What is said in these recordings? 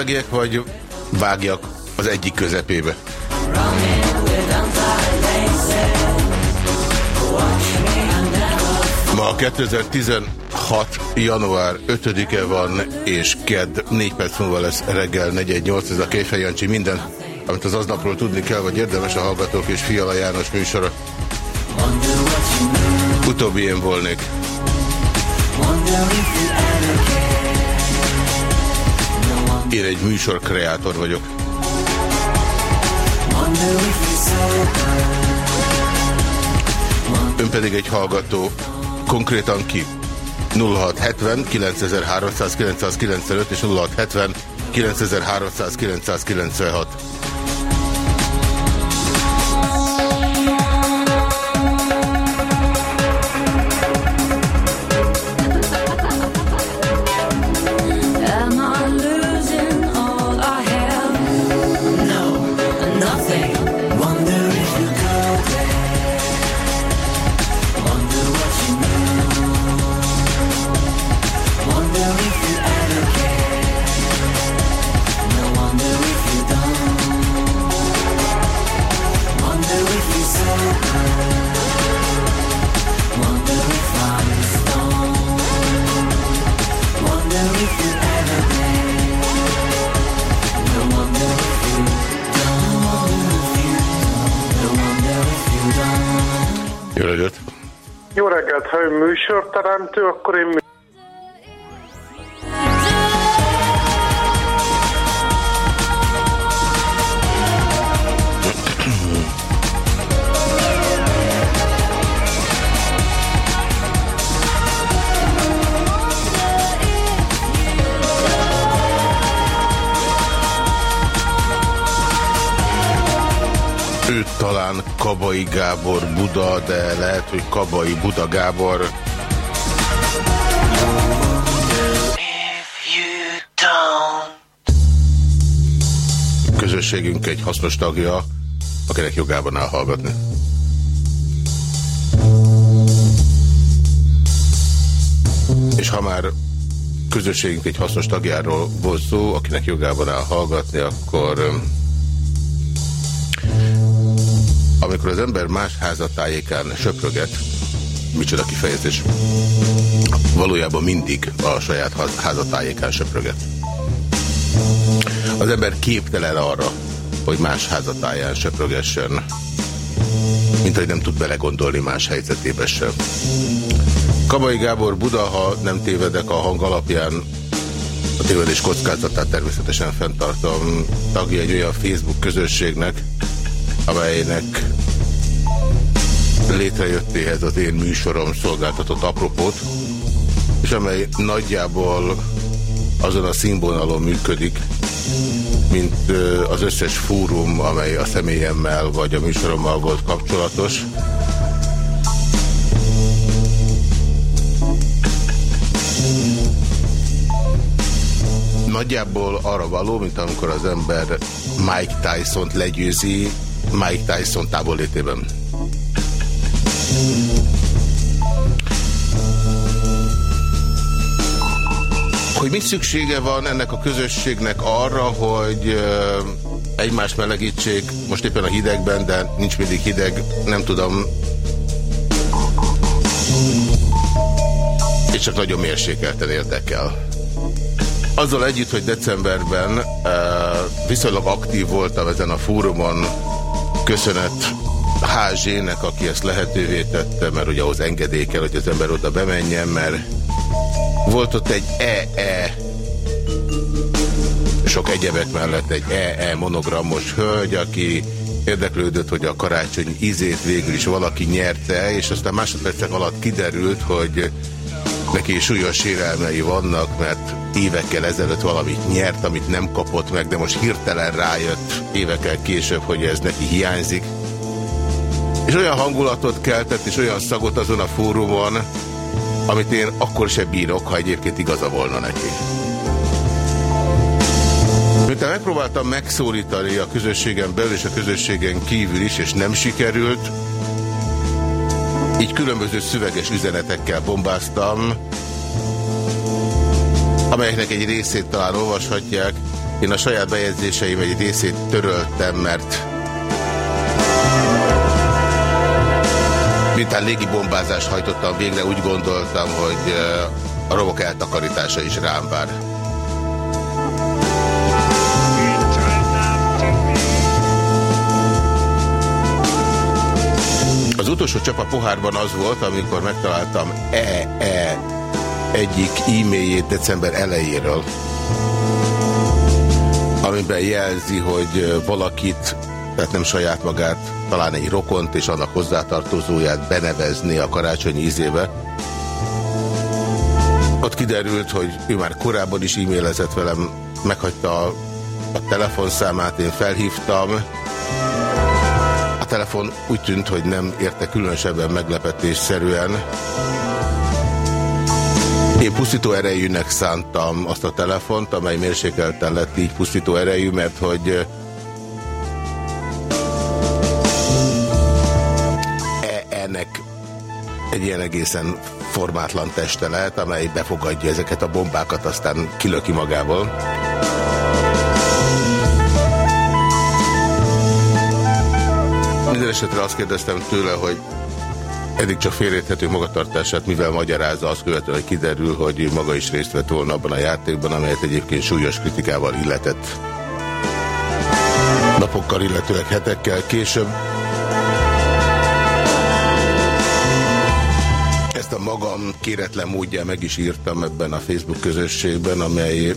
szép elegiek, vagy vágjak az egyik közepébe? Ma 2016. január 5-e van, és kedd 4 perc múlva lesz reggel 418, ez a Kejfej Jancsi minden, amit az aznapról tudni kell, vagy érdemes a Hallgatók és Fiala János műsora. Utóbbi én volnék. Én egy műsorkreátor vagyok. Ön pedig egy hallgató. Konkrétan ki? 0670 9300 995 és 0670 9300 996. Gábor közösségünk egy hasznos tagja, akinek jogában áll hallgatni. És ha már közösségünk egy hasznos tagjáról volt szó, akinek jogában áll hallgatni, akkor amikor az ember más házatájékán söpröget, micsoda kifejezés, valójában mindig a saját házatájékán söpröget. Az ember képtelen arra, hogy más házatáján söprögessen, mint hogy nem tud belegondolni más helyzetébe sem. Kabai Gábor Buda, ha nem tévedek a hang alapján, a tévedés kockázatát természetesen fenntartom, tagja egy olyan Facebook közösségnek, amelynek létrejöttéhez az én műsorom szolgáltatott apropót, és amely nagyjából azon a színvonalon működik, mint az összes fórum, amely a személyemmel vagy a műsorommal volt kapcsolatos. Nagyjából arra való, mint amikor az ember Mike Tyson-t legyőzi Mike Tyson távollétében. Hogy mi szüksége van ennek a közösségnek arra, hogy egymást melegítsék, most éppen a hidegben, de nincs mindig hideg, nem tudom. És csak nagyon mérsékelten érdekel. Azzal együtt, hogy decemberben viszonylag aktív voltam ezen a fórumon, köszönet HZ-nek, aki ezt lehetővé tette, mert ugye ahhoz engedély kell, hogy az ember oda bemenjen, mert volt ott egy EE, sok egyebek mellett egy EE monogramos hölgy, aki érdeklődött, hogy a karácsony ízét végül is valaki nyerte, és aztán másodpercek alatt kiderült, hogy neki súlyos sérelmei vannak, mert évekkel ezelőtt valamit nyert, amit nem kapott meg, de most hirtelen rájött évekkel később, hogy ez neki hiányzik. És olyan hangulatot keltett, és olyan szagot azon a fórumon, amit én akkor se bírok, ha egyébként igaza volna neki. Miután megpróbáltam megszólítani a közösségen belül és a közösségen kívül is, és nem sikerült, így különböző szöveges üzenetekkel bombáztam, amelyeknek egy részét talán olvashatják. Én a saját bejegyzéseim egy részét töröltem, mert miután légi bombázást hajtottam végre, úgy gondoltam, hogy a robok eltakarítása is rám vár. Az utolsó csap a pohárban az volt, amikor megtaláltam EE egyik e-mailjét december elejéről, amiben jelzi, hogy valakit, tehát nem saját magát, talán egy rokont és annak hozzátartozóját benevezni a karácsonyi ízébe. Ott kiderült, hogy ő már korábban is e-mailezett velem, meghagyta a, telefonszámát, én felhívtam. A telefon úgy tűnt, hogy nem érte különösebben meglepetésszerűen. Én pusztító erejűnek szántam azt a telefont, amely mérsékelten lett így pusztító erejű, mert hogy egy ilyen egészen formátlan teste lehet, amely befogadja ezeket a bombákat, aztán kilöki magából. Minden esetre azt kérdeztem tőle, hogy Eddig csak félérthető magatartását, mivel magyarázza, azt követően, hogy kiderül, hogy maga is részt vett volna abban a játékban, amelyet egyébként súlyos kritikával illetett. Napokkal, illetőleg hetekkel később. Ezt a magam kéretlen módján meg is írtam ebben a Facebook közösségben, amely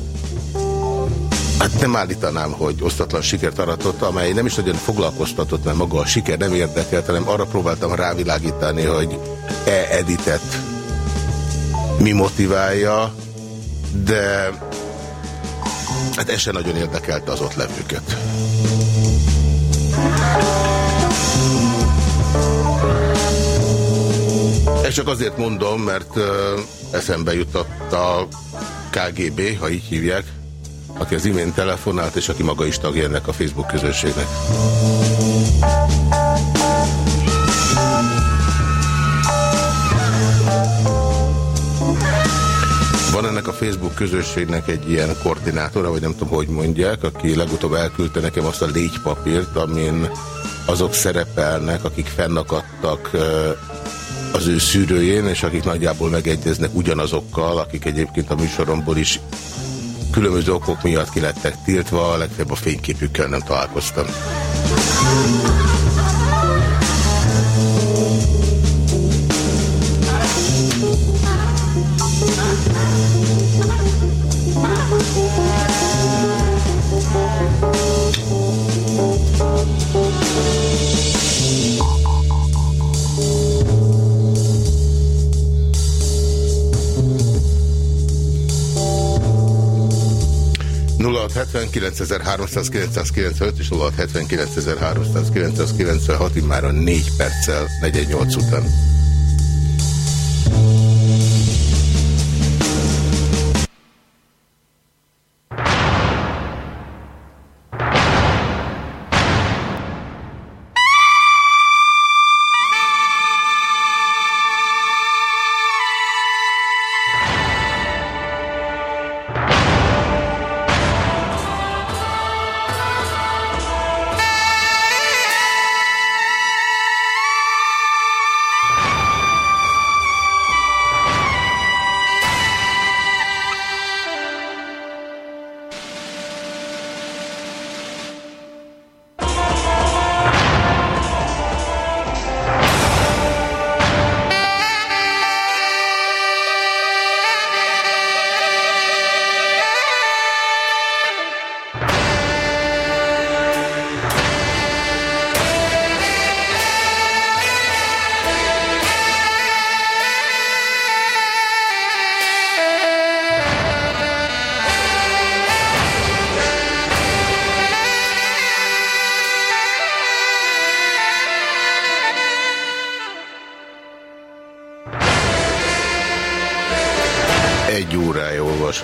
Hát nem állítanám, hogy osztatlan sikert aratott, amely nem is nagyon foglalkoztatott, mert maga a siker nem érdekelt, hanem arra próbáltam rávilágítani, hogy e-editet mi motiválja, de hát ez sem nagyon érdekelte az ott levőket. Ezt csak azért mondom, mert eszembe jutott a KGB, ha így hívják, aki az imént telefonált, és aki maga is tagja ennek a Facebook közösségnek. Van ennek a Facebook közösségnek egy ilyen koordinátora, vagy nem tudom, hogy mondják, aki legutóbb elküldte nekem azt a légypapírt, amin azok szerepelnek, akik fennakadtak az ő szűrőjén, és akik nagyjából megegyeznek ugyanazokkal, akik egyébként a műsoromból is különböző okok miatt ki lettek tiltva, legfeljebb a fényképükkel nem találkoztam. És 0679.396 már a 4 perccel 48 után.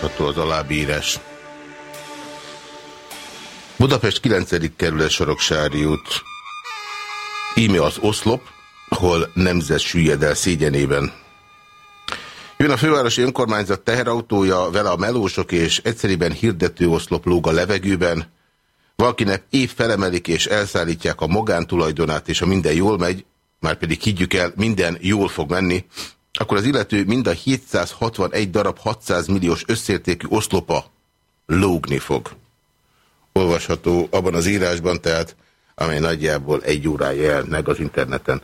Olvasható az alábírás. Budapest 9. kerület Soroksári út. Íme az oszlop, ahol nemzet süllyed el szégyenében. Jön a fővárosi önkormányzat teherautója, vele a melósok és egyszerűen hirdető oszlop lóg a levegőben. Valakinek épp felemelik és elszállítják a magántulajdonát, és ha minden jól megy, már pedig higgyük el, minden jól fog menni, akkor az illető mind a 761 darab 600 milliós összértékű oszlopa lógni fog. Olvasható abban az írásban, tehát amely nagyjából egy órája jelent meg az interneten.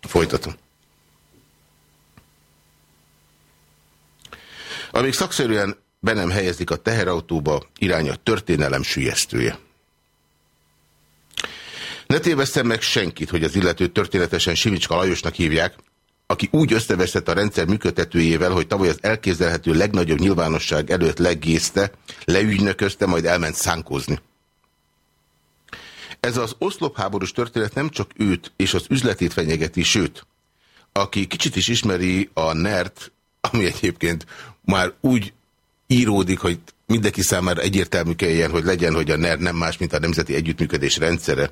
Folytatom. Amíg szakszerűen be nem helyezik a teherautóba, irány a történelem sülyeztője. Ne tévesszem meg senkit, hogy az illető történetesen Simicska Lajosnak hívják, aki úgy összeveszett a rendszer működtetőjével, hogy tavaly az elképzelhető legnagyobb nyilvánosság előtt legészte, leügynöközte, majd elment szánkózni. Ez az oszlopháborús történet nem csak őt és az üzletét fenyegeti, sőt, aki kicsit is ismeri a NERT, ami egyébként már úgy íródik, hogy mindenki számára egyértelmű kelljen, hogy legyen, hogy a NER nem más, mint a Nemzeti Együttműködés rendszere.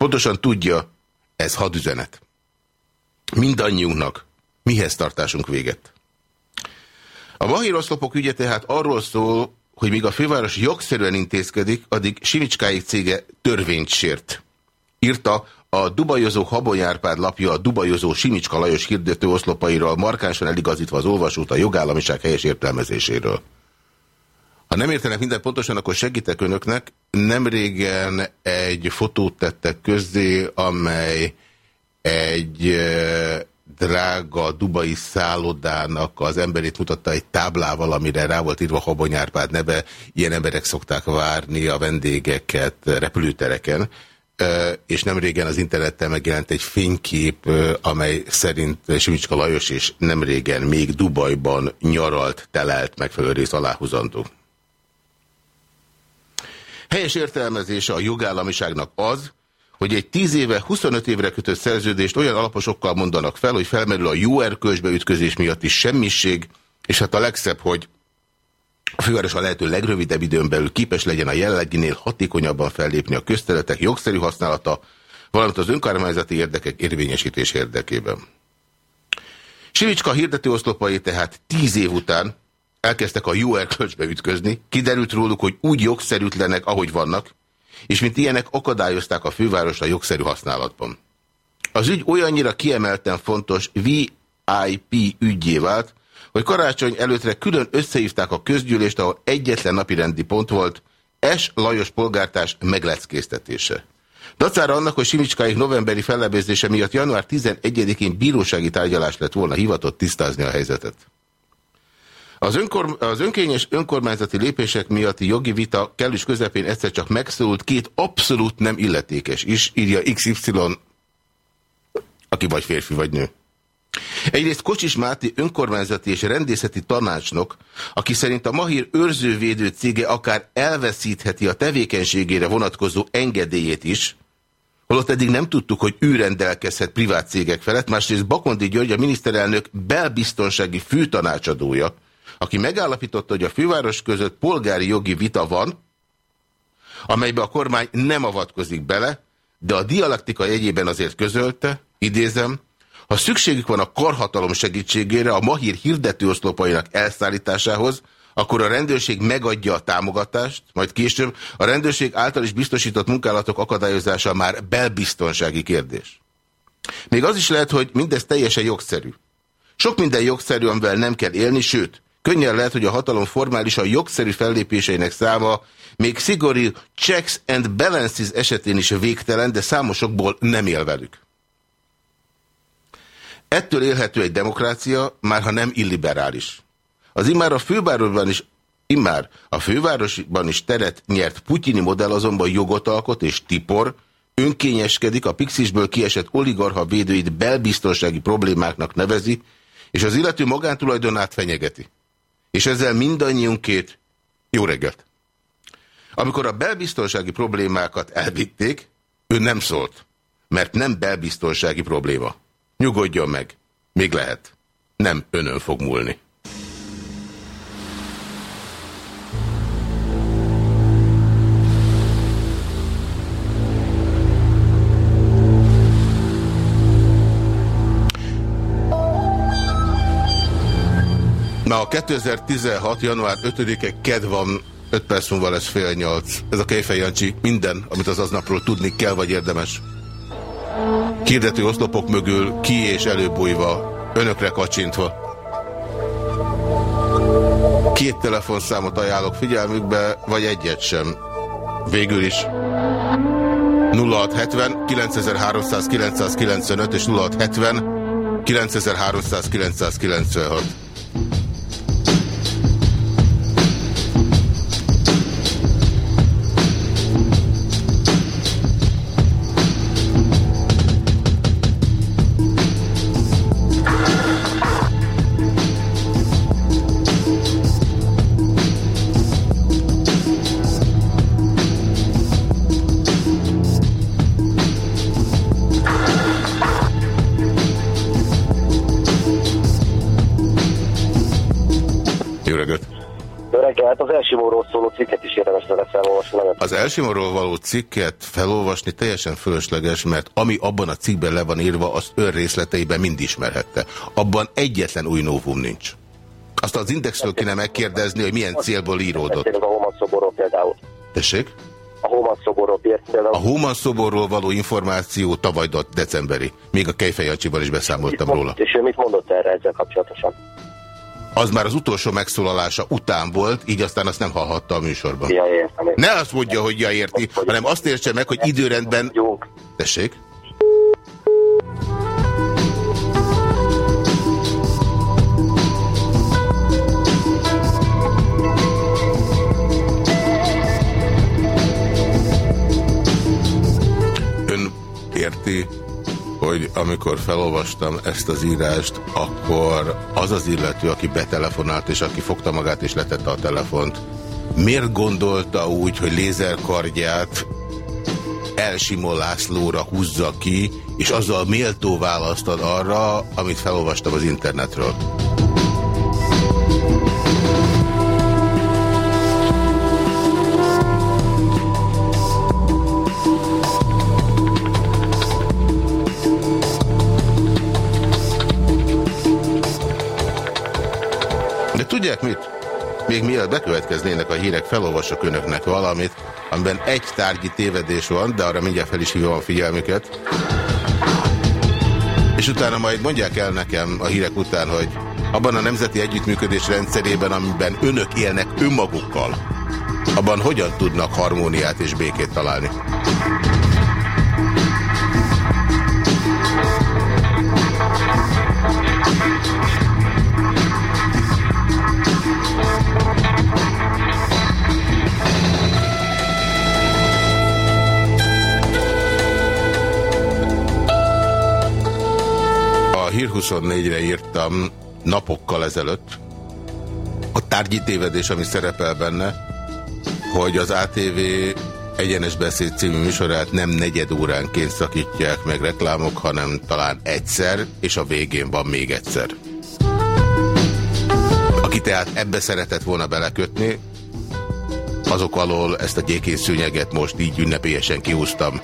Pontosan tudja, ez hadüzenet. Mindannyiunknak mihez tartásunk véget. A mahíroszlopok ügye tehát arról szól, hogy míg a főváros jogszerűen intézkedik, addig Simicskáik cége törvényt sért. Írta a Dubajozó Habonyárpád lapja a Dubajozó Simicska Lajos hirdető oszlopairól, markánsan eligazítva az olvasót a jogállamiság helyes értelmezéséről. Ha nem értenek minden pontosan, akkor segítek önöknek. Nem régen egy fotót tettek közzé, amely egy drága dubai szállodának az emberét mutatta egy táblával, amire rá volt írva Habonyárpád neve. Ilyen emberek szokták várni a vendégeket repülőtereken és nem régen az interneten megjelent egy fénykép, amely szerint Simicska Lajos és nem régen még Dubajban nyaralt, telelt megfelelő rész aláhuzandó. Helyes értelmezése a jogállamiságnak az, hogy egy 10 éve, 25 évre kötött szerződést olyan alaposokkal mondanak fel, hogy felmerül a jó erkölcsbe ütközés miatt is semmiség, és hát a legszebb, hogy a főváros a lehető legrövidebb időn belül képes legyen a jelenleginél hatékonyabban fellépni a közterületek jogszerű használata, valamint az önkormányzati érdekek érvényesítés érdekében. Sivicska hirdetőoszlopai tehát tíz év után elkezdtek a jó erkölcsbe ütközni, kiderült róluk, hogy úgy jogszerűtlenek, ahogy vannak, és mint ilyenek akadályozták a fővárost a jogszerű használatban. Az ügy olyannyira kiemelten fontos VIP ügyé vált, hogy karácsony előttre külön összehívták a közgyűlést, ahol egyetlen napirendi pont volt, S. Lajos polgártárs megleckéztetése. Dacára annak, hogy Simicskáik novemberi fellebezése miatt január 11-én bírósági tárgyalás lett volna hivatott tisztázni a helyzetet. Az, önkor, az önkényes önkormányzati lépések miatti jogi vita kellős közepén egyszer csak megszólult két abszolút nem illetékes is, írja XY, aki vagy férfi vagy nő. Egyrészt Kocsis Máté önkormányzati és rendészeti tanácsnok, aki szerint a Mahír őrzővédő cége akár elveszítheti a tevékenységére vonatkozó engedélyét is, holott eddig nem tudtuk, hogy ő rendelkezhet privát cégek felett, másrészt Bakondi György a miniszterelnök belbiztonsági főtanácsadója, aki megállapította, hogy a főváros között polgári jogi vita van, amelybe a kormány nem avatkozik bele, de a dialektika jegyében azért közölte, idézem, ha szükségük van a karhatalom segítségére a mahír hirdetőoszlopainak elszállításához, akkor a rendőrség megadja a támogatást, majd később a rendőrség által is biztosított munkálatok akadályozása már belbiztonsági kérdés. Még az is lehet, hogy mindez teljesen jogszerű. Sok minden jogszerű, amivel nem kell élni, sőt, könnyen lehet, hogy a hatalom formálisan jogszerű fellépéseinek száma még szigorú checks and balances esetén is végtelen, de számosokból nem él velük. Ettől élhető egy demokrácia, már ha nem illiberális. Az immár a fővárosban is Immár a fővárosban is teret nyert putyini modell azonban jogot alkot és tipor, önkényeskedik, a pixisből kiesett oligarha védőit belbiztonsági problémáknak nevezi, és az illető magántulajdonát fenyegeti. És ezzel mindannyiunkét jó reggelt. Amikor a belbiztonsági problémákat elvitték, ő nem szólt, mert nem belbiztonsági probléma. Nyugodjon meg. Még lehet. Nem önön fog múlni. Na, a 2016. január 5-e ked van, 5 perc múlva lesz fél nyolc. Ez a Kejfej Jancsi, minden, amit az aznapról tudni kell, vagy érdemes. Hirdető oszlopok mögül, ki és előbújva, önökre kacsintva. Két telefonszámot ajánlok figyelmükbe, vagy egyet sem. Végül is. 0670 9300 995 és 0670 9300 996. Az Elsimóról való cikket felolvasni teljesen fölösleges, mert ami abban a cikkben le van írva, az ön részleteiben mind ismerhette. Abban egyetlen új novum nincs. Azt az indexről kéne megkérdezni, hogy milyen célból íródott. A Homan szoborról például. Tessék? A Homan szoborról például. A Homan szoborról való információ tavaly decemberi. Még a Kejfejancsiban is beszámoltam róla. És ő mit mondott erre ezzel kapcsolatosan? Az már az utolsó megszólalása után volt, így aztán azt nem hallhatta a műsorban. Ja, értem, értem. Ne azt mondja, hogy ja érti, hanem azt értse meg, hogy időrendben... Tessék? Ön érti, hogy amikor felolvastam ezt az írást, akkor az az illető, aki betelefonált, és aki fogta magát és letette a telefont, miért gondolta úgy, hogy lézerkardját Elsimó Lászlóra húzza ki, és azzal méltó választad arra, amit felolvastam az internetről? Tudják mit? Még mielőtt bekövetkeznének a hírek, felolvasok önöknek valamit, amiben egy tárgyi tévedés van, de arra mindjárt fel is hívom a figyelmüket. És utána majd mondják el nekem a hírek után, hogy abban a nemzeti együttműködés rendszerében, amiben önök élnek önmagukkal, abban hogyan tudnak harmóniát és békét találni? 24-re írtam napokkal ezelőtt, a tárgyi tévedés, ami szerepel benne, hogy az ATV Egyenes Beszéd című műsorát nem negyed óránként szakítják meg reklámok, hanem talán egyszer, és a végén van még egyszer. Aki tehát ebbe szeretett volna belekötni, azok alól ezt a gyékészűnyeget most így ünnepélyesen kihúztam.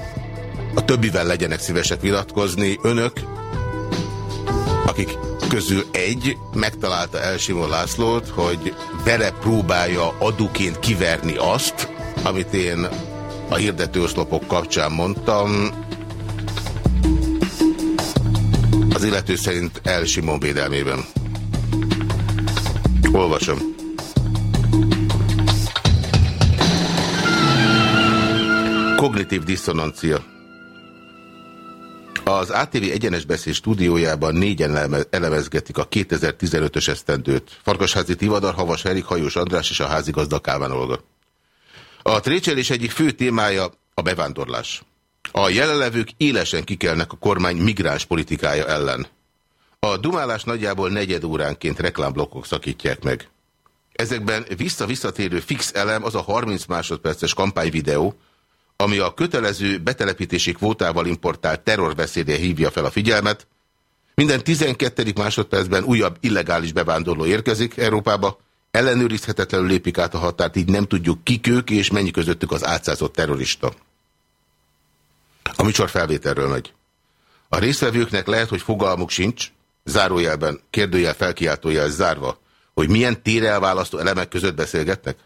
A többivel legyenek szívesek vitatkozni. Önök akik közül egy megtalálta Elsimó Lászlót, hogy vele próbálja aduként kiverni azt, amit én a hirdetőoszlopok kapcsán mondtam, az illető szerint El Simon védelmében. Olvasom. Kognitív diszonancia. Az ATV egyenes beszéd stúdiójában négyen elemezgetik a 2015-ös esztendőt. Farkasházi Tivadar, Havas Erik, Hajós András és a házigazda Kálmán Olga. A trécselés egyik fő témája a bevándorlás. A jelenlevők élesen kikelnek a kormány migráns politikája ellen. A dumálás nagyjából negyed óránként reklámblokkok szakítják meg. Ezekben vissza-visszatérő fix elem az a 30 másodperces kampányvideó, ami a kötelező betelepítési kvótával importált terrorbeszédé hívja fel a figyelmet. Minden 12. másodpercben újabb illegális bevándorló érkezik Európába, ellenőrizhetetlenül lépik át a határt, így nem tudjuk kik ők és mennyi közöttük az átszázott terrorista. A műsor felvételről megy. A résztvevőknek lehet, hogy fogalmuk sincs, zárójelben, kérdőjel, felkiáltójel zárva, hogy milyen térelválasztó elemek között beszélgetnek?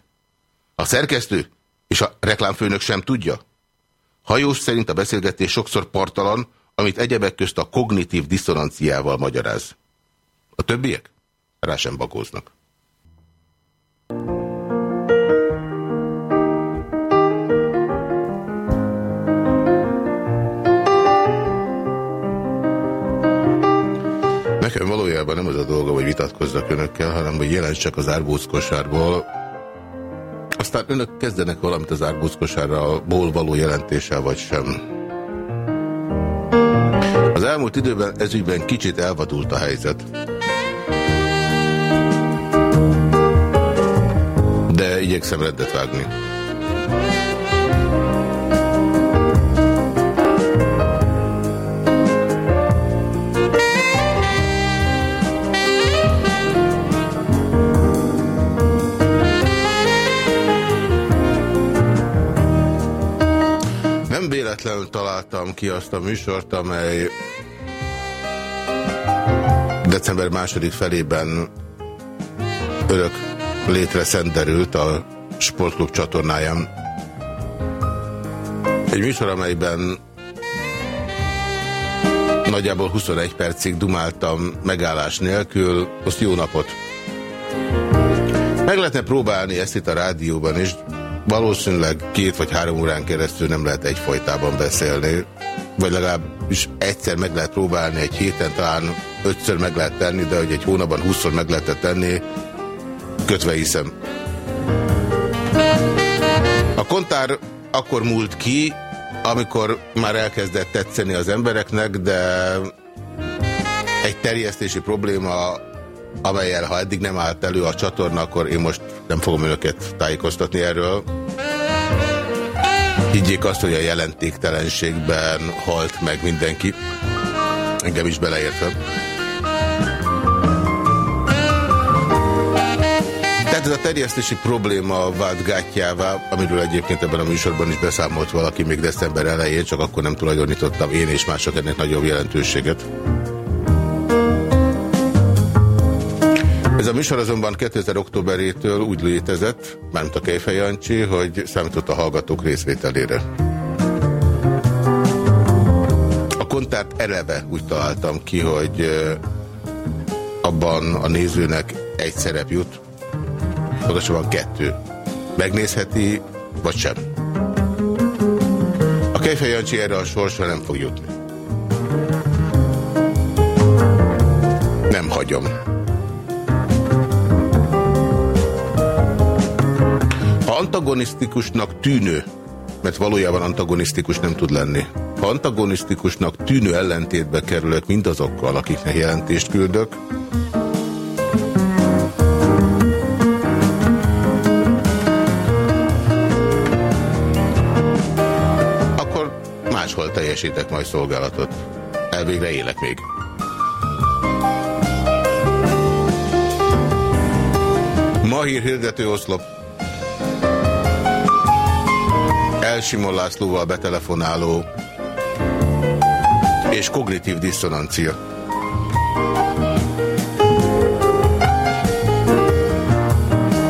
A szerkesztő és a reklámfőnök sem tudja? Hajós szerint a beszélgetés sokszor partalan, amit egyebek közt a kognitív diszonanciával magyaráz. A többiek rá sem bagóznak. Nekem valójában nem az a dolga, hogy vitatkozzak önökkel, hanem hogy jelent csak az árbózkosárból. Aztán önök kezdenek valamit az árbózkosárból való jelentéssel, vagy sem. Az elmúlt időben ezügyben kicsit elvadult a helyzet. De igyekszem rendet vágni. Véletlenül találtam ki azt a műsort, amely december második felében örök létre szenderült a Sportklub csatornáján. Egy műsor, amelyben nagyjából 21 percig dumáltam megállás nélkül, azt jó napot! Meg lehetne próbálni ezt itt a rádióban is, valószínűleg két vagy három órán keresztül nem lehet egyfajtában beszélni, vagy legalábbis egyszer meg lehet próbálni, egy héten talán ötször meg lehet tenni, de hogy egy hónapban húszszor meg lehetett tenni, kötve hiszem. A kontár akkor múlt ki, amikor már elkezdett tetszeni az embereknek, de egy terjesztési probléma amelyel ha eddig nem állt elő a csatorna, akkor én most nem fogom önöket tájékoztatni erről. Higgyék azt, hogy a jelentéktelenségben halt meg mindenki. Engem is beleértve. Tehát ez a terjesztési probléma vált gátjává, amiről egyébként ebben a műsorban is beszámolt valaki még december elején, csak akkor nem tulajdonítottam én és mások ennek nagyobb jelentőséget. Ez a műsor azonban 2000 októberétől úgy létezett, mármint a Kejfej Jancsi, hogy számított a hallgatók részvételére. A kontárt eleve úgy találtam ki, hogy abban a nézőnek egy szerep jut, pontosabban kettő. Megnézheti, vagy sem. A Kejfej Jancsi erre a sorsra nem fog jutni. Nem hagyom. Antagonisztikusnak tűnő, mert valójában antagonisztikus nem tud lenni. Ha antagonisztikusnak tűnő ellentétbe kerülök mindazokkal, akiknek jelentést küldök, akkor máshol teljesítek majd szolgálatot. Elvégre élek még. Mahír hirdető oszlop. Elsimon Lászlóval betelefonáló és kognitív diszonancia.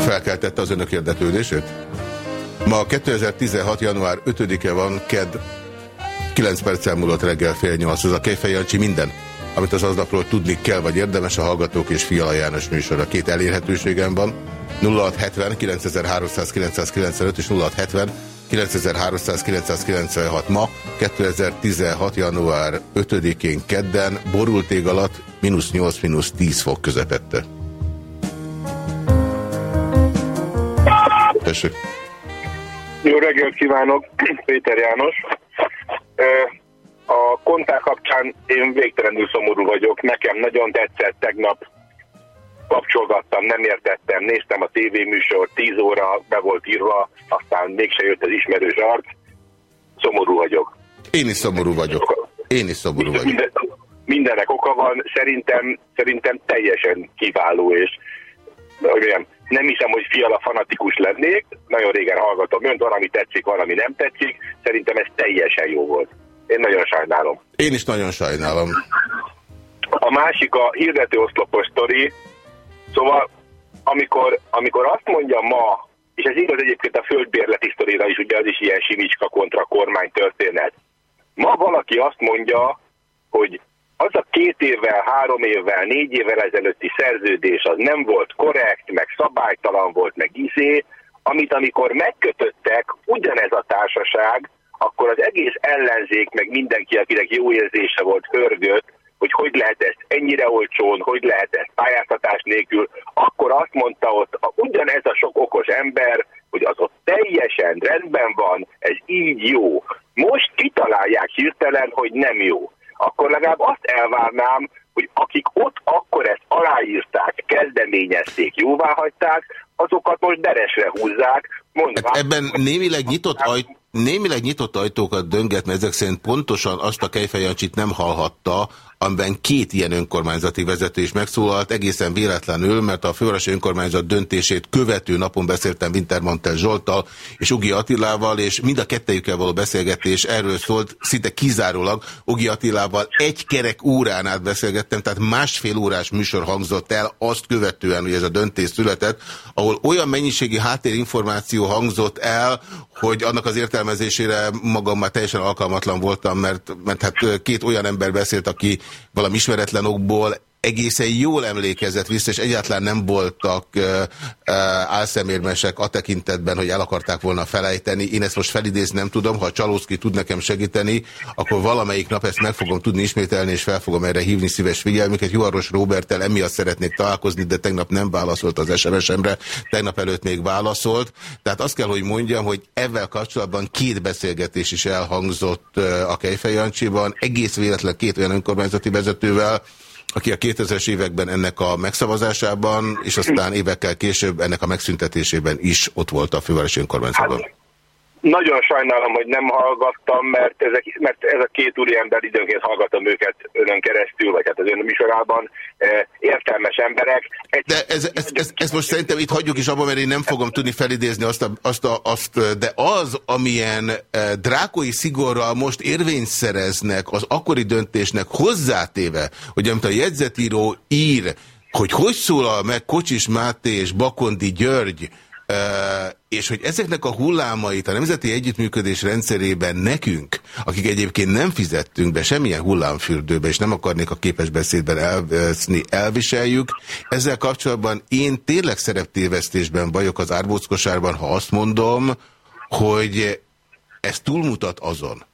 Felkeltette az önök érdeklődését? Ma 2016. január 5-e van, KED 9 perccel múlott reggel fél 8. Ez a Kejfej minden, amit az aznapról tudni kell, vagy érdemes a Hallgatók és Fiala János műsora. Két elérhetőségem van. 0670 9300 995 és 0670 9396 ma, 2016. január 5-én kedden, borult ég alatt, mínusz 8, mínusz 10 fok közepette. Tessék. Jó reggelt kívánok, Péter János. A kontár kapcsán én végtelenül szomorú vagyok. Nekem nagyon tetszett tegnap kapcsolgattam, nem értettem, néztem a tévéműsor, 10 óra be volt írva, aztán mégse jött az ismerős arc. Szomorú vagyok. Én is szomorú vagyok. Én is szomorú vagyok. Minden, mindenek oka van, szerintem, szerintem teljesen kiváló, és mondjam, nem hiszem, hogy fiala fanatikus lennék, nagyon régen hallgatom önt, valami tetszik, valami nem tetszik, szerintem ez teljesen jó volt. Én nagyon sajnálom. Én is nagyon sajnálom. A másik a hirdető oszlopos sztori, Szóval amikor, amikor azt mondja ma, és ez igaz egyébként a földbérleti sztorira is, ugye az is ilyen simicska kontra kormány történet. Ma valaki azt mondja, hogy az a két évvel, három évvel, négy évvel ezelőtti szerződés az nem volt korrekt, meg szabálytalan volt, meg izé, amit amikor megkötöttek ugyanez a társaság, akkor az egész ellenzék, meg mindenki, akinek jó érzése volt, hörgött, hogy hogy lehet ezt ennyire olcsón, hogy lehet ezt pályáztatás nélkül, akkor azt mondta ott a, ugyanez a sok okos ember, hogy az ott teljesen rendben van, ez így jó. Most kitalálják hirtelen, hogy nem jó. Akkor legalább azt elvárnám, hogy akik ott akkor ezt aláírták, kezdeményezték, jóvá hagyták, azokat most deresre húzzák. Mondván, hát ebben némileg nyitott, ajt, némileg nyitott ajtókat dönget, ezek szerint pontosan azt a Kejfejancsit nem hallhatta, amiben két ilyen önkormányzati vezető is megszólalt, egészen véletlenül, mert a fővárosi önkormányzat döntését követő napon beszéltem Wintermantel Zsoltal és Ugi Attilával, és mind a kettejükkel való beszélgetés erről szólt, szinte kizárólag. Ugi Attilával egy kerek órán át beszélgettem, tehát másfél órás műsor hangzott el azt követően, hogy ez a döntés született, ahol olyan mennyiségi háttérinformáció hangzott el, hogy annak az értelmezésére magam már teljesen alkalmatlan voltam, mert, mert hát két olyan ember beszélt, aki valami ismeretlen okból egészen jól emlékezett vissza, és egyáltalán nem voltak uh, uh, álszemérmesek a tekintetben, hogy el akarták volna felejteni. Én ezt most felidézni nem tudom, ha a Csalószki tud nekem segíteni, akkor valamelyik nap ezt meg fogom tudni ismételni, és fel fogom erre hívni szíves figyelmüket. Juharos Robertel emiatt szeretnék találkozni, de tegnap nem válaszolt az SMS-emre, tegnap előtt még válaszolt. Tehát azt kell, hogy mondjam, hogy ezzel kapcsolatban két beszélgetés is elhangzott a Kejfej Jancsiban, egész véletlen két olyan önkormányzati vezetővel, aki a 2000-es években ennek a megszavazásában, és aztán évekkel később ennek a megszüntetésében is ott volt a fővárosi önkormányzatban. Hát, nagyon sajnálom, hogy nem hallgattam, mert, ezek, mert ez a két úri ember időnként hallgatom őket önön keresztül, vagy hát az ön műsorában, e, értelmes emberek. Egy, de ez, ez, ez, ez most szerintem itt hagyjuk is abban, mert én nem fogom tudni felidézni azt, a, azt, a, azt de az, amilyen e, drákoi szigorral most érvényt szereznek az akkori döntésnek hozzátéve, hogy amit a jegyzetíró ír, hogy hogy szólal meg Kocsis Máté és Bakondi György, és hogy ezeknek a hullámait a Nemzeti Együttműködés rendszerében nekünk, akik egyébként nem fizettünk be semmilyen hullámfürdőbe, és nem akarnék a képesbeszédben elveszni, elviseljük, ezzel kapcsolatban én tényleg szereptévesztésben vagyok az árbóckosárban, ha azt mondom, hogy ez túlmutat azon,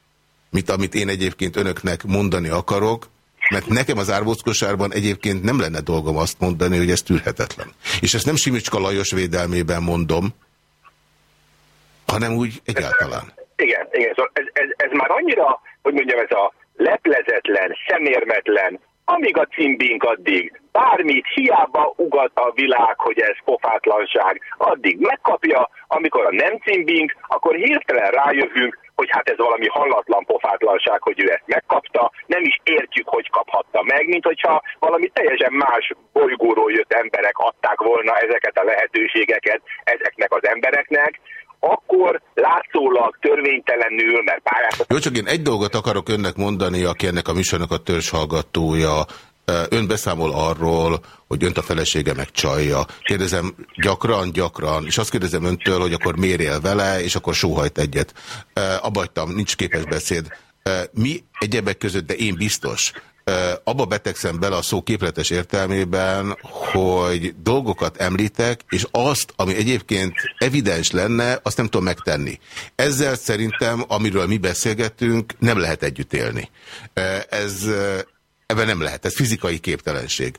mint amit én egyébként önöknek mondani akarok, mert nekem az árbóckosárban egyébként nem lenne dolgom azt mondani, hogy ez tűrhetetlen. És ezt nem Simicska Lajos védelmében mondom, hanem úgy egyáltalán. Igen, igen szóval ez, ez, ez már annyira, hogy mondjam, ez a leplezetlen, szemérmetlen, amíg a cimbink addig, bármit, hiába ugat a világ, hogy ez pofátlanság, addig megkapja, amikor a nem cimbink, akkor hirtelen rájövünk, hogy hát ez valami hallatlan pofátlanság, hogy ő ezt megkapta, nem is értjük, hogy kaphatta meg, mint hogyha valami teljesen más bolygóról jött emberek adták volna ezeket a lehetőségeket ezeknek az embereknek, akkor látszólag törvénytelenül, mert pályázat... Jó, csak én egy dolgot akarok önnek mondani, aki ennek a műsornak a törzshallgatója. Ön beszámol arról, hogy önt a felesége megcsalja. Kérdezem gyakran, gyakran, és azt kérdezem öntől, hogy akkor mérjél vele, és akkor sóhajt egyet. Abbajtam, nincs képes beszéd. Mi egyebek között, de én biztos, abba betegszem bele a szó képletes értelmében, hogy dolgokat említek, és azt, ami egyébként evidens lenne, azt nem tudom megtenni. Ezzel szerintem, amiről mi beszélgetünk, nem lehet együtt élni. Ez Ebben nem lehet, ez fizikai képtelenség.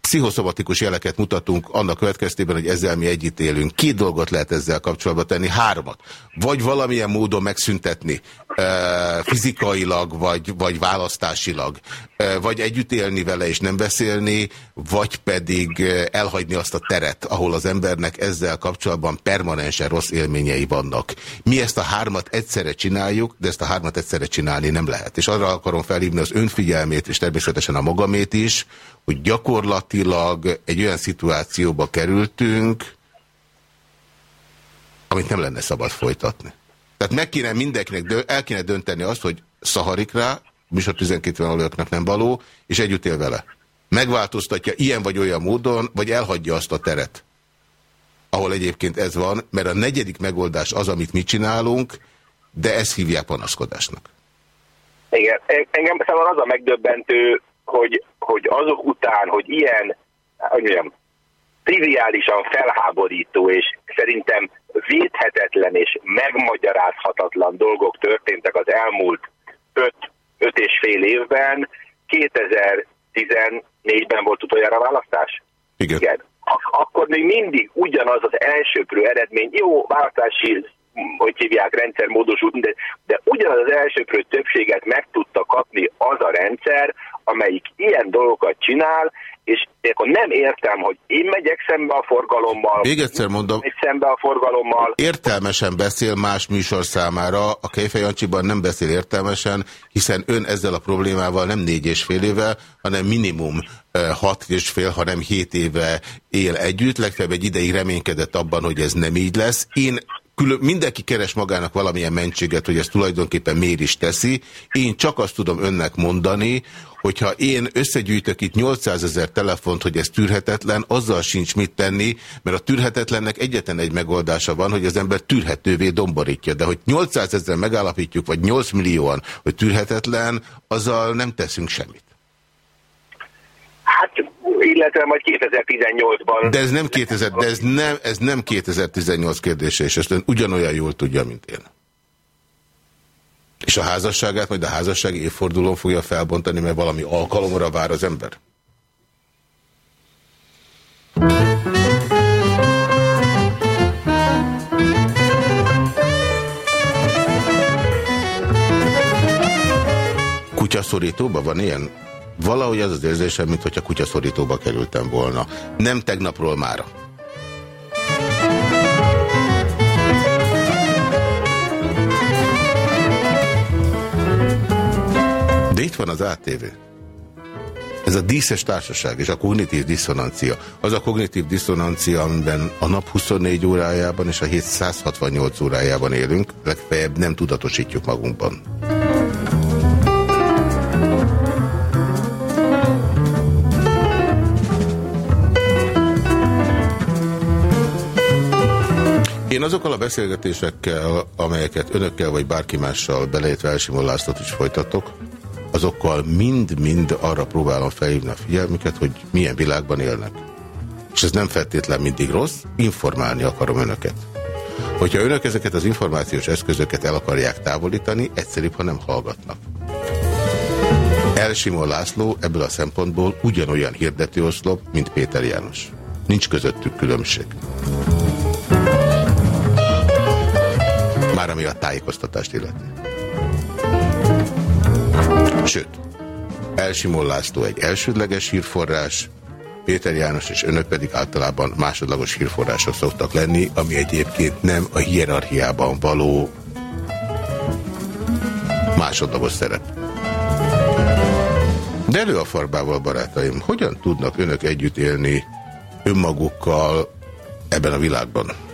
Pszichoszomatikus jeleket mutatunk annak következtében, hogy ezzel mi együtt élünk. Két dolgot lehet ezzel kapcsolatban tenni, háromat. Vagy valamilyen módon megszüntetni fizikailag, vagy, vagy választásilag, vagy együtt élni vele és nem beszélni, vagy pedig elhagyni azt a teret, ahol az embernek ezzel kapcsolatban permanensen rossz élményei vannak. Mi ezt a hármat egyszerre csináljuk, de ezt a hármat egyszerre csinálni nem lehet. És arra akarom felhívni az önfigyelmét, és természetesen a magamét is, hogy gyakorlatilag egy olyan szituációba kerültünk, amit nem lenne szabad folytatni. Tehát meg kéne mindenkinek, el kéne dönteni azt, hogy szaharik rá, műsor 12 valóknak nem való, és együtt él vele. megváltoztatja ilyen vagy olyan módon, vagy elhagyja azt a teret, ahol egyébként ez van, mert a negyedik megoldás az, amit mi csinálunk, de ezt hívják panaszkodásnak. Igen, engem számomra az a megdöbbentő, hogy, hogy azok után, hogy ilyen, hogy mondjam, triviálisan felháborító, és szerintem védhetetlen és megmagyarázhatatlan dolgok történtek az elmúlt öt, öt és fél évben. 2014-ben volt utoljára választás? Igen. Igen. Akkor még mindig ugyanaz az elsőprő eredmény, jó, választási hogy hívják, rendszermódosult, de, de ugyanaz az elsőprő többséget meg tudta kapni az a rendszer, amelyik ilyen dolgokat csinál, és akkor nem értem, hogy én megyek szembe a forgalommal. Még egyszer mondom. Megy szembe a forgalommal. Értelmesen beszél más műsor számára. A Kejfej Jancsiban nem beszél értelmesen, hiszen ön ezzel a problémával nem négy és fél éve, hanem minimum hat és fél, hanem hét éve él együtt. Legfeljebb egy ideig reménykedett abban, hogy ez nem így lesz. Én Külön, mindenki keres magának valamilyen mentséget, hogy ezt tulajdonképpen miért is teszi. Én csak azt tudom önnek mondani, hogyha én összegyűjtök itt 800 ezer telefont, hogy ez tűrhetetlen, azzal sincs mit tenni, mert a tűrhetetlennek egyetlen egy megoldása van, hogy az ember tűrhetővé domborítja. De hogy 800 ezer megállapítjuk, vagy 8 millióan, hogy tűrhetetlen, azzal nem teszünk semmit. Illetve majd 2018-ban. De ez nem 2000, de ez nem, ez nem 2018 kérdése, és ezt ön ugyanolyan jól tudja, mint én. És a házasságát majd a házasság évfordulón fogja felbontani, mert valami alkalomra vár az ember? Kutyaszorítóban van ilyen? Valahogy az az érzésem, mintha kutyaszorítóba kerültem volna. Nem tegnapról mára. De itt van az ATV. Ez a díszes társaság és a kognitív diszonancia. Az a kognitív diszonancia, amiben a nap 24 órájában és a 768 órájában élünk, legfeljebb nem tudatosítjuk magunkban. Én azokkal a beszélgetésekkel, amelyeket önökkel vagy bárki mással beleértve Elsimon is folytatok, azokkal mind-mind arra próbálom felhívni a figyelmüket, hogy milyen világban élnek. És ez nem feltétlen mindig rossz, informálni akarom önöket. Hogyha önök ezeket az információs eszközöket el akarják távolítani, egyszerűbb, ha nem hallgatnak. Elsimon László ebből a szempontból ugyanolyan hirdetőoszlop, mint Péter János. Nincs közöttük különbség. Már ami a tájékoztatást illeti. Sőt, Elsimon László egy elsődleges hírforrás, Péter János és önök pedig általában másodlagos hírforrások szoktak lenni, ami egyébként nem a hierarchiában való másodlagos szerep. De elő a farbával, barátaim, hogyan tudnak önök együtt élni önmagukkal ebben a világban?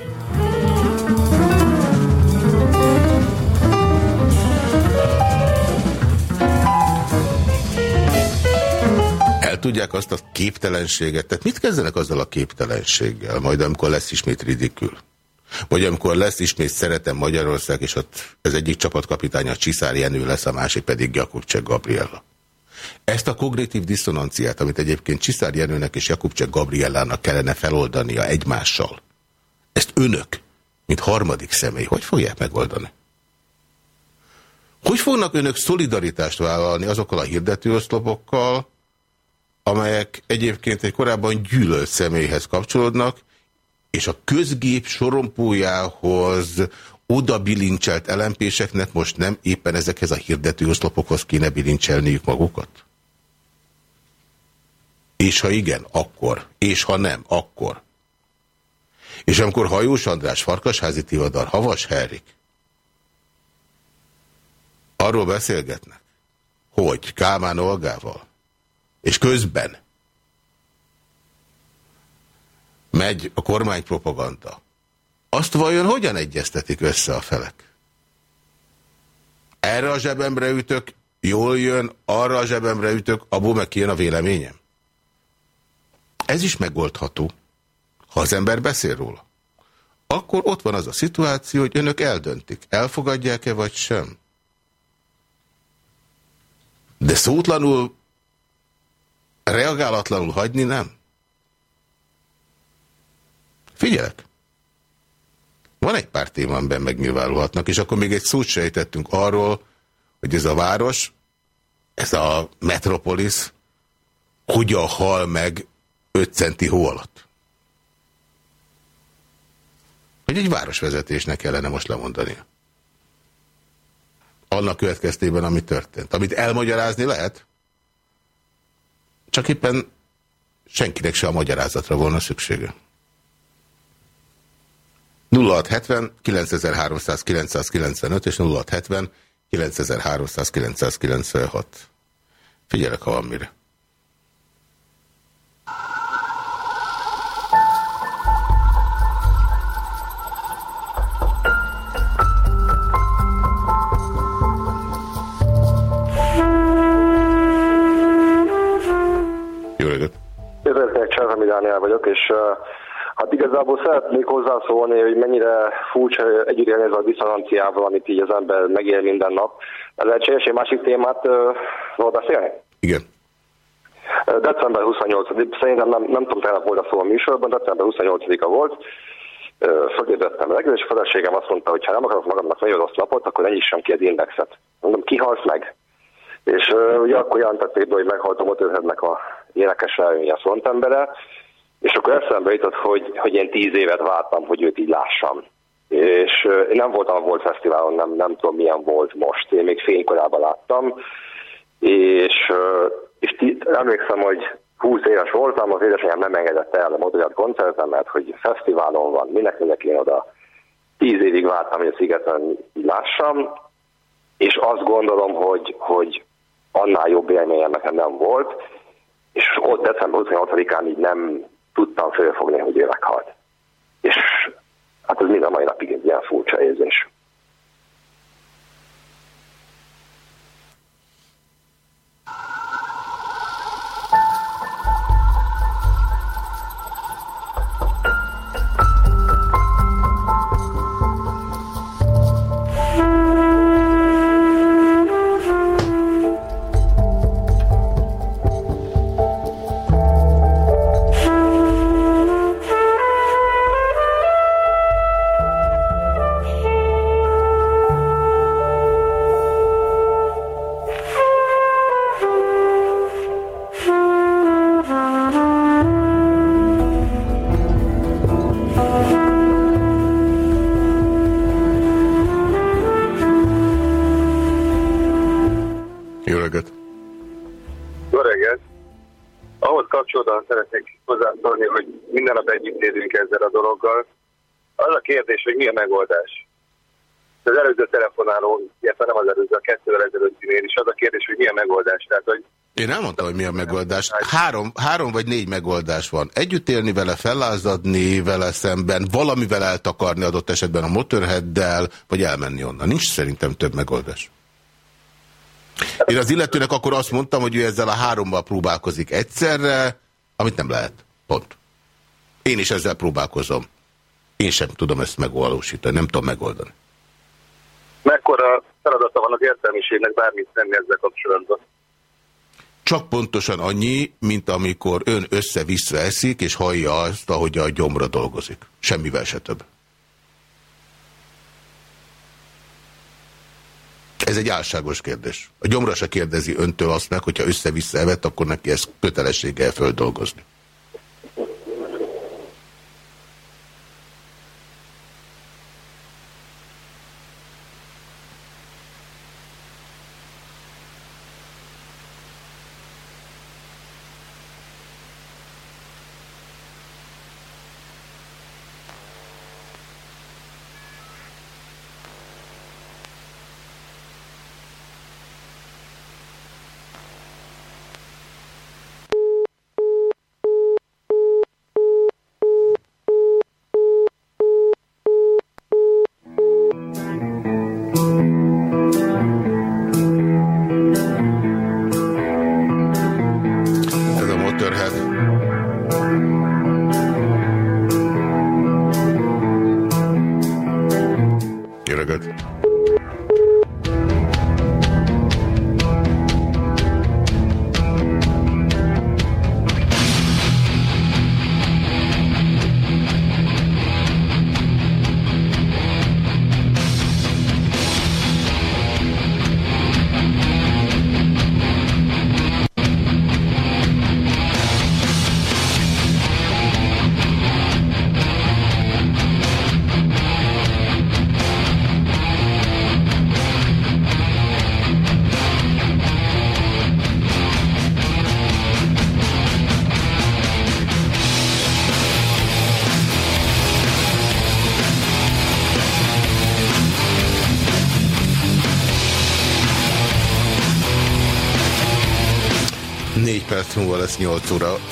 Tudják azt a képtelenséget, tehát mit kezdenek azzal a képtelenséggel, majd amikor lesz ismét ridikül? Vagy amikor lesz ismét Szeretem Magyarország, és ott az egyik csapatkapitánya Csiszár Jenő lesz, a másik pedig Jakubcsek Gabriella. Ezt a kognitív diszonanciát, amit egyébként Csiszár Jenőnek és Jakubcsek Gabriellának kellene feloldania egymással, ezt önök, mint harmadik személy, hogy fogják megoldani? Hogy fognak önök szolidaritást vállalni azokkal a hirdetőoszlopokkal, amelyek egyébként egy korábban gyűlölt személyhez kapcsolódnak, és a közgép sorompójához oda bilincselt elempéseknek most nem éppen ezekhez a hirdető oszlopokhoz kéne bilincselniük magukat? És ha igen, akkor. És ha nem, akkor. És amikor Hajós András, Farkasházi Tivadar, Havas Herrik arról beszélgetnek, hogy Kálmán Olgával, és közben megy a kormánypropaganda, azt vajon hogyan egyeztetik össze a felek? Erre a zsebemre ütök, jól jön, arra a zsebemre ütök, abból meg kijön a véleményem. Ez is megoldható, ha az ember beszél róla. Akkor ott van az a szituáció, hogy önök eldöntik, elfogadják-e vagy sem. De szótlanul, reagálatlanul hagyni nem. Figyelek! Van egy pár téma, amiben megnyilvánulhatnak, és akkor még egy szót sejtettünk arról, hogy ez a város, ez a metropolis hogyan hal meg 5 centi hó alatt. Hogy egy városvezetésnek kellene most lemondania. Annak következtében, ami történt. Amit elmagyarázni lehet, csak éppen senkinek se a magyarázatra volna szüksége. 0670 9395 és 0670 9396. Figyelek, ha van mire. Dániel vagyok, és Hát igazából szeretnék hozzászólni, hogy mennyire furcsa együtt ezzel a diszonanciával, amit így az ember megél minden nap. Lehetséges egy másik témát uh, beszélni? Igen. December 28 szerintem nem, nem tudom, tegnap volt a szó a műsorban, december 28-a volt. Fölébredtem reggel, és a feleségem azt mondta, hogy ha nem akarok magamnak nagyon rossz napot, akkor ne sem ki az indexet. Mondom, kihalsz meg? És uh, ugye akkor jelentették be, hogy meghalt a Motorheadnek a énekes a frontembere, és akkor eszembe jutott, hogy, hogy én tíz évet vártam, hogy őt így lássam. És én nem voltam a Volt Fesztiválon, nem, nem tudom milyen volt most. Én még fénykorában láttam, és, és tí, emlékszem, hogy 20 éves voltam, az édesanyám nem engedett el a Motorját koncertem, mert hogy fesztiválon van, minek mindenki én oda. Tíz évig vártam, hogy a szigeten lássam, és azt gondolom, hogy, hogy annál jobb élményem nekem nem volt, és ott december 28-án így nem tudtam fölfogni, hogy ő meghalt. És hát ez mind a mai napig egy ilyen furcsa érzés. Megoldás. Az előző telefonáló, illetve nem az előző, a kettővel ezelőttinél is az a kérdés, hogy mi a megoldás. Tehát, hogy én elmondtam, hogy mi a megoldás. Három, három vagy négy megoldás van. Együtt élni vele, fellázadni vele szemben, valamivel eltakarni adott esetben a motorheaddel, vagy elmenni onnan. Nincs szerintem több megoldás. Én az illetőnek akkor azt mondtam, hogy ő ezzel a hárommal próbálkozik egyszerre, amit nem lehet. Pont. Én is ezzel próbálkozom. Én sem tudom ezt megvalósítani, nem tudom megoldani. Mekkora feladata van az értelmiségnek bármit tenni ezzel kapcsolatban? Csak pontosan annyi, mint amikor ön össze-vissza eszik, és hallja azt, ahogy a gyomra dolgozik. Semmivel se több. Ez egy álságos kérdés. A gyomra se kérdezi öntől azt meg, hogyha össze-vissza evett, akkor neki ez kötelességgel földolgozni.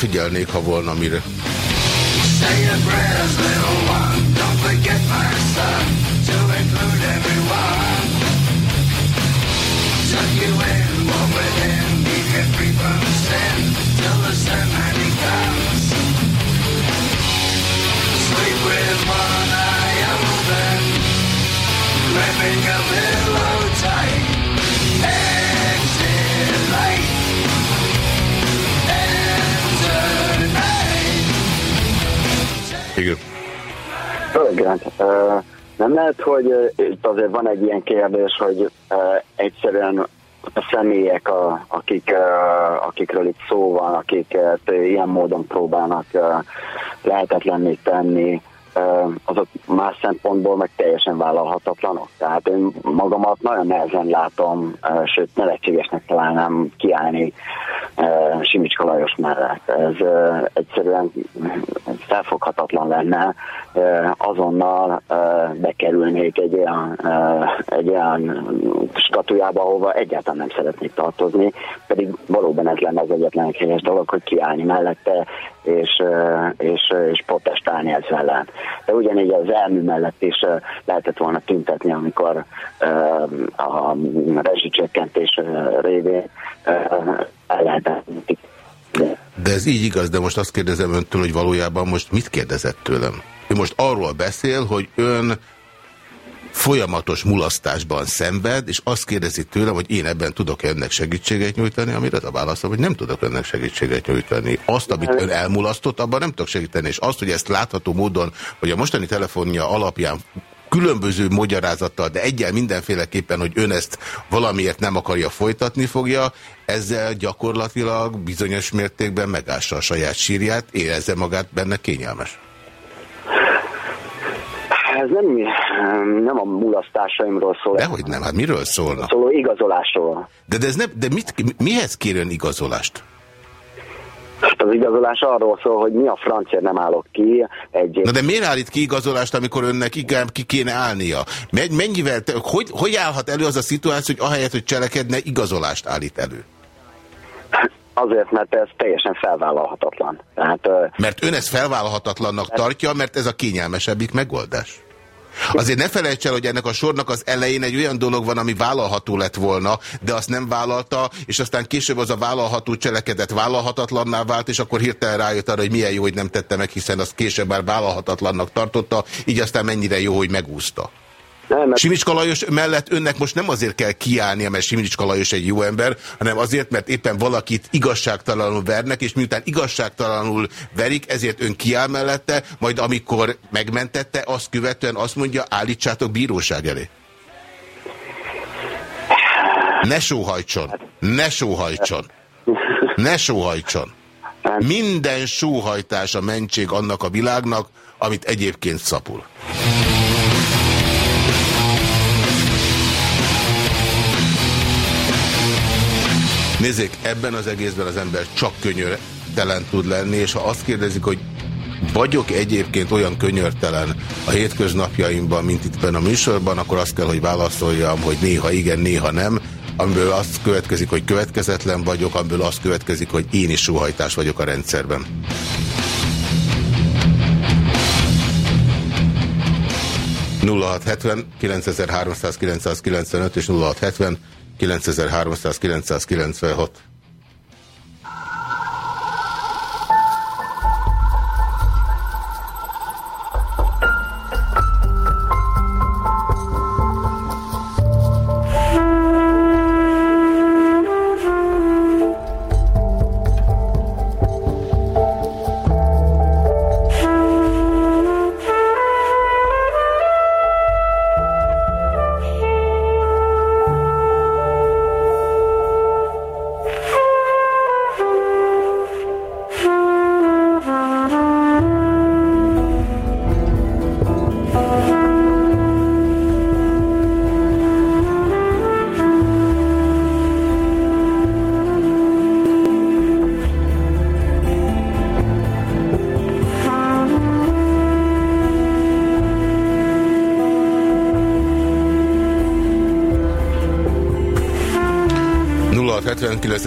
Figyelnék, ha volna mire. Azért van egy ilyen kérdés, hogy egyszerűen a személyek, a, akik, akikről itt szó van, akiket ilyen módon próbálnak lehetetlenné tenni, azok más szempontból meg teljesen vállalhatatlanok. Tehát én magamat nagyon nehezen látom, sőt nevetségesnek találnám kiállni Simicska Lajos mellett. Ez egyszerűen felfoghatatlan lenne. Azonnal bekerülnék egy olyan, egy olyan statujába, ahova egyáltalán nem szeretnék tartozni, pedig valóban ez lenne az egyetlen helyes dolog, hogy kiállni mellette, és, és, és protestálni ez ellen. De ugyanígy az elmű mellett is lehetett volna tüntetni, amikor a rezsicsökkentés révén de ez így igaz, de most azt kérdezem öntől, hogy valójában most mit kérdezett tőlem? Ő most arról beszél, hogy ön folyamatos mulasztásban szenved, és azt kérdezi tőlem, hogy én ebben tudok -e önnek segítséget nyújtani, amire a válaszom, hogy nem tudok önnek segítséget nyújtani. Azt, amit ön elmulasztott, abban nem tudok segíteni, és azt, hogy ezt látható módon, hogy a mostani telefonja alapján különböző magyarázattal, de egyel mindenféleképpen, hogy ön ezt valamiért nem akarja folytatni fogja, ezzel gyakorlatilag bizonyos mértékben megássa a saját sírját, érezze magát benne kényelmes. Ez nem, nem a mulasztásaimról szól. Dehogy nem, hát miről szólna? Szóló igazolásról. De, de, ez nem, de mit, mihez kérön igazolást? Az igazolás arról szól, hogy mi a francia nem állok ki. Egy... Na de miért állít ki igazolást, amikor önnek igen, ki kéne állnia? Mennyivel, hogy, hogy állhat elő az a szituáció, hogy ahelyett, hogy cselekedne, igazolást állít elő? Azért, mert ez teljesen felvállalhatatlan. Tehát, mert ön ezt felvállalhatatlannak tartja, mert ez a kényelmesebbik megoldás? Azért ne felejts el, hogy ennek a sornak az elején egy olyan dolog van, ami vállalható lett volna, de azt nem vállalta, és aztán később az a vállalható cselekedet vállalhatatlanná vált, és akkor hirtelen rájött arra, hogy milyen jó, hogy nem tette meg, hiszen azt később már vállalhatatlannak tartotta, így aztán mennyire jó, hogy megúszta. Nem. Simicska Lajos mellett önnek most nem azért kell kiállnia, mert Simicska Lajos egy jó ember, hanem azért, mert éppen valakit igazságtalanul vernek, és miután igazságtalanul verik, ezért ön kiáll mellette, majd amikor megmentette, azt követően azt mondja, állítsátok bíróság elé. Ne sóhajtson! Ne sóhajtson! Ne sóhajtson! Minden sóhajtás a mentség annak a világnak, amit egyébként szapul. Nézzék, ebben az egészben az ember csak könyörtelen tud lenni, és ha azt kérdezik, hogy vagyok egyébként olyan könyörtelen a hétköznapjaimban, mint itt a műsorban, akkor azt kell, hogy válaszoljam, hogy néha igen, néha nem, amiből azt következik, hogy következetlen vagyok, amiből azt következik, hogy én is sóhajtás vagyok a rendszerben. ...0670 9395 és 0670 9396.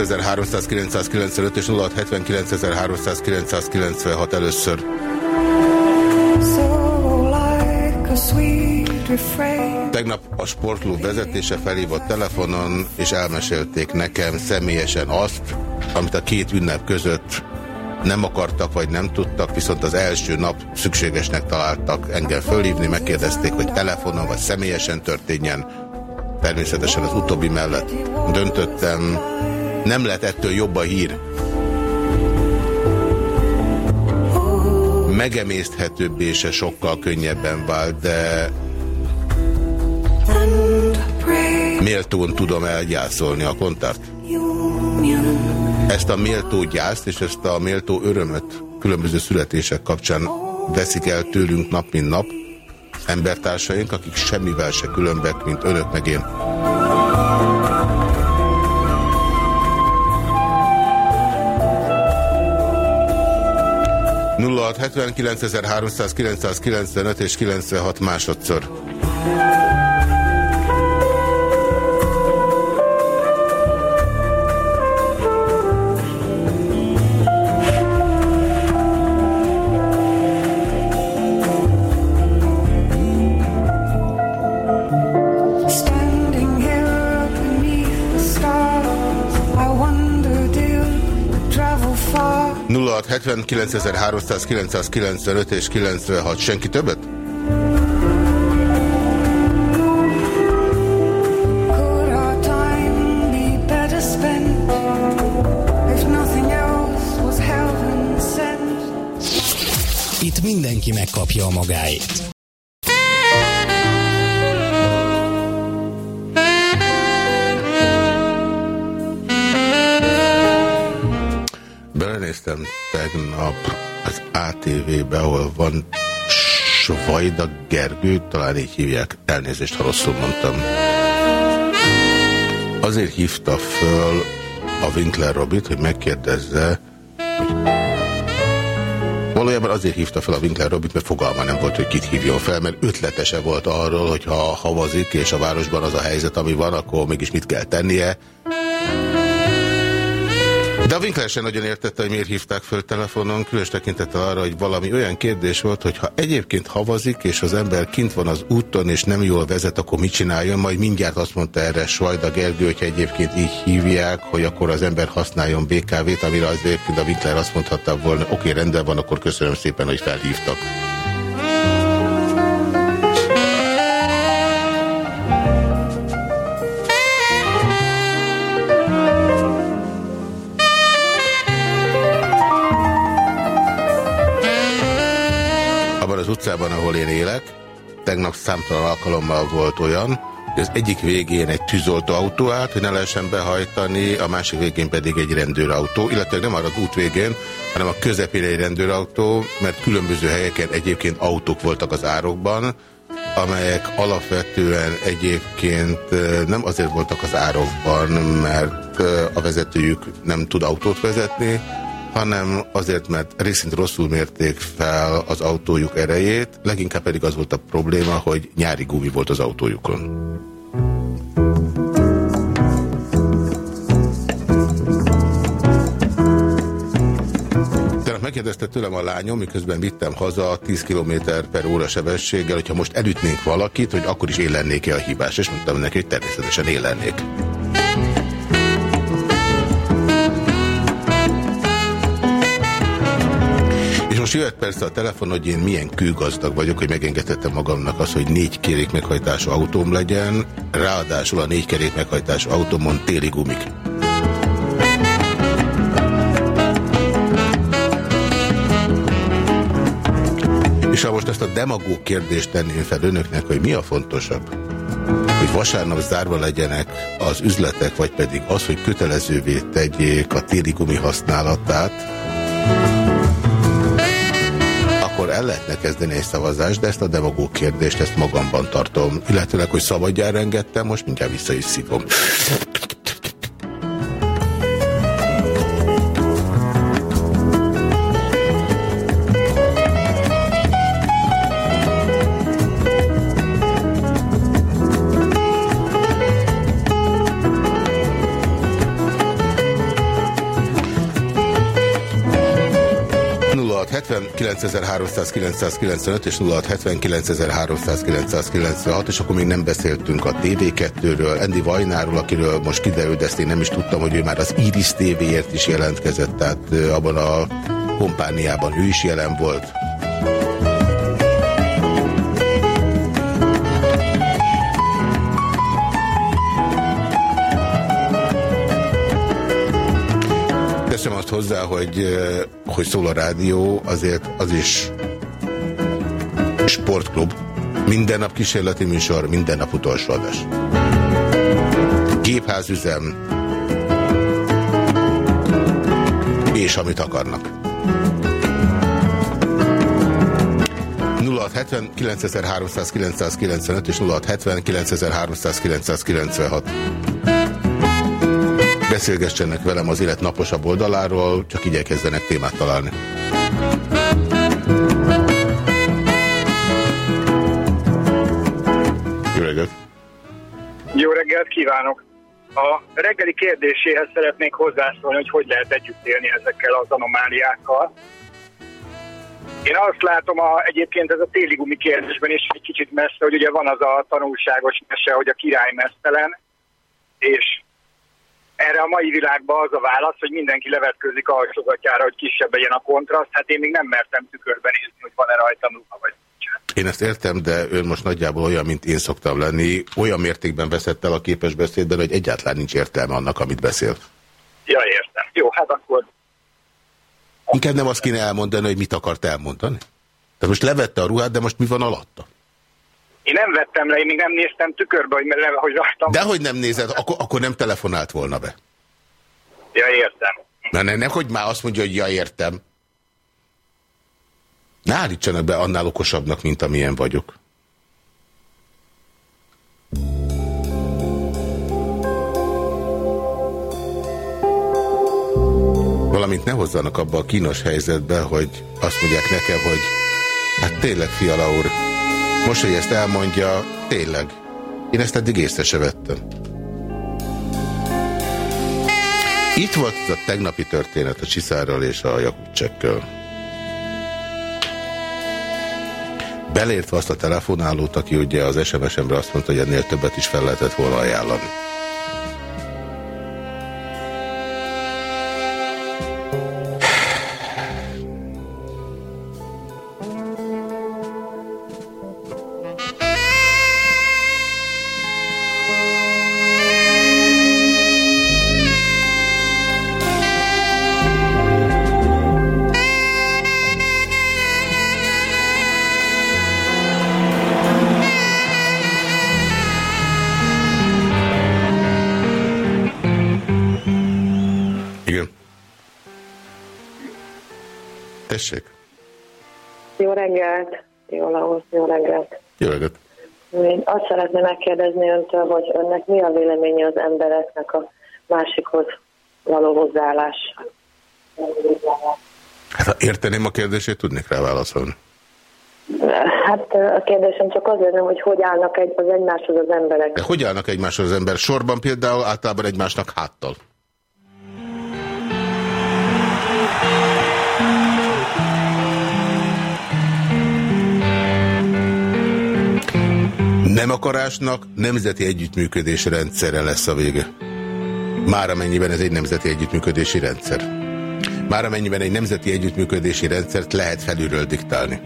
0679.395 és 0679.396 először. Tegnap a sportklub vezetése felhívott telefonon, és elmesélték nekem személyesen azt, amit a két ünnep között nem akartak, vagy nem tudtak, viszont az első nap szükségesnek találtak engem fölhívni, megkérdezték, hogy telefonon vagy személyesen történjen. Természetesen az utóbbi mellett döntöttem, nem lett ettől jobb a hír. Megemészthetőbbé se sokkal könnyebben vált, de méltón tudom elgyászolni a kontart. Ezt a méltó gyászt és ezt a méltó örömöt különböző születések kapcsán veszik el tőlünk nap, mint nap embertársaink, akik semmivel se különbek, mint önök meg én. Nulla és 96 másodszor. 0670 és 96. Senki többet? Itt mindenki megkapja a magáét. Tegnap az ATV-be, ahol van Svajda Gergő, talán így hívják, elnézést, ha rosszul mondtam. Azért hívta föl a Winkler Robit, hogy megkérdezze, hogy Valójában azért hívta fel a Winkler Robit, mert fogalma nem volt, hogy kit hívjon fel, mert ötletese volt arról, hogy ha havazik, és a városban az a helyzet, ami van, akkor mégis mit kell tennie. De a Winkler sem nagyon értette, hogy miért hívták föl telefonon, különös tekintettel arra, hogy valami olyan kérdés volt, hogy ha egyébként havazik, és az ember kint van az úton, és nem jól vezet, akkor mit csináljon? Majd mindjárt azt mondta erre Svajda Gergő, hogy egyébként így hívják, hogy akkor az ember használjon BKV-t, amire azért a Winkler azt mondhatta volna, oké, okay, rendben van, akkor köszönöm szépen, hogy felhívtak. Utcában, ahol én élek, tegnap számtalan alkalommal volt olyan, hogy az egyik végén egy tűzoltó autó állt, hogy ne lehessen behajtani, a másik végén pedig egy rendőrautó, illetve nem arra az út végén, hanem a közepén egy rendőrautó, mert különböző helyeken egyébként autók voltak az árokban, amelyek alapvetően egyébként nem azért voltak az árokban, mert a vezetőjük nem tud autót vezetni, hanem azért, mert részint rosszul mérték fel az autójuk erejét, leginkább pedig az volt a probléma, hogy nyári gumi volt az autójukon. megkérdezte tőlem a lányom, miközben vittem haza 10 km per óra sebességgel, hogyha most elütnénk valakit, hogy akkor is én lennék-e a hibás, és mondtam neki, hogy természetesen én lennék. Jöhet persze a telefon, hogy én milyen kőgazdag vagyok, hogy megengedhettem magamnak az, hogy négy kerék meghajtású autóm legyen, ráadásul a négy kerék meghajtású autómon téli gumik. És ha most ezt a demagóg kérdést tenném fel önöknek, hogy mi a fontosabb? Hogy vasárnap zárva legyenek az üzletek, vagy pedig az, hogy kötelezővé tegyék a téli gumi használatát, el lehetne kezdeni egy szavazást, de ezt a demagóg kérdést, ezt magamban tartom. Illetőleg, hogy szabadjára engedtem, most mindjárt vissza is szívom. 069395 és 0679.396, és akkor még nem beszéltünk a TV2-ről, Andy Vajnáról, akiről most kiderült, ezt én nem is tudtam, hogy ő már az Iris TV-ért is jelentkezett, tehát abban a kompániában ő is jelen volt. Teszem azt hozzá, hogy, hogy szól a rádió, azért az is sportklub. Minden nap kísérleti műsor, minden nap utolsó adás. Gépházüzem. És amit akarnak. 0670 9395 és 0670 9396. Beszélgessenek velem az élet naposabb oldaláról, csak igyekezzenek témát találni. Jó reggelt! Jó reggelt kívánok! A reggeli kérdéséhez szeretnék hozzászólni, hogy hogy lehet együtt élni ezekkel az anomáliákkal. Én azt látom a, egyébként ez a téligumi kérdésben is egy kicsit messze, hogy ugye van az a tanulságos mese, hogy a király mesztelen, és erre a mai világban az a válasz, hogy mindenki levetkőzik a alsógatjára, hogy kisebb legyen a kontraszt. Hát én még nem mertem tükörben nézni, hogy van-e rajta nulla vagy én ezt értem, de ön most nagyjából olyan, mint én szoktam lenni, olyan mértékben veszett el a képes beszédben, hogy egyáltalán nincs értelme annak, amit beszél. Ja, értem. Jó, hát akkor... Inkább nem azt kéne elmondani, hogy mit akart elmondani. Tehát most levette a ruhát, de most mi van alatta? Én nem vettem le, én még nem néztem tükörbe, hogy, le, hogy rajtam. Dehogy nem nézed, akkor, akkor nem telefonált volna be. Ja, értem. Na nem, nem, hogy már azt mondja, hogy ja, értem. Ne állítsanak be annál okosabbnak, mint amilyen vagyok. Valamint ne hozzanak abba a kínos helyzetbe, hogy azt mondják nekem, hogy hát tényleg, fiala úr, most, hogy ezt elmondja, tényleg. Én ezt eddig észre se vettem. Itt volt az a tegnapi történet a Csiszárral és a Jakubcsekkel. Belértve azt a telefonálót, aki ugye az SMS-emre azt mondta, hogy ennél többet is fel lehetett volna ajánlani. Azt szeretném megkérdezni öntől, hogy önnek mi a véleménye az embereknek a másikhoz való hozzáállás? Hát ha érteném a kérdését, tudnék rá válaszolni. Hát a kérdésem csak az lenne, hogy hogy állnak egy, az egymáshoz az emberek. De hogy állnak egymáshoz az ember? Sorban például általában egymásnak háttal. Nem akarásnak nemzeti együttműködési rendszerre lesz a vége. Már amennyiben ez egy nemzeti együttműködési rendszer. Már amennyiben egy nemzeti együttműködési rendszert lehet felülről diktálni.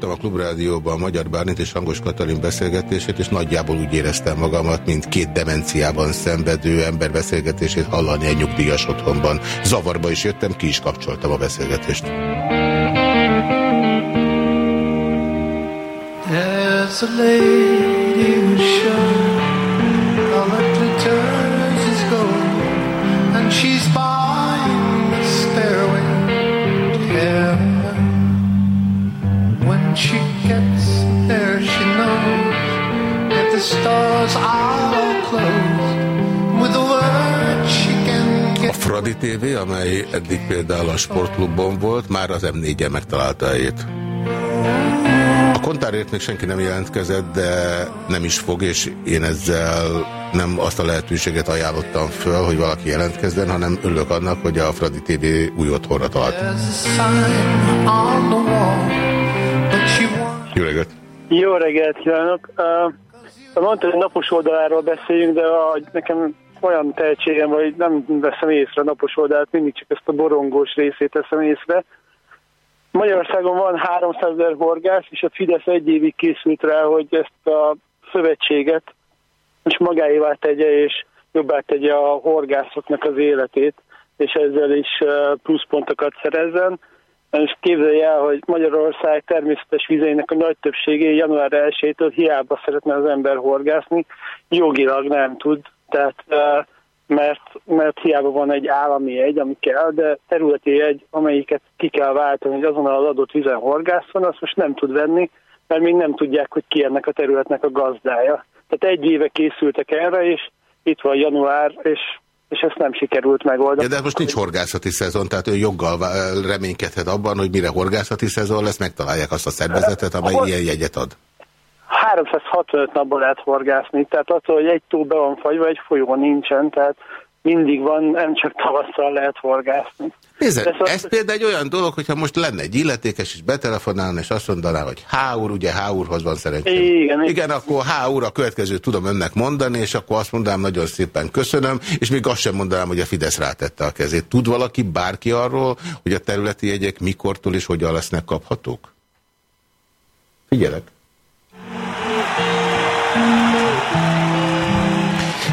Hallgattam a Klubrádióban a Magyar Bárnit és Hangos Katalin beszélgetését, és nagyjából úgy éreztem magamat, mint két demenciában szenvedő ember beszélgetését hallani egy nyugdíjas otthonban. Zavarba is jöttem, ki is kapcsoltam a beszélgetést. There's a lady who's sure a word she can get... A Fradi TV, amely eddig például a sportklubban volt, már az M4-en megtalálta helyét. kontárért még senki nem jelentkezett, de nem is fog, és én ezzel nem azt a lehetőséget ajánlottam föl, hogy valaki jelentkezzen, hanem örülök annak, hogy a Fradi TV új otthonra talált. Jó reggelt! Jó reggelt kívánok! Uh, mondta, hogy napos oldaláról beszéljünk, de a, nekem olyan tehetségem, hogy nem veszem észre a napos oldalt, mindig csak ezt a borongós részét veszem észre. Magyarországon van 300 ezer horgász, és a Fidesz egy évig készült rá, hogy ezt a szövetséget most magáévá tegye, és jobbá tegye a horgászoknak az életét, és ezzel is pluszpontokat szerezzen. És képzelje el, hogy Magyarország természetes vizeinek a nagy többségé január 1-től hiába szeretne az ember horgászni, jogilag nem tud. Tehát mert, mert hiába van egy állami egy, ami kell, de területi egy, amelyiket ki kell váltani, hogy azon az adott vizen horgászon, azt most nem tud venni, mert még nem tudják, hogy ki ennek a területnek a gazdája. Tehát egy éve készültek erre, és itt van január, és és ezt nem sikerült megoldani. Ja, de most nincs horgászati szezon, tehát ő joggal reménykedhet abban, hogy mire horgászati szezon lesz, megtalálják azt a szervezetet, amely Hol... ilyen jegyet ad. 365 napban lehet horgászni, tehát attól, hogy egy tó be van fagyva, egy folyó nincsen, tehát mindig van, nem csak tavasszal lehet horgászni. Nézd, ez, ez például egy olyan dolog, hogyha most lenne egy illetékes, és betelefonálna, és azt mondaná, hogy H úr, ugye H úrhoz van szerencsém. Igen, igen, akkor H úr a következő tudom önnek mondani, és akkor azt mondanám, nagyon szépen köszönöm, és még azt sem mondanám, hogy a Fidesz rátette a kezét. Tud valaki, bárki arról, hogy a területi jegyek mikortól és hogyan lesznek kaphatók? Figyelek.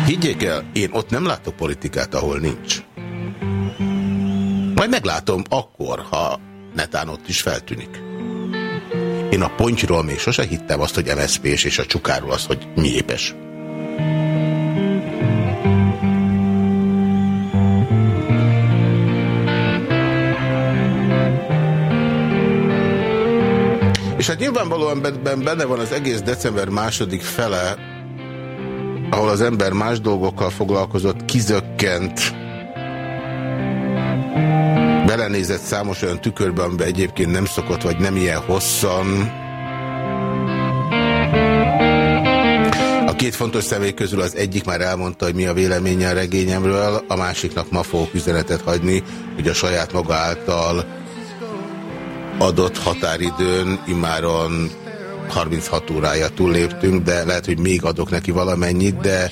Higgyék el, én ott nem látok politikát, ahol nincs. Majd meglátom akkor, ha netán ott is feltűnik. Én a pontyról még sose hittem azt, hogy mszp és a csukáról az, hogy mi épes. És hát nyilvánvalóan benne van az egész december második fele, ahol az ember más dolgokkal foglalkozott, kizökkent, belenézett számos olyan tükörbe, amiben egyébként nem szokott, vagy nem ilyen hosszan. A két fontos személy közül az egyik már elmondta, hogy mi a véleménye a regényemről, a másiknak ma fogok üzenetet hagyni, hogy a saját maga által adott határidőn immáron 36 órája túlléptünk, de lehet, hogy még adok neki valamennyit, de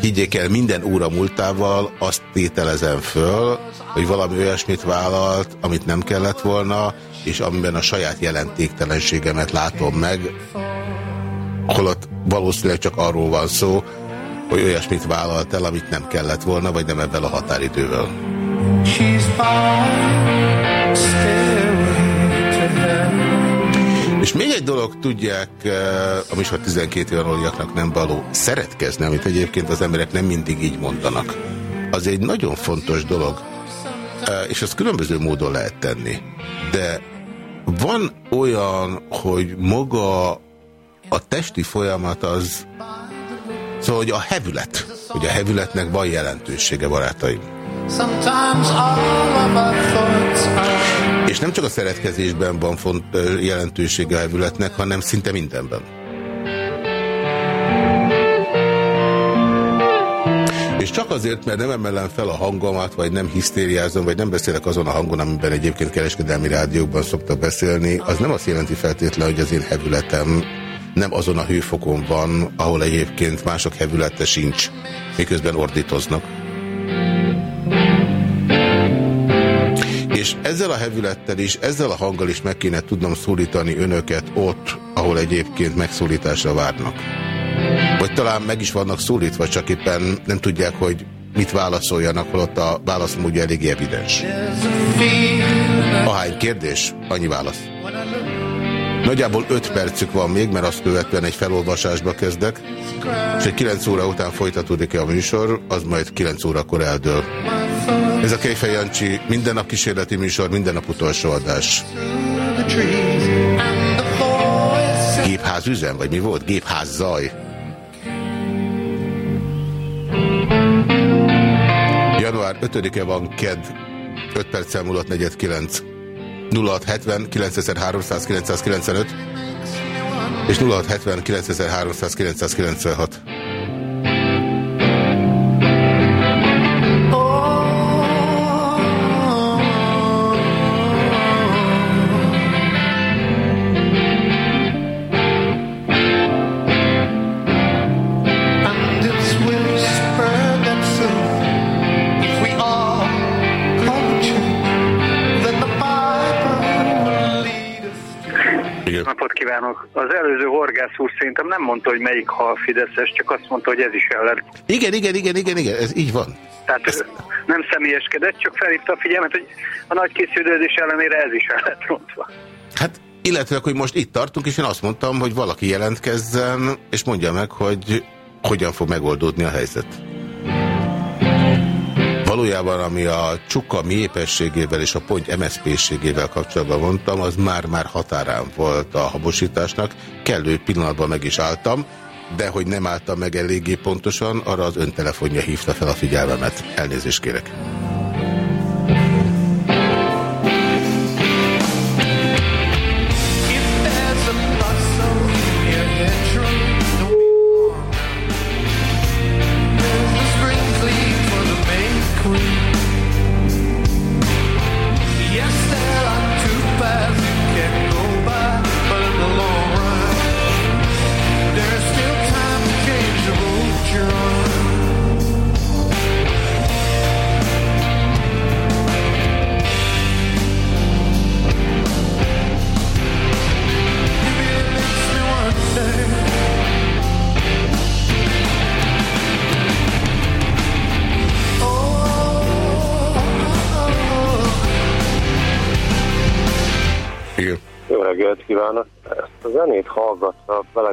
higgyék el, minden óra múltával azt tételezem föl, hogy valami olyasmit vállalt, amit nem kellett volna, és amiben a saját jelentéktelenségemet látom meg, holott valószínűleg csak arról van szó, hogy olyasmit vállalt el, amit nem kellett volna, vagy nem ebben a határidővel. She's és még egy dolog tudják, eh, a műsor 12 évanóliaknak nem való szeretkezni, amit egyébként az emberek nem mindig így mondanak. Az egy nagyon fontos dolog, eh, és ezt különböző módon lehet tenni. De van olyan, hogy maga a testi folyamat az, szóval hogy a hevület, hogy a hevületnek van jelentősége, barátaim. Sometimes all of our thoughts are és nem csak a szeretkezésben van font jelentősége a hevületnek, hanem szinte mindenben. És csak azért, mert nem emelem fel a hangomat, vagy nem hisztériázom, vagy nem beszélek azon a hangon, amiben egyébként kereskedelmi rádiókban szoktak beszélni, az nem azt jelenti feltétlenül, hogy az én hevületem nem azon a hőfokon van, ahol egyébként mások hevülete sincs, miközben ordítoznak. És ezzel a hevülettel is, ezzel a hanggal is meg kéne tudnom szólítani önöket ott, ahol egyébként megszólításra várnak. Vagy talán meg is vannak szólítva, csak éppen nem tudják, hogy mit válaszoljanak, holott a válaszom ugye elég evidens. Ahány kérdés, annyi válasz. Nagyjából 5 percük van még, mert azt követően egy felolvasásba kezdek, és egy 9 óra után folytatódik-e a műsor, az majd 9 órakor eldől. Ez a Kejfej Jancsi, minden nap kísérleti műsor, minden nap utolsó adás. Gépház üzem, vagy mi volt? Gépház zaj. Január 5-e van KED, 5 perccel múlott 49. 0670 9300 995 és 0670 9300 996. nem mondta, hogy melyik hal Fideszes, csak azt mondta, hogy ez is ellen. Igen, igen, igen, igen, igen, ez így van. Tehát ez... nem személyeskedett, csak felhívta a figyelmet, hogy a nagy készülődés ellenére ez is el lett rontva. Hát, illetve, hogy most itt tartunk, és én azt mondtam, hogy valaki jelentkezzen, és mondja meg, hogy hogyan fog megoldódni a helyzet. Valójában, ami a csuka mélyépességével és a pont MSZP-ségével kapcsolatban mondtam, az már-már határán volt a habosításnak. Kellő pillanatban meg is álltam, de hogy nem álltam meg eléggé pontosan, arra az ön telefonja hívta fel a figyelmemet. Elnézést kérek.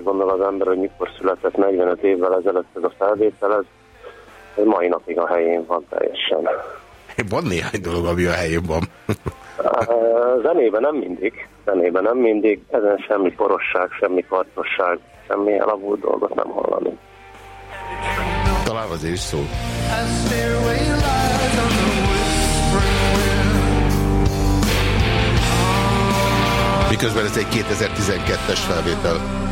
Belegondol az ember, hogy mikor született 45 évvel ezelőtt ez a felvétel, ez, ez mai napig a helyén van teljesen. Van néhány dolog, ami a helyén van. zenében nem mindig, zenében nem mindig, ezen semmi porosság, semmi kartosság, semmi elavult dolgot nem hallani. Talán azért is szól. miközben ez egy 2012-es felvétel.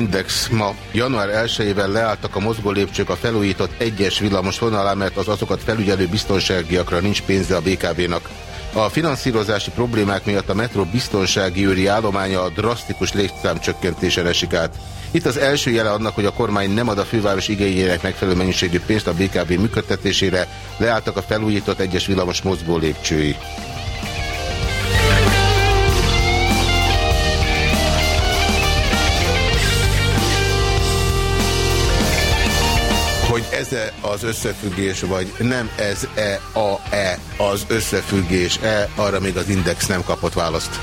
Index ma január 1-ével leálltak a mozgó lépcsők a felújított egyes villamos vonalá, mert az azokat felügyelő biztonságiakra nincs pénze a BKV-nak. A finanszírozási problémák miatt a metró biztonsági őri állománya a drasztikus létszámcsökkentésen esik át. Itt az első jele annak, hogy a kormány nem ad a főváros igényének megfelelő mennyiségű pénzt a BKV működtetésére, leálltak a felújított egyes villamos mozgó lépcsői. Ez-e az összefüggés, vagy nem ez-e a-e az összefüggés-e, arra még az Index nem kapott választ.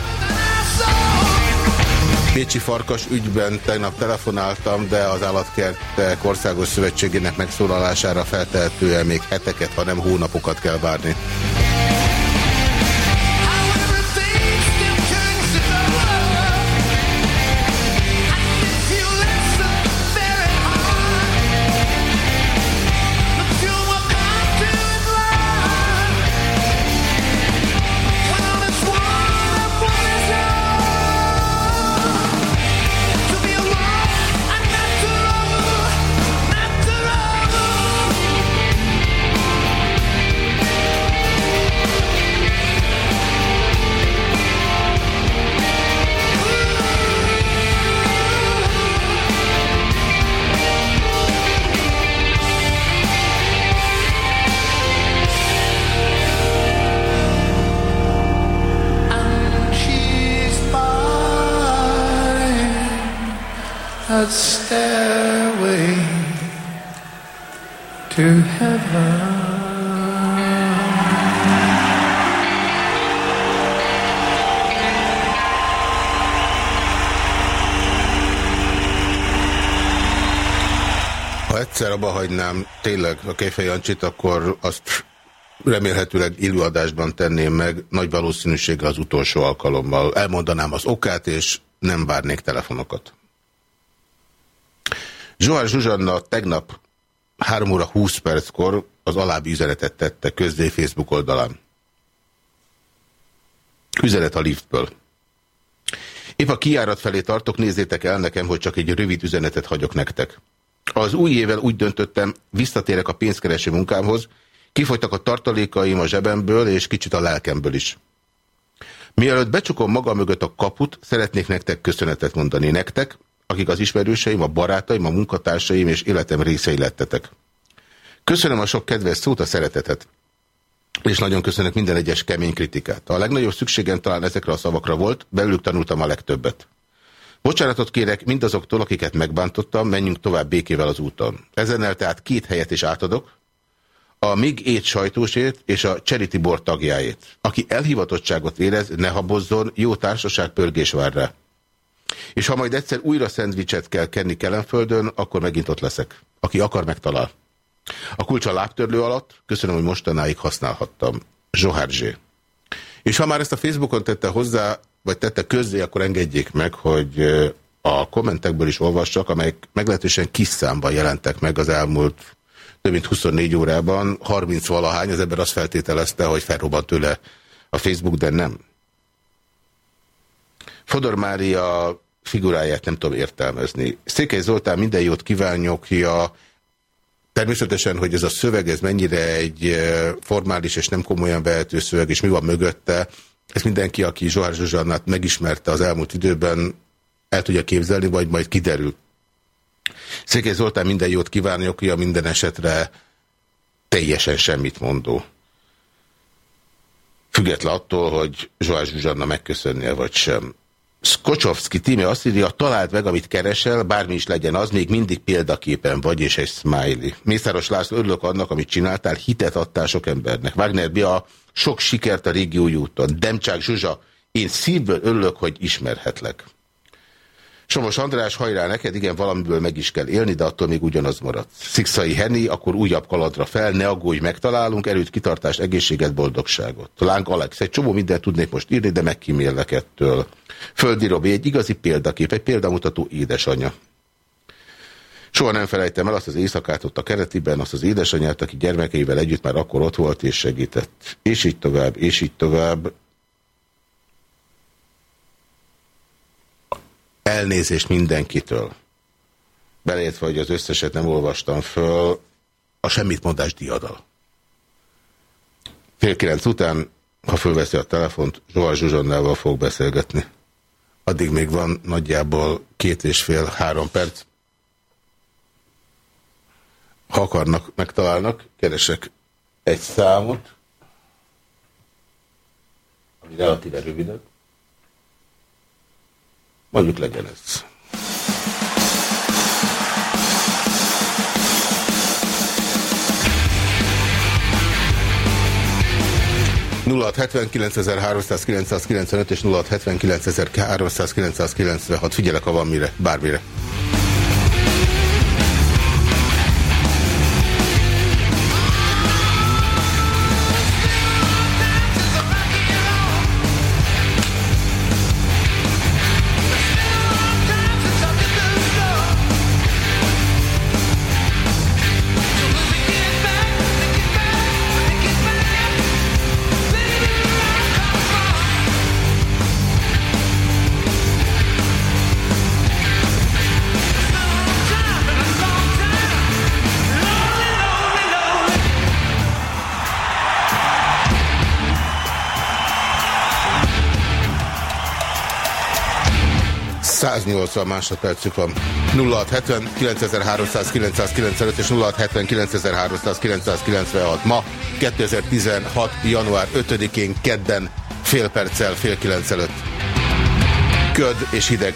Pécsi Farkas ügyben tegnap telefonáltam, de az Állatkert Országos Szövetségének megszólalására feltehetően még heteket, hanem hónapokat kell várni. wide stairway to heaven. Ha egyszer abba hagynám tényleg a Kejfej Jancsit, akkor azt remélhetőleg illőadásban tenném meg, nagy valószínűséggel az utolsó alkalommal. Elmondanám az okát, és nem várnék telefonokat. Zsohár Zsuzsanna tegnap 3 óra 20 perckor az alábbi üzenetet tette közzé Facebook oldalán. Üzenet a liftből. Épp a kiárat felé tartok, nézzétek el nekem, hogy csak egy rövid üzenetet hagyok nektek. Az új évvel úgy döntöttem, visszatérek a pénzkereső munkámhoz, kifogytak a tartalékaim a zsebemből és kicsit a lelkemből is. Mielőtt becsukom maga mögött a kaput, szeretnék nektek köszönetet mondani nektek, akik az ismerőseim, a barátaim, a munkatársaim és életem részei lettetek. Köszönöm a sok kedves szót, a szeretetet. És nagyon köszönök minden egyes kemény kritikát. A legnagyobb szükségem talán ezekre a szavakra volt, belőlük tanultam a legtöbbet. Bocsánatot kérek mindazoktól, akiket megbántottam, menjünk tovább békével az úton. Ezennel tehát két helyet is átadok, a Mig Ét sajtósért és a Charity Board tagjáért. Aki elhivatottságot érez, ne habozzon, jó társaság pörgés vár rá. És ha majd egyszer újra szendvicset kell kenni Kelenföldön, akkor megint ott leszek. Aki akar, megtalál. A kulcs a lábtörlő alatt, köszönöm, hogy mostanáig használhattam. Zsohár Zsé. És ha már ezt a Facebookon tette hozzá, vagy tette közzé, akkor engedjék meg, hogy a kommentekből is olvassak, amelyek meglehetősen kis számban jelentek meg az elmúlt több mint 24 órában, 30 valahány, az ember azt feltételezte, hogy felrobbant tőle a Facebook, de nem. Fodor Mária figuráját nem tudom értelmezni. Székely Zoltán minden jót kívánjokja, természetesen, hogy ez a szöveg, ez mennyire egy formális és nem komolyan vehető szöveg, és mi van mögötte, ez mindenki, aki Zsohár Zsuzsannát megismerte az elmúlt időben, el tudja képzelni, vagy majd kiderül. Székely Zoltán minden jót kívánok, a minden esetre teljesen semmit mondó. Független attól, hogy Zsohár Zsuzsanna megköszönnie vagy sem. Skocsovszki tíme azt írja, találd meg, amit keresel, bármi is legyen az, még mindig példaképen vagy, és egy smiley. Mészáros László, örülök annak, amit csináltál, hitet adtál sok embernek. Wagner Bia, sok sikert a régió úton. Demcsák Zsuzsa, én szívből örülök, hogy ismerhetlek. Somos András, hajrá neked, igen, valamiből meg is kell élni, de attól még ugyanaz marad. Szikszai Henny, akkor újabb kaladra fel, ne aggódj, megtalálunk, erőt, kitartást, egészséget, boldogságot. Lánk Alex, egy csomó mindent tudnék most írni, de megkímélek ettől. Földi Robi, egy igazi példakép, egy példamutató édesanyja. Soha nem felejtem el azt az éjszakát ott a keretiben, azt az édesanyját, aki gyermekeivel együtt már akkor ott volt és segített. És így tovább, és így tovább. Elnézést mindenkitől. Beleértve, hogy az összeset nem olvastam föl, a semmit mondás diadal. Fél kilenc után, ha fölveszi a telefont, Zsoha Zsuzsonnával fog beszélgetni. Addig még van nagyjából két és fél, három perc. Ha akarnak, megtalálnak, keresek egy számot, ami relatíve rövidebb. Mondjuk legyen ez. és 0679.395 Figyelek, ha van mire, bármire. A másodpercük van. 0670 9395 és 0670 Ma 2016. január 5-én kedden fél perccel fél kilenc előtt. Köd és hideg.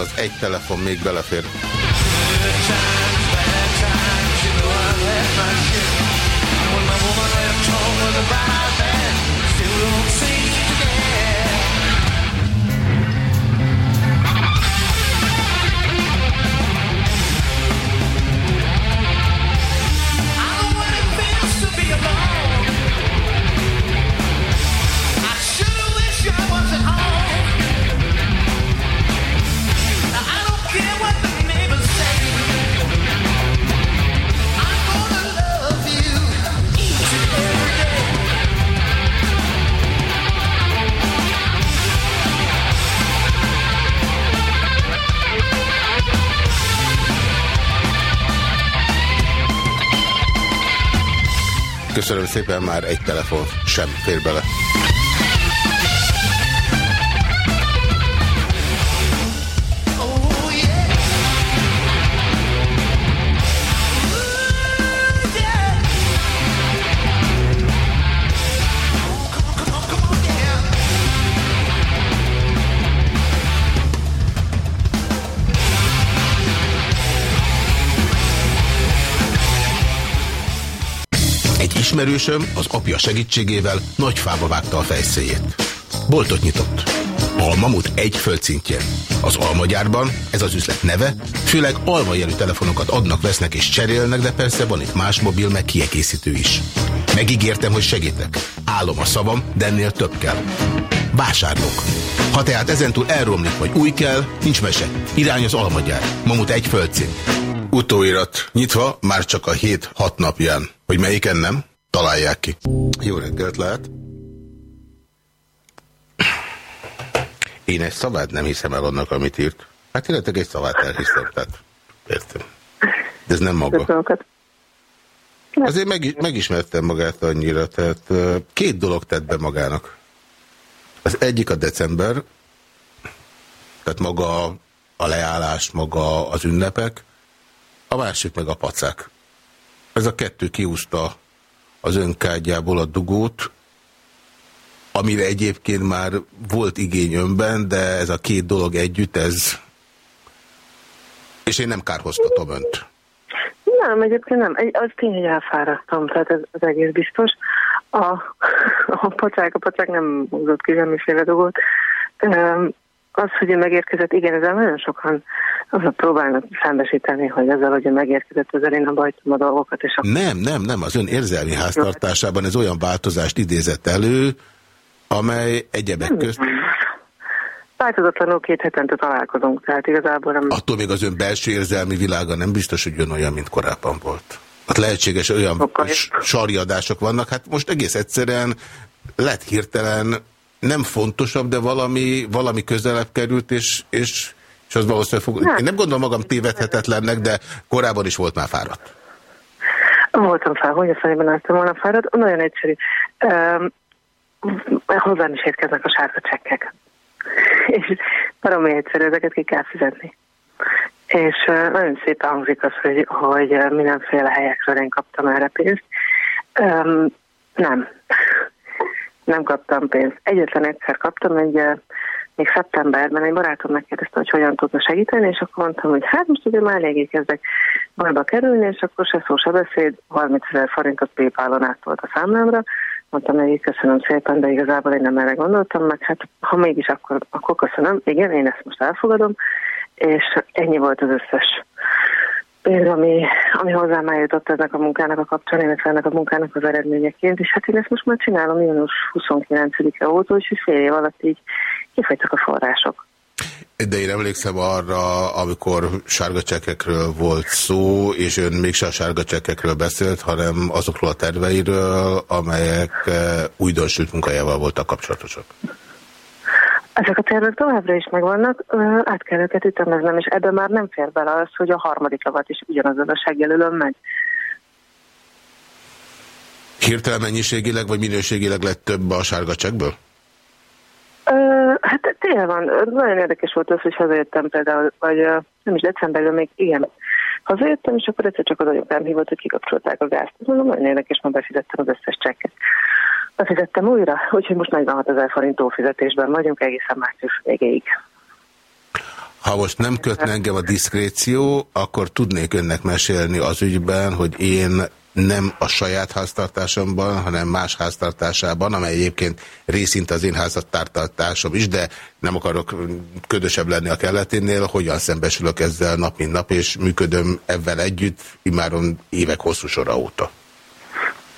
Azaz egy telefon még belefér. Köszönöm szépen, már egy telefon sem fér bele. Ismerősöm az apja segítségével nagy fába vágta a fejszéjét. Boltot nyitott. Almamut egy földszintjén. Az almagyárban, ez az üzlet neve, főleg almajelű telefonokat adnak, vesznek és cserélnek, de persze van itt más mobil, meg kiegészítő is. Megígértem, hogy segítek. Állom a szavam, de ennél több kell. Vásárlók. Ha tehát ezentúl elromlik, vagy új kell, nincs mese. Irány az almagyár. Mamut egy földszint. Utóirat. Nyitva már csak a 7-6 napján. Hogy melyiken nem? Találják ki. Jó reggelt lehet. Én egy szavát nem hiszem el annak, amit írt. Hát illetve egy szavát elhiszem, tehát értem. De ez nem maga. Azért meg, megismertem magát annyira, tehát két dolog tett be magának. Az egyik a december, tehát maga a leállás, maga az ünnepek, a másik meg a pacák. Ez a kettő kiúzta az önkádjából a dugót, amire egyébként már volt igény önben, de ez a két dolog együtt, ez... És én nem kárhoztatom önt. Nem, egyébként nem. Az tény, hogy elfáradtam, tehát ez az egész biztos. A, a pacák, a pacák nem húzott ki semmiféle dolgot. Az, hogy ő megérkezett, igen, ezzel nagyon sokan azok próbálnak szembesíteni, hogy ezzel, hogy ő megérkezett, ezzel én nem bajtom a dolgokat. És akkor... Nem, nem, nem. Az ön érzelmi háztartásában ez olyan változást idézett elő, amely egyebek közt... Változatlanul két hetente találkozunk, tehát igazából nem... Attól még az ön belső érzelmi világa nem biztos, hogy ön olyan, mint korábban volt. Hát lehetséges olyan sarjadások vannak, hát most egész egyszerűen lett hirtelen nem fontosabb, de valami, valami közelebb került, és, és, és az valószínűleg fog... Nem. Én nem gondolom magam tévedhetetlennek, de korábban is volt már fáradt. Voltam fel, hogy a fejében láttam volna fáradt. Nagyon egyszerű. Um, hozzám is érkeznek a sárga csekkek. És valami egyszerű, ezeket ki kell fizetni. És uh, nagyon szépen hangzik az, hogy, hogy mindenféle helyekről én kaptam erre pénzt. Um, nem nem kaptam pénzt. Egyetlen egyszer kaptam, egy, még szeptemberben egy barátom megkérdezte, hogy hogyan tudna segíteni, és akkor mondtam, hogy hát most ugye már eléggé kezdek bajba kerülni, és akkor se szó se beszéd, 30 ezer forintot PayPal-on átolt a számlámra, mondtam neki, köszönöm szépen, de igazából én nem erre gondoltam, meg hát ha mégis akkor, akkor köszönöm, igen, én ezt most elfogadom, és ennyi volt az összes pénz, ami, ami hozzám eljutott ennek a munkának a kapcsán, illetve ennek a munkának az eredményeként, és hát én ezt most már csinálom június 29-e óta, úgyhogy fél év alatt így kifogytak a források. De én emlékszem arra, amikor sárga csekekről volt szó, és ön mégse a sárga csekekről beszélt, hanem azokról a terveiről, amelyek eh, újdonsült munkájával voltak kapcsolatosak. Ezek a tervek továbbra is megvannak, át kell őket ütemeznem, és ebben már nem fér bele az, hogy a harmadik lavat is ugyanazon a segjelölöm megy. Hirtelen mennyiségileg vagy minőségileg lett több a sárga csekkből? hát tényleg van. Nagyon érdekes volt az, hogy hazajöttem például, vagy nem is decemberben még, igen. Hazajöttem, és akkor egyszer csak az anyukám hívott, hogy kikapcsolták a gázt. Mondom, nagyon érdekes, mert befizettem az összes csekket. Befizettem újra, úgyhogy most 46 ezer forint fizetésben vagyunk egészen március végéig. Ha most nem kötne engem a diszkréció, akkor tudnék önnek mesélni az ügyben, hogy én nem a saját háztartásomban, hanem más háztartásában, amely egyébként részint az én háztartásom is, de nem akarok ködösebb lenni a kelleténél, hogyan szembesülök ezzel nap mint nap, és működöm ebben együtt, immáron évek hosszú sora óta.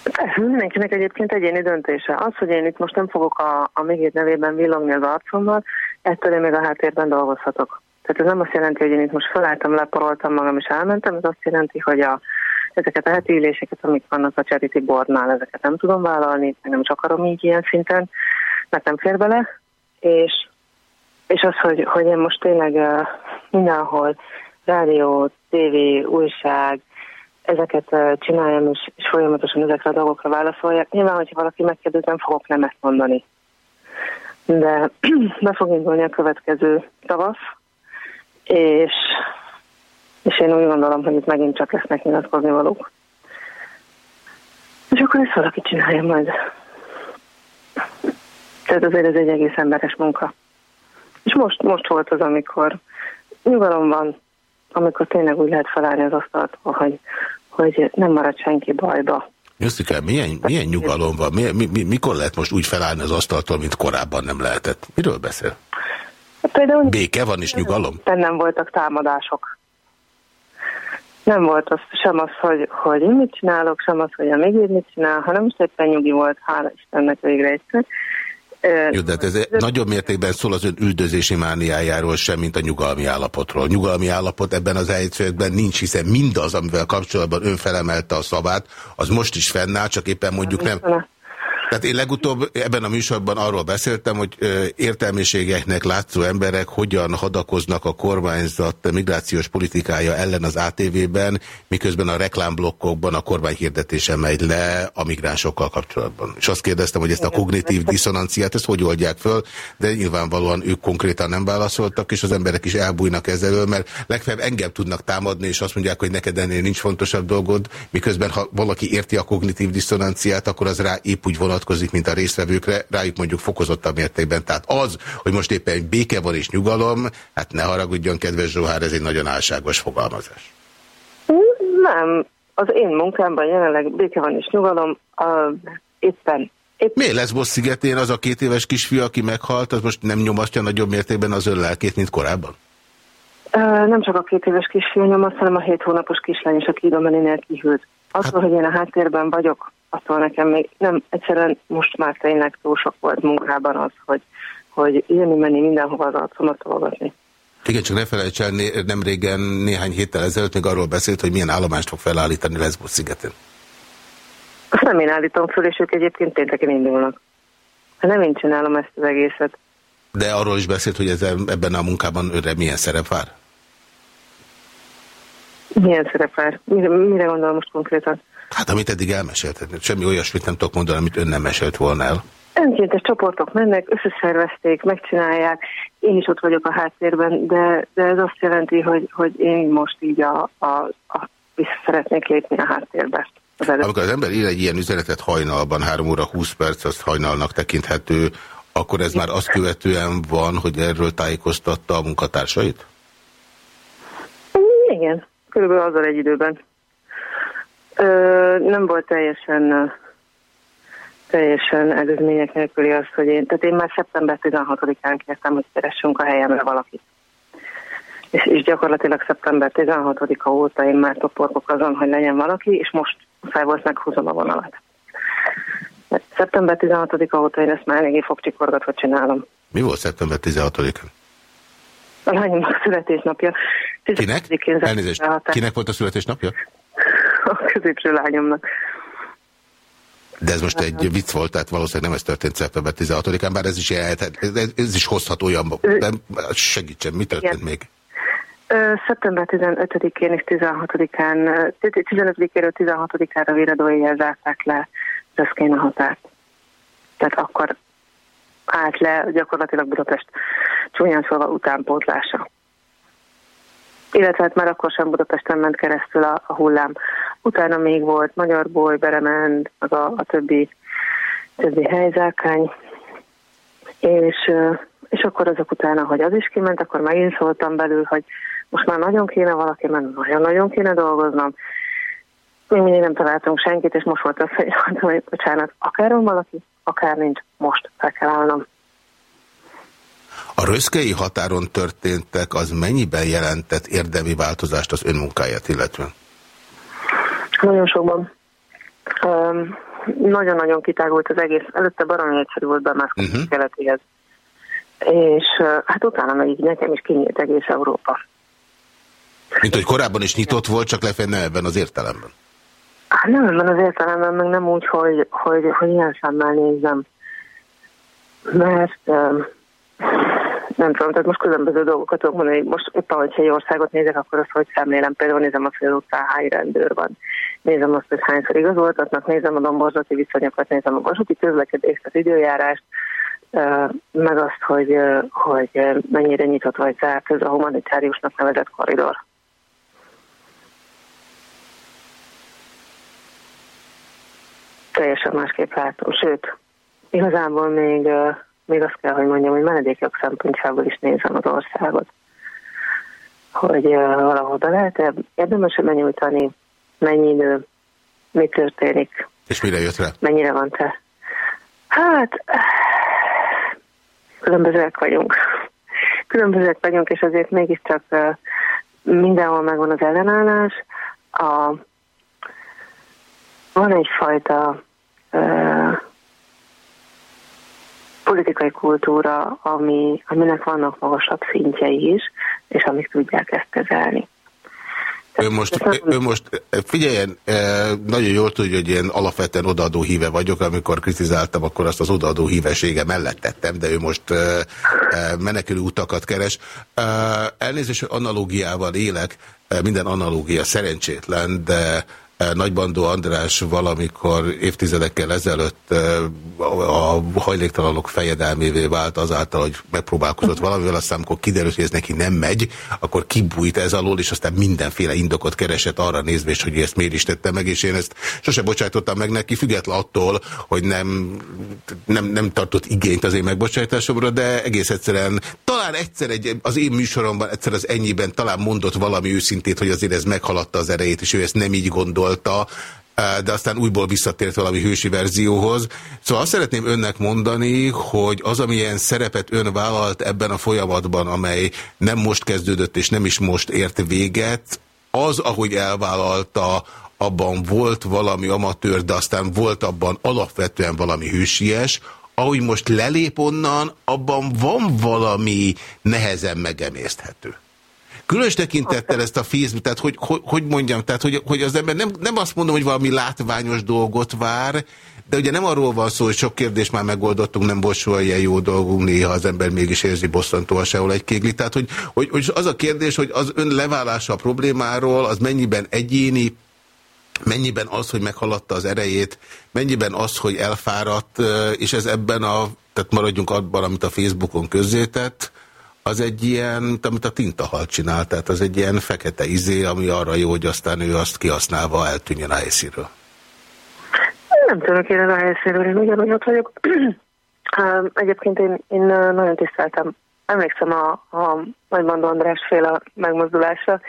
Persze, mindenkinek egyébként egyéni döntése. Az, hogy én itt most nem fogok a, a még nevében villogni az arcommal, ettől én még a háttérben dolgozhatok. Tehát ez nem azt jelenti, hogy én itt most felálltam, leporoltam magam és elmentem, ez azt jelenti, hogy a, ezeket a heti üléseket, amik vannak a Charity Boardnál, ezeket nem tudom vállalni, nem is akarom így ilyen szinten, mert nem fér bele, és, és az, hogy, hogy én most tényleg uh, mindenhol rádió, tévé, újság, ezeket csináljam, és, és folyamatosan ezekre a dolgokra válaszoljak. Nyilván, hogyha valaki megkérdez, nem fogok nemet mondani. De be fog indulni a következő tavasz, és, és én úgy gondolom, hogy itt megint csak lesznek nyilatkozni valók. És akkor ezt valaki csinálja majd. Tehát azért ez egy egész emberes munka. És most, most volt az, amikor nyugalom van, amikor tényleg úgy lehet felállni az asztaltól, hogy, hogy nem marad senki bajba. Jösszike, milyen, milyen nyugalom van? Mi, mi, mikor lehet most úgy felállni az asztaltól, mint korábban nem lehetett? Miről beszél? Például Béke van és nyugalom? Nem voltak támadások. Nem volt az, sem az, hogy, hogy én mit csinálok, sem az, hogy a még mit csinál, hanem most éppen nyugi volt, hála Istennek végre egyszer. Jó, de hát ez de... nagyobb mértékben szól az ön üldözési mániájáról sem, mint a nyugalmi állapotról. Nyugalmi állapot ebben az helyzetben nincs, hiszen mindaz, amivel kapcsolatban ön felemelte a szavát, az most is fennáll, csak éppen mondjuk nem, tehát én legutóbb ebben a műsorban arról beszéltem, hogy értelmiségeknek látszó emberek hogyan hadakoznak a kormányzat migrációs politikája ellen az ATV-ben, miközben a reklámblokkokban a kormány hirdetése megy le a migránsokkal kapcsolatban. És azt kérdeztem, hogy ezt a kognitív diszonanciát, ezt hogy oldják föl, de nyilvánvalóan ők konkrétan nem válaszoltak, és az emberek is elbújnak ezzel, mert legfeljebb engem tudnak támadni, és azt mondják, hogy neked ennél nincs fontosabb dolgod, miközben ha valaki érti a kognitív diszonanciát, akkor az rá épp úgy vonat vonatkozik, mint a résztvevőkre, rájuk mondjuk fokozottabb mértékben. Tehát az, hogy most éppen béke van és nyugalom, hát ne haragudjon, kedves Zsohár, ez egy nagyon álságos fogalmazás. Nem, az én munkámban jelenleg béke van és nyugalom, a, éppen Épp... Miért lesz Bosz szigetén az a két éves kisfiú, aki meghalt, az most nem nyomasztja nagyobb mértékben az ön lelkét, mint korábban? Uh, nem csak a két éves kisfiú nyomaszt, hanem a hét hónapos kislány is, aki idomeninél kihűlt. Attól, hát... hogy én a háttérben vagyok, attól nekem még nem, egyszerűen most már tényleg túl sok volt munkában az, hogy, hogy jönni menni mindenhova az arcomat tolgatni. Igen, csak ne felejts el, nem régen, néhány héttel ezelőtt még arról beszélt, hogy milyen állomást fog felállítani Lesbos szigetén. Azt nem én állítom föl, és ők egyébként pénteken indulnak. Hát nem én csinálom ezt az egészet. De arról is beszélt, hogy ez, ebben a munkában őre milyen szerep vár? Milyen szerep vár? Mire, mire gondol most konkrétan? Hát amit eddig elmesélt, semmi olyasmit nem tudok mondani, amit ön nem mesélt volna el. Önkéntes csoportok mennek, összeszervezték, megcsinálják, én is ott vagyok a háttérben, de, de ez azt jelenti, hogy, hogy én most így a, a, a vissza szeretnék lépni a háttérbe. Az Amikor az ember ír egy ilyen üzenetet hajnalban, 3 óra 20 perc, azt hajnalnak tekinthető, akkor ez már azt követően van, hogy erről tájékoztatta a munkatársait? Igen, körülbelül azzal egy időben. Ö, nem volt teljesen teljesen előzmények nélküli az, hogy én, tehát én már szeptember 16-án kértem, hogy keressünk a helyemre valakit. És, és gyakorlatilag szeptember 16-a óta én már toporgok azon, hogy legyen valaki, és most fel volt meghúzom a vonalat. Szeptember 16-a óta én ezt már eléggé fogcsikorgatva csinálom. Mi volt szeptember 16-án? A lányomnak születésnapja. Kinek? Elnézést. Kinek volt a születésnapja? A középső lányomnak. De ez most egy vicc volt, tehát valószínűleg nem ez történt szeptember 16-án, bár ez is, jelhet, ez, ez is hozhat olyan, de segítsen, mi történt Igen. még? Szeptember 15-én és 16-án, 15-éről 16-ára viradóéjjel zárták le Röszkén a határt. Tehát akkor állt le gyakorlatilag Budapest csúnyán szólva utánpótlása illetve hát már akkor sem Budapesten ment keresztül a, a hullám. Utána még volt Magyar Boly, Berement, meg a, a többi, többi helyzárkány, és, és akkor azok utána, hogy az is kiment, akkor megint szóltam belül, hogy most már nagyon kéne valaki, mert nagyon-nagyon kéne dolgoznom. Még mindig nem találtunk senkit, és most volt az, hogy mondtam, hogy bocsánat, akár van valaki, akár nincs, most fel kell állnom. A röszkei határon történtek, az mennyiben jelentett érdemi változást az önmunkáját illetve? Nagyon sokban. Nagyon-nagyon um, kitágult az egész. Előtte baromi egyszerű volt bemászkodni uh -huh. keletéhez. És uh, hát utána meg így nekem is kinyílt egész Európa. Mint hogy korábban is nyitott volt, csak lefelé nem ebben az értelemben. Hát nem ebben az értelemben, meg nem úgy, hogy, hogy, hogy ilyen szemmel nézem. Mert um, nem tudom, tehát most különböző dolgokat tudok mondani. Most éppen, hogyha egy országot nézek, akkor azt, hogy szemlélem, például nézem a fél utcán hány rendőr van. Nézem azt, hogy hányszor igazoltatnak, nézem a domborzati viszonyokat, nézem a vasúti közlekedést, az időjárást, meg azt, hogy, hogy mennyire nyitott vagy zárt ez a humanitáriusnak nevezett koridor. Teljesen másképp látom, sőt, igazából még még azt kell, hogy mondjam, hogy menedékjog szempontjából is nézem az országot. Hogy uh, valahol be lehet -e érdemes benyújtani, mennyi idő, mi történik. És mire jött rá? Mennyire van te? Hát, különbözőek vagyunk. Különbözőek vagyunk, és azért mégiscsak uh, mindenhol megvan az ellenállás. A, van egyfajta uh, politikai kultúra, ami, aminek vannak magasabb szintjei is, és amik tudják ezt kezelni. Ő most, ő most figyeljen, nagyon jól tudja, hogy én alapvetően odaadó híve vagyok, amikor kritizáltam, akkor azt az odaadó hívesége mellett tettem, de ő most menekülő utakat keres. Elnézést, hogy analógiával élek, minden analógia szerencsétlen, de Nagybandó András valamikor évtizedekkel ezelőtt a hajléktalanok fejedelmévé vált azáltal, hogy megpróbálkozott valamivel, aztán amikor kiderült, hogy ez neki nem megy, akkor kibújt ez alól, és aztán mindenféle indokot keresett arra nézve, hogy ezt miért is tette meg, és én ezt sose bocsájtottam meg neki, független attól, hogy nem, nem, nem tartott igényt az én megbocsájtásomra, de egész egyszerűen talán egyszer egy, az én műsoromban egyszer az ennyiben talán mondott valami őszintét, hogy azért ez meghaladta az erejét, és ő ezt nem így gondol gondolta, eh, de aztán újból visszatért valami hősi verzióhoz. Szóval azt szeretném önnek mondani, hogy az, amilyen szerepet ön vállalt ebben a folyamatban, amely nem most kezdődött és nem is most ért véget, az, ahogy elvállalta, abban volt valami amatőr, de aztán volt abban alapvetően valami hősies, ahogy most lelép onnan, abban van valami nehezen megemészthető. Különös tekintettel ezt a Facebook, tehát hogy, hogy, hogy mondjam, tehát hogy, hogy az ember nem, nem azt mondom, hogy valami látványos dolgot vár, de ugye nem arról van szó, hogy sok kérdést már megoldottunk, nem volt soha ilyen jó dolgunk, néha az ember mégis érzi bosszantóan sehol egy kégli. Tehát, hogy, hogy, hogy az a kérdés, hogy az ön leválása a problémáról, az mennyiben egyéni, mennyiben az, hogy meghaladta az erejét, mennyiben az, hogy elfáradt, és ez ebben a, tehát maradjunk abban, amit a Facebookon közzétett, az egy ilyen, amit a tintahal csinál, tehát az egy ilyen fekete izé, ami arra jó, hogy aztán ő azt kihasználva eltűnjön a helyszínről. Nem tudok én a helyszínről, én ugyanúgy ott vagyok. Egyébként én, én nagyon tiszteltem, emlékszem a, a Nagybandó András féle megmozdulásra,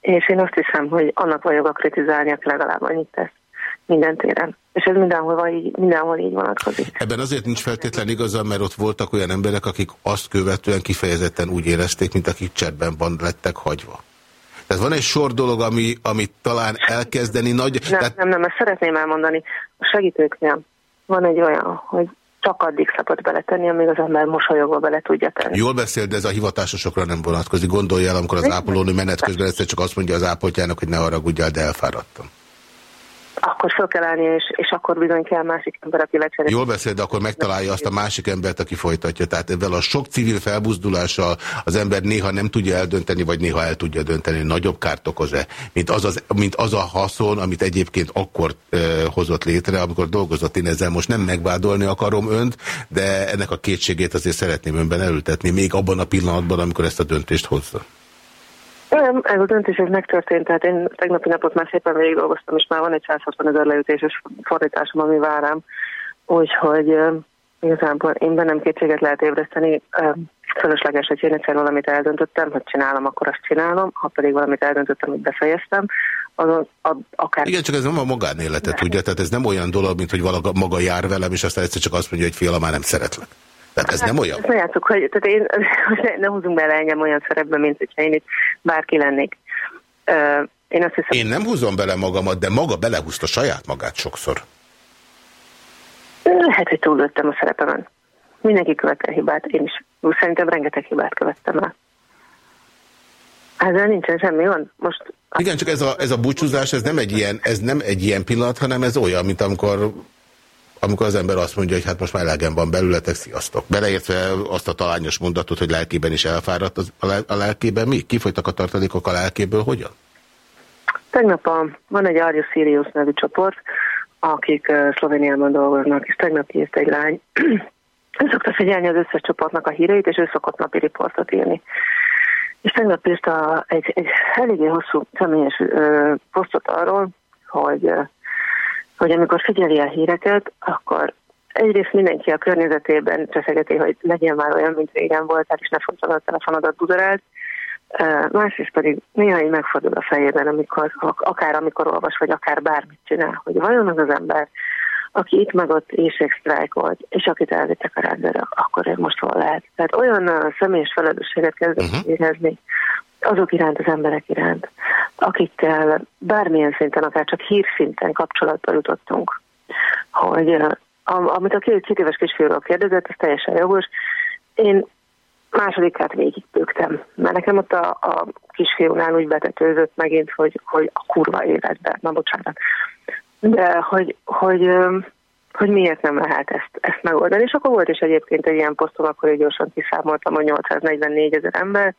és én azt hiszem, hogy annak vagyok a kritizálni, aki legalább annyit tesz minden téren. És ez mindenhol, így, mindenhol így vonatkozik. Ebben azért nincs feltétlen igaza, mert ott voltak olyan emberek, akik azt követően kifejezetten úgy érezték, mint akik cserben van lettek hagyva. Tehát van egy sor dolog, ami, amit talán elkezdeni nagy... Nem, tehát... nem, nem, ezt szeretném elmondani. A segítőknél van egy olyan, hogy csak addig szabad beletenni, amíg az ember mosolyogva bele tudja tenni. Jól beszél, de ez a hivatásosokra nem vonatkozik. Gondolja el, amikor az ápolónő menet közben egyszer csak azt mondja az ápoltjának, hogy ne haragudjál, de elfáradtam akkor fel kell állni, és, és akkor bizony kell másik ember, aki lecserél. Jól beszél, de akkor megtalálja azt a másik embert, aki folytatja. Tehát ebben a sok civil felbuzdulással az ember néha nem tudja eldönteni, vagy néha el tudja dönteni, nagyobb kárt okoz-e, mint az, mint az a haszon, amit egyébként akkor e, hozott létre, amikor dolgozott. Én ezzel most nem megvádolni akarom önt, de ennek a kétségét azért szeretném önben elültetni, még abban a pillanatban, amikor ezt a döntést hozza. Nem, ez a döntés ez megtörtént, tehát én tegnapi napot már szépen végig dolgoztam, és már van egy 160 ezer leütéses fordításom, ami vár rám. Úgyhogy igazából én bennem kétséget lehet ébreszteni. Fölösleges, hogy én egyszer valamit eldöntöttem, hogy csinálom, akkor azt csinálom, ha pedig valamit eldöntöttem, hogy befejeztem, azon a, akár... Igen, csak ez nem a magánéletet tudja, tehát ez nem olyan dolog, mint hogy valaga maga jár velem, és aztán egyszer csak azt mondja, hogy fiala, már nem szeretlek. Tehát ez hát, nem olyan? Ezt játszuk, hogy tehát én, ne, ne húzunk bele engem olyan szerepbe, mint hogyha én itt bárki lennék. Uh, én, azt hiszem, én nem húzom bele magamat, de maga belehúzta saját magát sokszor. Lehet, hogy túllőttem a szerepemen. Mindenki követte hibát, én is. Szerintem rengeteg hibát követtem el. Ezzel nincsen semmi van. Most... Igen, csak ez a, ez a búcsúzás, ez nem, egy ilyen, ez nem egy ilyen pillanat, hanem ez olyan, mint amikor amikor az ember azt mondja, hogy hát most már elegem van belületek, sziasztok. Beleértve azt a talányos mondatot, hogy lelkében is elfáradt az, a, a lelkében. Mi? Kifolytak a tartalékok a lelkéből? Hogyan? Tegnap a, van egy Arja Sirius nevű csoport, akik uh, Szlovéniában dolgoznak, és tegnap írt egy lány, ő szokta figyelni az összes csoportnak a híreit, és ő szokott napi riportot írni. És tegnap írta egy, egy eléggé hosszú személyes ö, posztot arról, hogy, ö, hogy amikor figyeli a híreket, akkor egyrészt mindenki a környezetében cseszegeti, hogy legyen már olyan, mint régen volt, is ne fontos a telefonodat budorált, másrészt pedig néha így megfordul a fejében, amikor, akár amikor olvas, vagy akár bármit csinál, hogy vajon az az ember, aki itt meg ott éjségsztrájkolt, és akit elvittek a rendőrök, akkor ő most hol lehet. Tehát olyan uh, személyes felelősséget kezdett uh-huh. érezni azok iránt, az emberek iránt, akikkel bármilyen szinten, akár csak hírszinten kapcsolatba jutottunk, hogy amit a két, két éves kisfiúról kérdezett, ez teljesen jogos. Én másodikát végigpőgtem, mert nekem ott a, a kisfiúnál úgy betetőzött megint, hogy, hogy a kurva életben, na bocsánat, de hogy, hogy, hogy miért nem lehet ezt, ezt megoldani. És akkor volt is egyébként egy ilyen posztom, akkor így gyorsan kiszámoltam, hogy 844 ezer ember,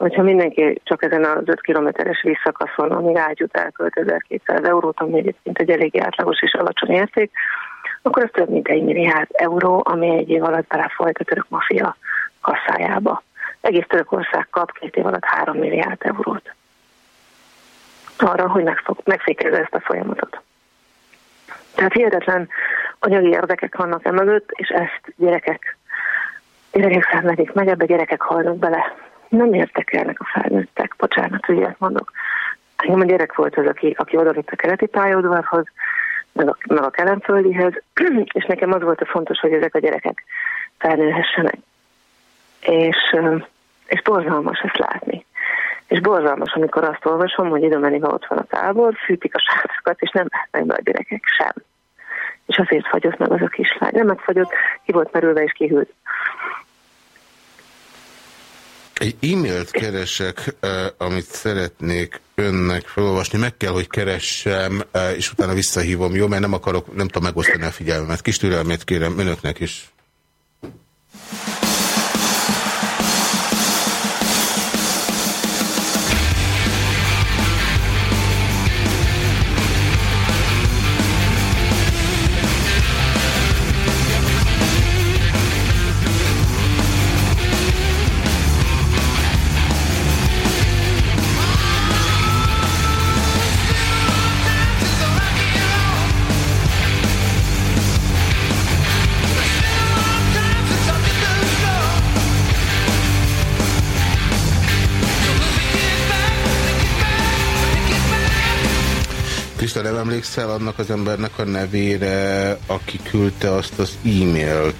hogyha mindenki csak ezen az 5 kilométeres visszakaszon, amíg ágyút elkölt 1200 eurót, ami egyébként egy eléggé átlagos és alacsony érték, akkor ez több mint egy milliárd euró, ami egy év alatt belefolyt a török mafia kasszájába. Egész Törökország kap két év alatt 3 milliárd eurót. Arra, hogy megfékezze ezt a folyamatot. Tehát hihetetlen anyagi érdekek vannak e mögött, és ezt gyerekek, gyerekek szenvedik meg, ebbe gyerekek halnak bele. Nem értekelnek a felnőttek, bocsánat, hogy ilyet mondok. Engem a gyerek volt az, aki, aki odalott a keleti pályaudvarhoz, meg a, meg a kelemföldihez, és nekem az volt a fontos, hogy ezek a gyerekek felnőhessenek. És, és borzalmas ezt látni. És borzalmas, amikor azt olvasom, hogy időmenive ott van a tábor, fűtik a srácokat, és nem lehetnek be a gyerekek sem. És azért fagyott meg az a kislány. Nem megfagyott, ki volt merülve és kihűlt. Egy e-mailt keresek, amit szeretnék önnek felolvasni. Meg kell, hogy keressem, és utána visszahívom, jó? Mert nem akarok, nem tudom megosztani a figyelmet. Kis türelmét kérem önöknek is. Emlékszel annak az embernek a nevére, aki küldte azt az e-mailt?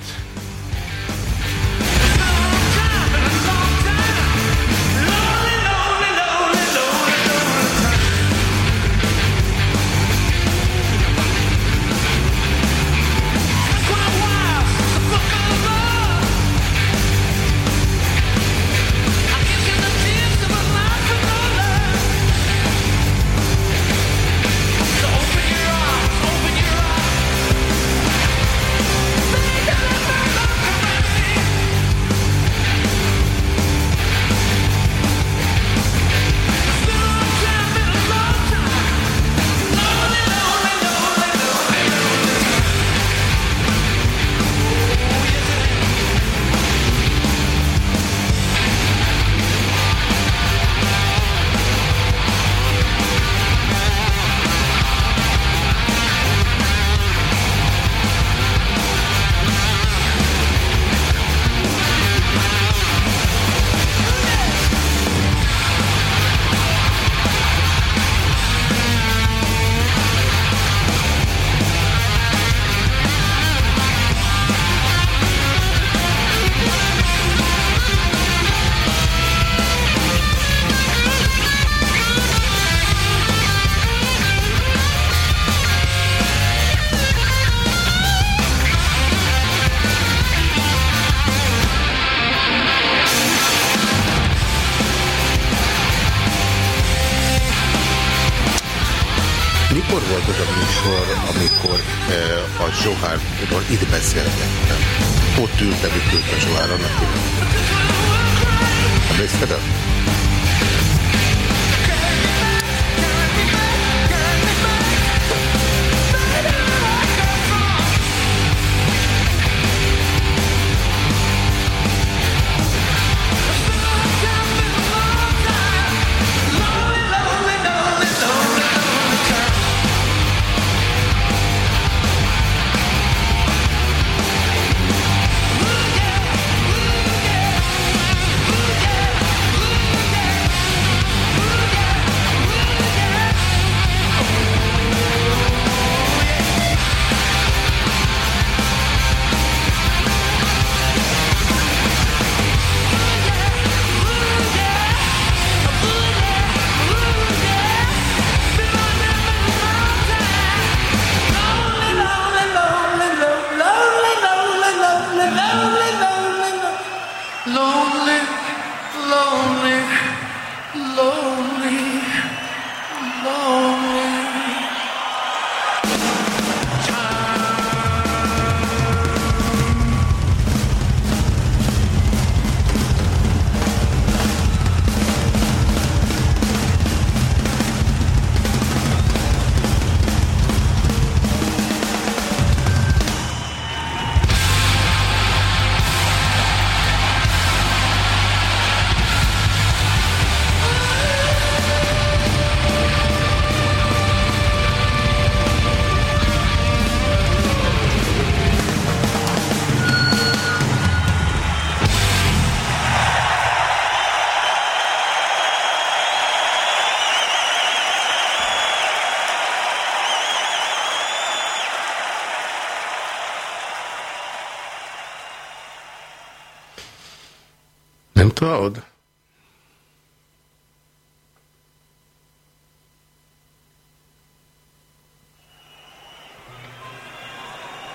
Arnaldo.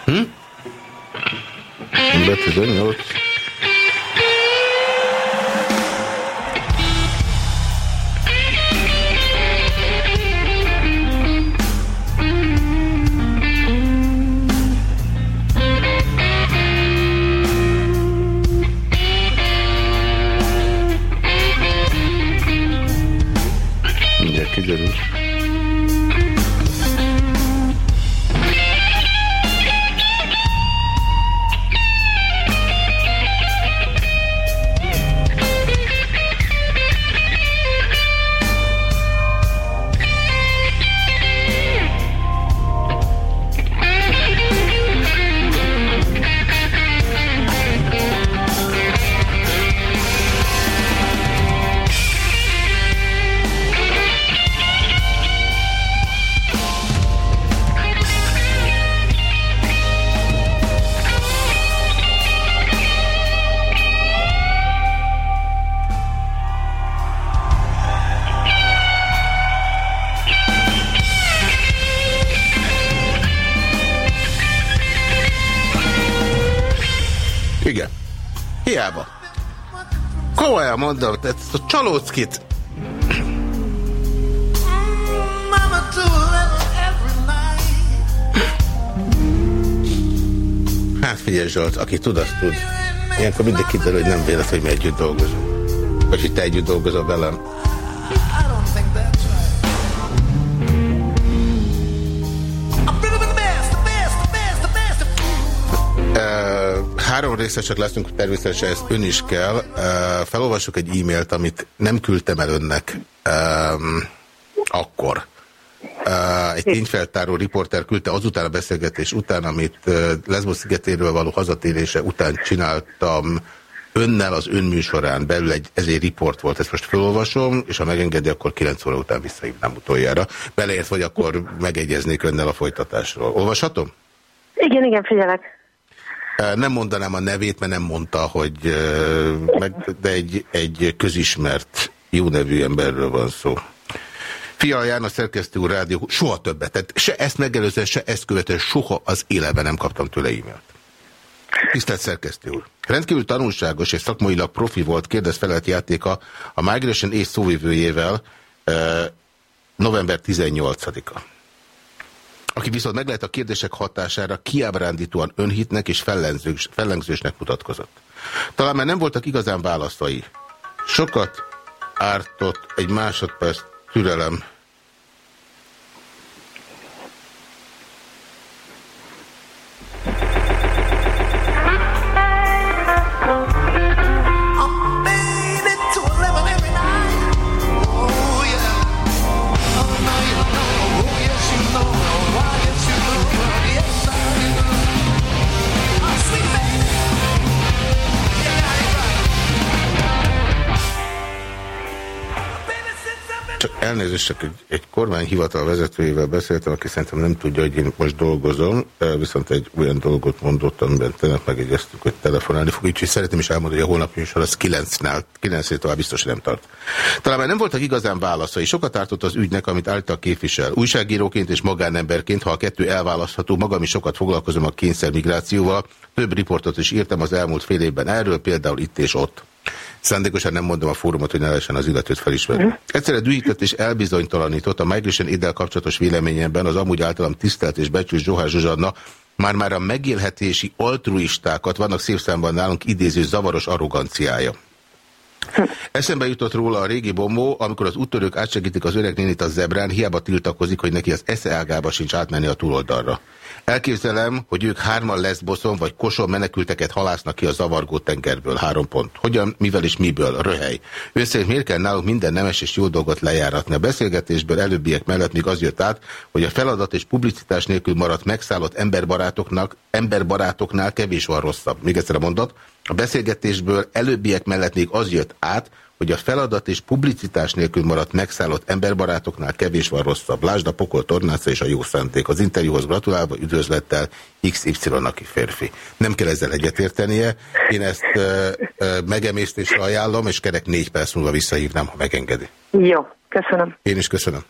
Hum? Não batizou em outro. Mondom, ezt a csalóckit Hát figyelj Zsolt, aki tud, azt tud. Ilyenkor mindig kiderül, hogy nem véletlen, hogy mi együtt dolgozunk. Vagy hogy te együtt dolgozol velem. Három részesek leszünk, természetesen ezt ön is kell. Felolvasok egy e-mailt, amit nem küldtem el önnek um, akkor. Uh, egy tényfeltáró riporter küldte azután a beszélgetés után, amit uh, Lesbos szigetéről való hazatérése után csináltam önnel az önműsorán belül egy, ez egy riport volt, ezt most felolvasom, és ha megengedi, akkor 9 óra után visszahívnám utoljára. Beleért, hogy akkor megegyeznék önnel a folytatásról. Olvashatom? Igen, igen, figyelek. Nem mondanám a nevét, mert nem mondta, hogy de egy, egy közismert jó nevű emberről van szó. Fia János szerkesztő úr rádió, soha többet. Tehát se ezt megelőzően, se ezt követően soha az életben nem kaptam tőle e-mailt. Tisztelt szerkesztő úr! Rendkívül tanulságos és szakmailag profi volt kérdezfelelt játéka a Migration és szóvivőjével november 18-a. Aki viszont meg a kérdések hatására kiábrándítóan önhitnek és fellengzős, fellengzősnek mutatkozott. Talán már nem voltak igazán választai. Sokat ártott egy másodperc türelem. Elnézést, csak egy, kormányhivatal vezetőjével beszéltem, aki szerintem nem tudja, hogy én most dolgozom, viszont egy olyan dolgot mondott, amiben tegnap megegyeztük, hogy telefonálni fog, úgyhogy szeretném is elmondani, hogy a hónap műsor az 9-nál, 9 tovább biztos nem tart. Talán már nem voltak igazán válaszai, sokat tartott az ügynek, amit által képvisel. Újságíróként és magánemberként, ha a kettő elválasztható, magam is sokat foglalkozom a kényszermigrációval, több riportot is írtam az elmúlt fél évben erről, például itt és ott. Szándékosan nem mondom a fórumot, hogy ne lehessen az illetőt felismerni. Mm. Egyszerre dühített és elbizonytalanított a Migration ide kapcsolatos véleményemben az amúgy általam tisztelt és becsült Zsohár Zsuzsanna már-már a megélhetési altruistákat vannak szép számban nálunk idéző zavaros arroganciája. Eszembe jutott róla a régi bombó, amikor az úttörők átsegítik az öreg nénit a zebrán, hiába tiltakozik, hogy neki az esze ágába sincs átmenni a túloldalra. Elképzelem, hogy ők hárman Leszboszon vagy Koson menekülteket halásznak ki a zavargó tengerből. Három pont. Hogyan, mivel és miből? Röhely. Ő szerint miért kell nálunk minden nemes és jó dolgot lejáratni? A beszélgetésből előbbiek mellett még az jött át, hogy a feladat és publicitás nélkül maradt megszállott emberbarátoknak, emberbarátoknál kevés van rosszabb. Még egyszer a mondat. A beszélgetésből előbbiek mellett még az jött át, hogy a feladat és publicitás nélkül maradt megszállott emberbarátoknál kevés van rosszabb. Lásd a pokol tornáca és a jó szánték. Az interjúhoz gratulálva üdvözlettel XY, aki férfi. Nem kell ezzel egyetértenie. Én ezt ö, ö, megemésztésre ajánlom, és kerek négy perc múlva visszahívnám, ha megengedi. Jó, köszönöm. Én is köszönöm.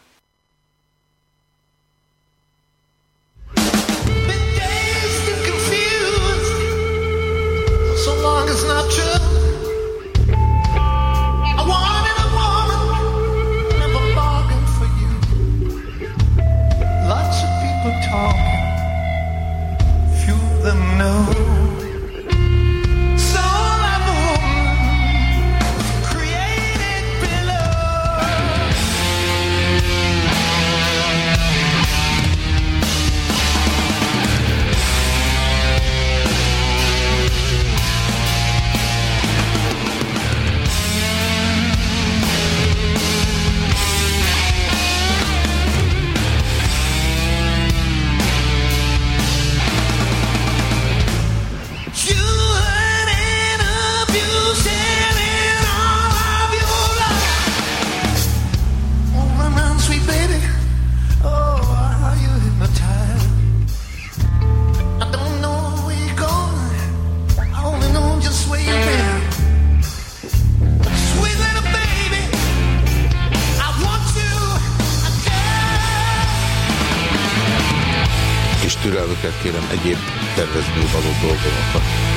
多多、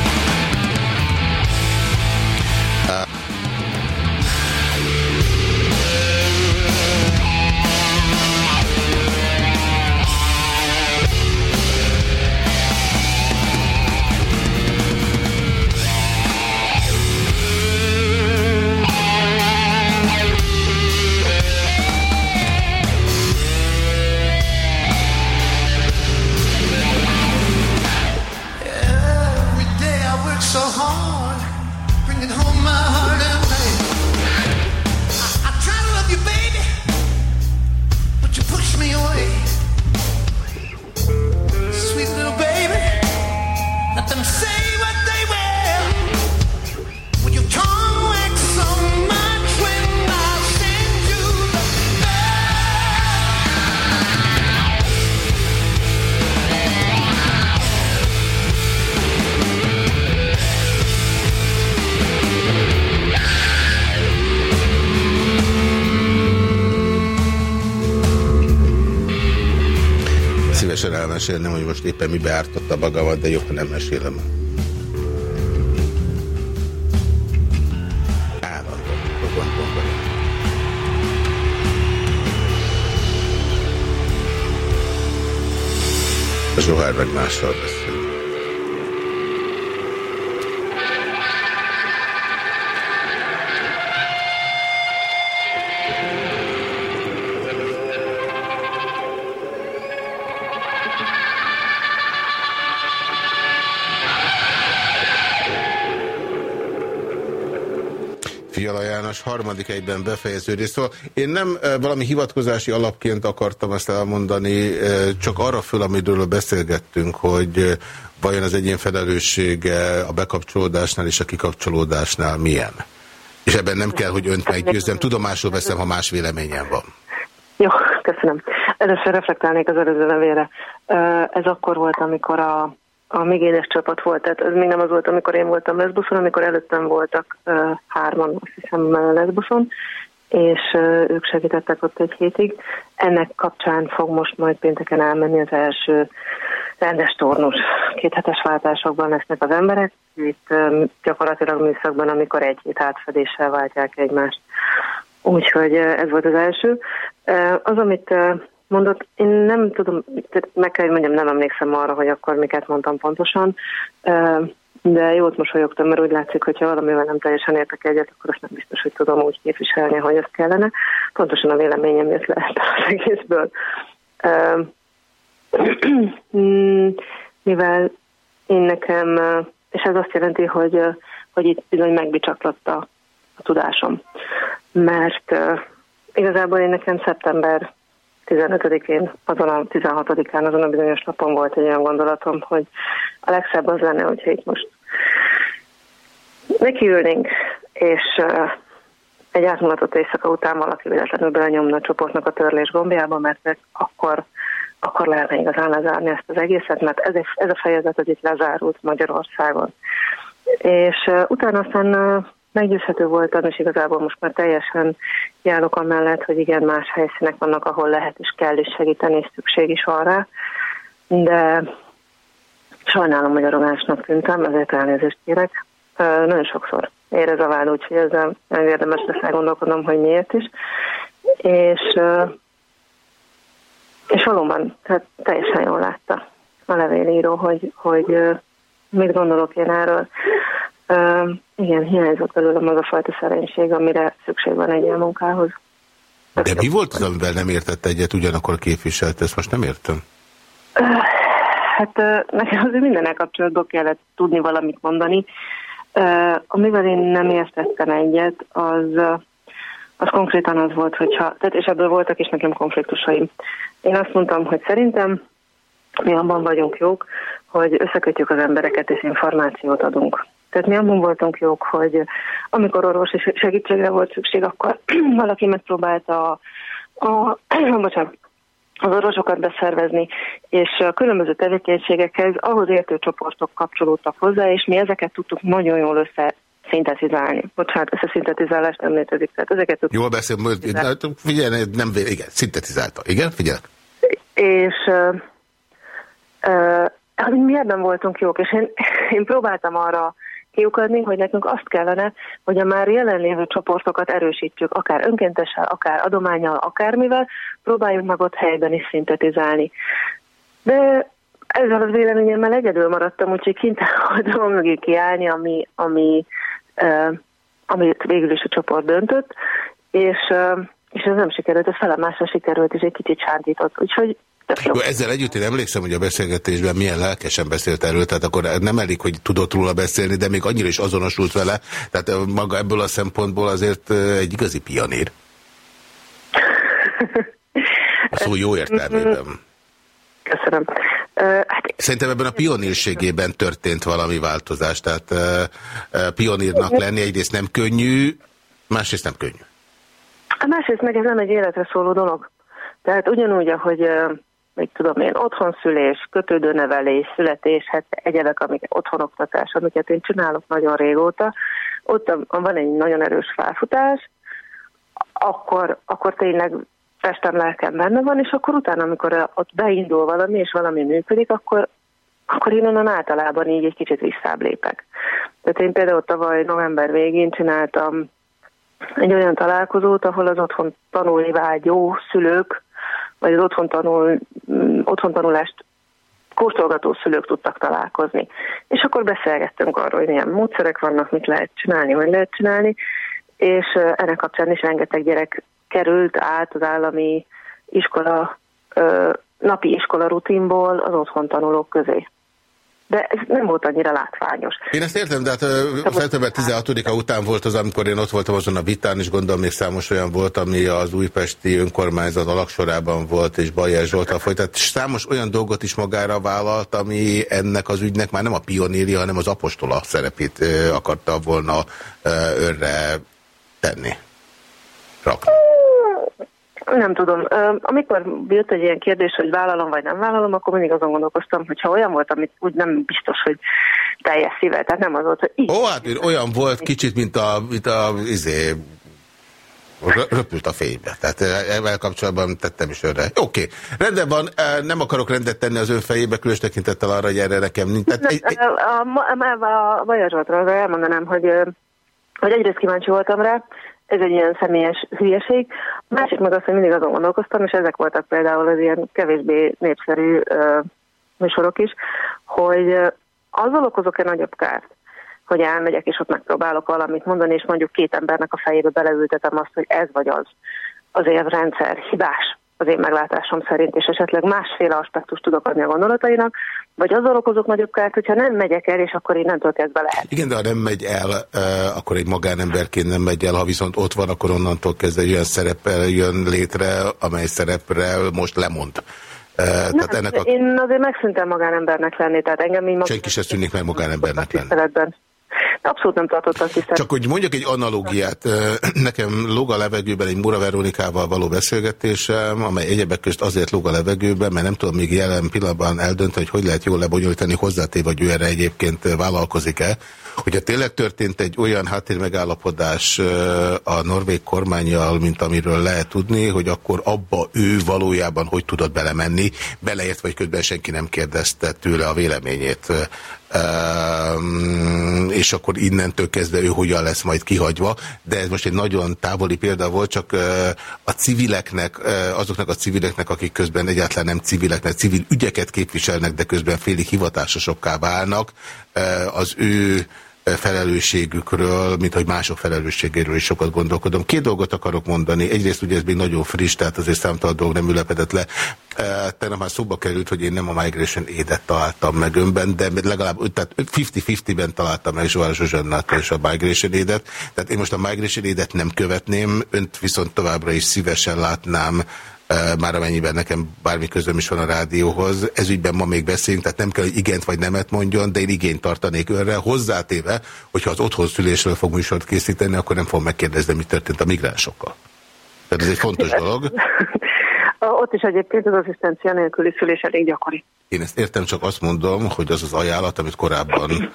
mesélnem, hogy most éppen mi beártotta magamat, de jobb, ha nem mesélem. Zsohár meg mással beszél. Harmadik egyben befejeződik. Szóval én nem valami hivatkozási alapként akartam ezt elmondani, csak arra föl, amiről beszélgettünk, hogy vajon az egyén felelőssége a bekapcsolódásnál és a kikapcsolódásnál milyen. És ebben nem kell, hogy önt meggyőzzem. Tudomásul veszem, ha más véleményem van. Jó, köszönöm. Először reflektálnék az előző levére. Ez akkor volt, amikor a a migénes csapat volt, tehát ez még nem az volt, amikor én voltam Lesboszon, amikor előttem voltak uh, hárman, azt hiszem, Lesboszon, és uh, ők segítettek ott egy hétig. Ennek kapcsán fog most majd pénteken elmenni az első rendes tornus. Kéthetes váltásokban lesznek az emberek, itt uh, gyakorlatilag műszakban, amikor egy hét átfedéssel váltják egymást. Úgyhogy uh, ez volt az első. Uh, az, amit uh, mondott, én nem tudom, meg kell, hogy mondjam, nem emlékszem arra, hogy akkor miket mondtam pontosan, de jót mosolyogtam, mert úgy látszik, hogyha valamivel nem teljesen értek egyet, akkor azt nem biztos, hogy tudom úgy képviselni, hogy ezt kellene. Pontosan a véleményem jött le az egészből. Mivel én nekem, és ez azt jelenti, hogy, hogy itt bizony megbicsaklott a, a tudásom. Mert igazából én nekem szeptember 15-én, azon a 16-án, azon a bizonyos napon volt egy olyan gondolatom, hogy a legszebb az lenne, hogyha itt most nekiülnénk, és egy átmulatott éjszaka után valaki véletlenül belenyomna a csoportnak a törlés gombjába, mert akkor, akkor lehetne igazán lezárni ezt az egészet, mert ez, ez a fejezet az itt lezárult Magyarországon. És utána aztán meggyőzhető voltam, és igazából most már teljesen járok amellett, hogy igen, más helyszínek vannak, ahol lehet és kell is segíteni, és szükség is arra, de sajnálom, hogy arrogánsnak tűntem, ezért elnézést kérek. Nagyon sokszor ér ez a vád, úgyhogy ezzel érdemes lesz elgondolkodnom, hogy miért is. És, és valóban, tehát teljesen jól látta a levélíró, hogy, hogy mit gondolok én erről. Igen, hiányzott belőlem az a fajta szerenység, amire szükség van egy ilyen munkához. De mi volt az, amivel nem értett egyet, ugyanakkor képviselt? Ezt most nem értem. Hát nekem azért mindennel kapcsolatban kellett tudni valamit mondani. Amivel én nem értettem egyet, az, az konkrétan az volt, hogyha, tehát és ebből voltak is nekem konfliktusaim. Én azt mondtam, hogy szerintem mi abban vagyunk jók, hogy összekötjük az embereket és információt adunk. Tehát mi abban voltunk jók, hogy amikor orvosi segítségre volt szükség, akkor valaki megpróbálta a, a bocsánat, az orvosokat beszervezni, és a különböző tevékenységekhez ahhoz értő csoportok kapcsolódtak hozzá, és mi ezeket tudtuk nagyon jól össze szintetizálni. Bocsánat, ezt a szintetizálást nem létezik. Tehát ezeket Jól beszél, figyelj, nem, igen, szintetizálta. Igen, figyelj. És uh, uh, mi ebben voltunk jók, és én, én próbáltam arra kiukadni, hogy nekünk azt kellene, hogy a már jelenlévő csoportokat erősítjük, akár önkéntessel, akár adományjal, akármivel, próbáljuk meg ott helyben is szintetizálni. De ezzel az véleményemmel egyedül maradtam, úgyhogy kint oldalon mögé kiállni, ami, ami, uh, amit végül is a csoport döntött, és, uh, és ez nem sikerült, ez felemásra sikerült, és egy kicsit sántított. Úgyhogy jó, ezzel együtt én emlékszem, hogy a beszélgetésben milyen lelkesen beszélt erről, tehát akkor nem elég, hogy tudott róla beszélni, de még annyira is azonosult vele, tehát maga ebből a szempontból azért egy igazi pionír. A szó jó értelmében. Köszönöm. Hát, Szerintem ebben a pionírségében történt valami változás, tehát pionírnak lenni egyrészt nem könnyű, másrészt nem könnyű. A másrészt meg ez nem egy életre szóló dolog. Tehát ugyanúgy, ahogy még tudom én, otthonszülés, kötődőnevelés, születés, hát egyebek, amik otthonoktatás, amiket én csinálok nagyon régóta, ott van egy nagyon erős felfutás, akkor, akkor tényleg testem, lelkem benne van, és akkor utána, amikor ott beindul valami, és valami működik, akkor, akkor én onnan általában így egy kicsit visszább lépek. Tehát én például tavaly november végén csináltam egy olyan találkozót, ahol az otthon tanulni vágyó szülők vagy az otthon, tanul, mm, kóstolgató szülők tudtak találkozni. És akkor beszélgettünk arról, hogy milyen módszerek vannak, mit lehet csinálni, hogy lehet csinálni, és ennek kapcsán is rengeteg gyerek került át az állami iskola, napi iskola rutinból az otthon tanulók közé de ez nem volt annyira látványos. Én ezt értem, de hát szeptember 16-a után volt az, amikor én ott voltam azon a vitán, és gondolom még számos olyan volt, ami az újpesti önkormányzat alaksorában volt, és Bajer Zsoltal folyt. Tehát számos olyan dolgot is magára vállalt, ami ennek az ügynek már nem a pionéri, hanem az apostola szerepét akarta volna örre tenni. Rakni. Nem tudom. Amikor jött egy ilyen kérdés, hogy vállalom vagy nem vállalom, akkor mindig azon gondolkoztam, hogy ha olyan volt, amit úgy nem biztos, hogy teljes szível, tehát nem az volt, hogy így. Ó, hát olyan volt kicsit, mint a, mint a izé, röpült a fénybe. Tehát ezzel kapcsolatban tettem is önre. Oké, okay. rendben van, nem akarok rendet tenni az ön fejébe, különös tekintettel arra, hogy erre nekem nincs. Tehát egy, egy... A, a, a, a Bajer Zsoltra elmondanám, hogy, hogy egyrészt kíváncsi voltam rá, ez egy ilyen személyes hülyeség. A másik meg az, hogy mindig azon gondolkoztam, és ezek voltak például az ilyen kevésbé népszerű uh, műsorok is, hogy azzal okozok-e nagyobb kárt, hogy elmegyek, és ott megpróbálok valamit mondani, és mondjuk két embernek a fejébe beleültetem azt, hogy ez vagy az az rendszer hibás az én meglátásom szerint, és esetleg másféle aspektust tudok adni a gondolatainak, vagy azzal okozok nagyobb kárt, hogyha nem megyek el, és akkor innentől kezdve lehet. Igen, de ha nem megy el, akkor egy magánemberként nem megy el, ha viszont ott van, akkor onnantól kezdve olyan szerepel jön létre, amely szerepre most lemond. Nem, tehát ennek a... Én azért megszűntem magánembernek lenni, tehát engem így... Senki se szűnik meg magánembernek lenni. Abszolút nem tartottam tisztelt. Csak hogy mondjak egy analógiát, nekem lóg a levegőben egy Mura Veronikával való beszélgetésem, amely egyebek közt azért lóg a levegőben, mert nem tudom még jelen pillanatban eldönteni, hogy hogy lehet jól lebonyolítani hozzátéve, hogy ő erre egyébként vállalkozik-e. Hogyha tényleg történt egy olyan háttérmegállapodás a norvég kormányjal, mint amiről lehet tudni, hogy akkor abba ő valójában hogy tudott belemenni, beleért, vagy közben senki nem kérdezte tőle a véleményét és akkor innentől kezdve ő hogyan lesz majd kihagyva, de ez most egy nagyon távoli példa volt, csak a civileknek, azoknak a civileknek, akik közben egyáltalán nem civileknek, civil ügyeket képviselnek, de közben félig hivatásosokká válnak, az ő felelősségükről, mint hogy mások felelősségéről is sokat gondolkodom. Két dolgot akarok mondani. Egyrészt ugye ez még nagyon friss, tehát azért számtalan dolog nem ülepedett le. Tegnap már szóba került, hogy én nem a Migration Aid-et találtam meg önben, de legalább tehát 50-50-ben találtam meg Zsóvár Zsuzsannától és a Migration Aid-et. Tehát én most a Migration Aid-et nem követném, önt viszont továbbra is szívesen látnám már amennyiben nekem bármi közöm is van a rádióhoz. Ez ügyben ma még beszélünk, tehát nem kell, hogy igent vagy nemet mondjon, de én igényt tartanék önre, hozzátéve, hogyha az otthon szülésről fog műsort készíteni, akkor nem fog megkérdezni, mi történt a migránsokkal. Tehát ez egy fontos dolog. Ott is egyébként az asszisztencia nélküli szülés elég gyakori. Én ezt értem, csak azt mondom, hogy az az ajánlat, amit korábban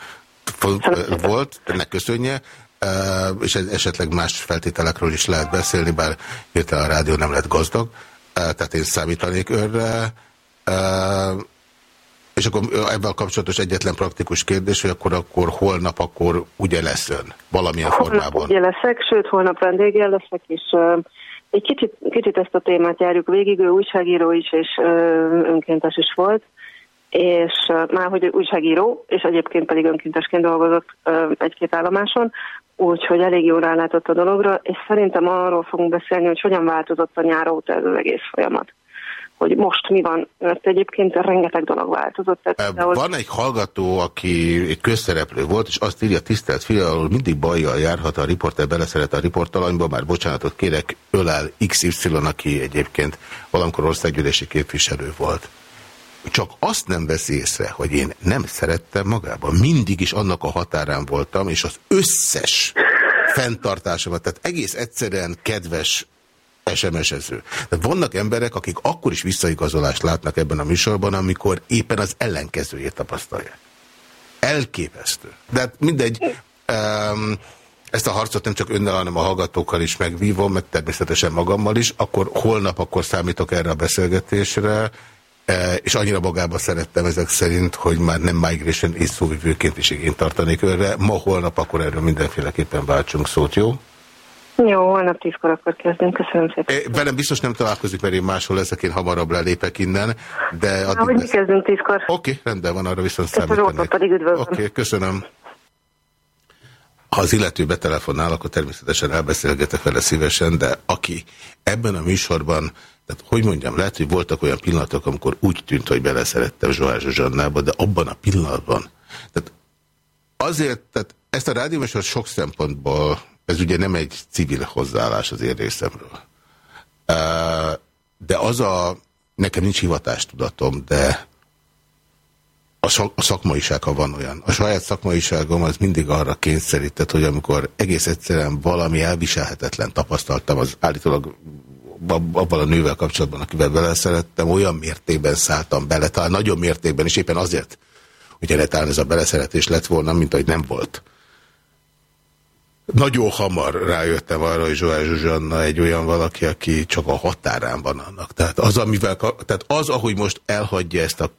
volt, ennek köszönje, és esetleg más feltételekről is lehet beszélni, bár hirtelen a rádió nem lett gazdag, tehát én számítanék önre. És akkor ebben kapcsolatos egyetlen praktikus kérdés, hogy akkor, akkor holnap akkor ugye lesz ön valamilyen holnap formában. ugye leszek, sőt holnap vendéggel leszek, és uh, egy kicsit, kicsit ezt a témát járjuk végig, ő újságíró is, és uh, önkéntes is volt, és uh, már hogy újságíró, és egyébként pedig önkéntesként dolgozott uh, egy-két állomáson, úgyhogy elég jól rálátott a dologra, és szerintem arról fogunk beszélni, hogy hogyan változott a nyár óta ez az egész folyamat hogy most mi van, mert egyébként rengeteg dolog változott. Tehát, van ahol... egy hallgató, aki egy közszereplő volt, és azt írja, tisztelt fialul, mindig bajjal járhat a riporter, beleszeret a riportalanyba, már bocsánatot kérek, ölel XY, aki egyébként valamikor országgyűlési képviselő volt csak azt nem veszi észre, hogy én nem szerettem magában. Mindig is annak a határán voltam, és az összes fenntartásomat, tehát egész egyszerűen kedves SMS-ező. Tehát vannak emberek, akik akkor is visszaigazolást látnak ebben a műsorban, amikor éppen az ellenkezőjét tapasztalják. Elképesztő. De hát mindegy, um, ezt a harcot nem csak önnel, hanem a hallgatókkal is megvívom, meg természetesen magammal is, akkor holnap akkor számítok erre a beszélgetésre, és annyira magába szerettem ezek szerint, hogy már nem migration és szóvivőként is igényt tartanék őre. Ma, holnap akkor erről mindenféleképpen váltsunk szót, jó? Jó, holnap tízkor akkor kezdünk. Köszönöm szépen. É, velem biztos nem találkozik, mert én máshol leszek, én hamarabb lelépek innen. De addig Ahogy mi kezdünk tízkor. Oké, okay, rendben van, arra viszont számítanék. pedig üdvözlöm. Oké, okay, köszönöm. Ha az illető betelefonál, akkor természetesen elbeszélgetek vele szívesen, de aki ebben a műsorban, tehát hogy mondjam, lehet, hogy voltak olyan pillanatok, amikor úgy tűnt, hogy beleszerettem Zsohár Zsuzsannába, de abban a pillanatban. Tehát azért, tehát ezt a rádióműsor sok szempontból, ez ugye nem egy civil hozzáállás az én részemről. De az a, nekem nincs hivatástudatom, de a szakmaiság, ha van olyan. A saját szakmaiságom az mindig arra kényszerített, hogy amikor egész egyszerűen valami elviselhetetlen tapasztaltam, az állítólag abban a nővel kapcsolatban, akivel beleszerettem, olyan mértékben szálltam bele, talán nagyon mértékben, és éppen azért, hogy netán ez a beleszeretés lett volna, mint ahogy nem volt. Nagyon hamar rájöttem arra, hogy Zsoás Zsuzsanna egy olyan valaki, aki csak a határán van annak. Tehát az, amivel, tehát az ahogy most elhagyja ezt a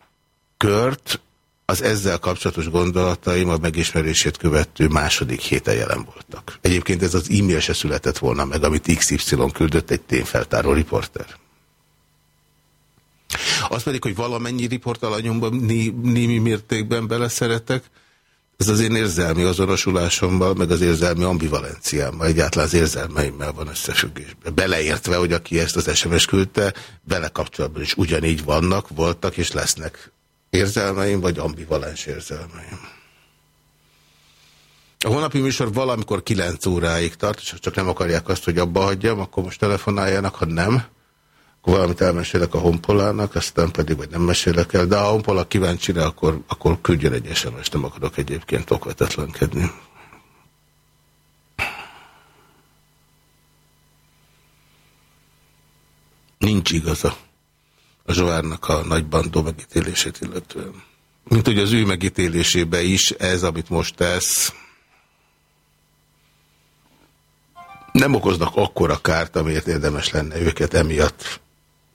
kört, az ezzel kapcsolatos gondolataim a megismerését követő második héten jelen voltak. Egyébként ez az e-mail se született volna meg, amit XY küldött egy tényfeltáró riporter. Az pedig, hogy valamennyi riportalanyomban né némi mértékben beleszeretek, ez az én érzelmi azonosulásommal, meg az érzelmi ambivalenciámmal, egyáltalán az érzelmeimmel van összefüggésben. Beleértve, hogy aki ezt az SMS küldte, vele kapcsolatban is ugyanígy vannak, voltak és lesznek érzelmeim, vagy ambivalens érzelmeim. A holnapi műsor valamikor 9 óráig tart, és csak nem akarják azt, hogy abba hagyjam, akkor most telefonáljanak, ha nem, akkor valamit elmesélek a honpolának, aztán pedig, vagy nem mesélek el, de ha a honpola kíváncsi akkor, akkor küldjön egy SMS, nem akarok egyébként okvetetlenkedni. Nincs igaza a Zsóárnak a nagy bandó megítélését illetően. Mint hogy az ő megítélésébe is ez, amit most tesz, nem okoznak akkora kárt, amiért érdemes lenne őket emiatt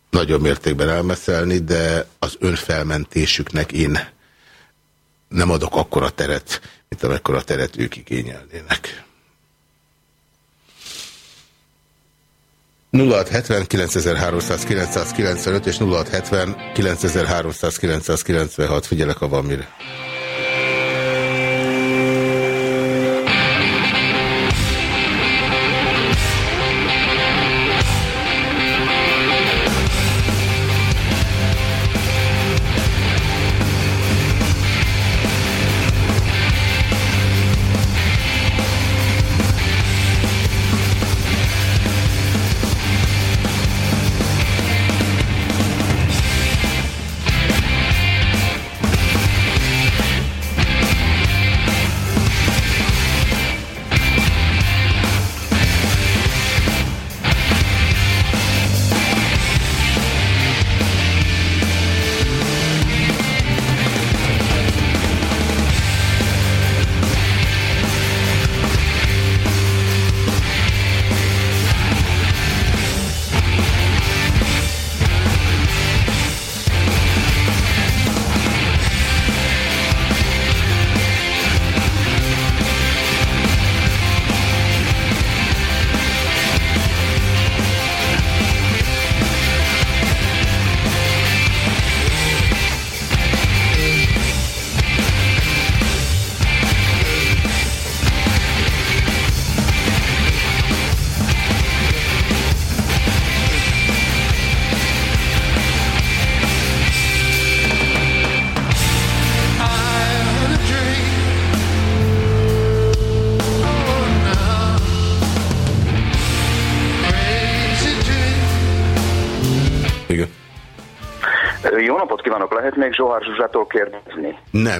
nagyon mértékben elmeszelni, de az önfelmentésüknek én nem adok akkora teret, mint amekkora teret ők igényelnének. 0670 9395 és 0670 9396 figyelek, ha van mire.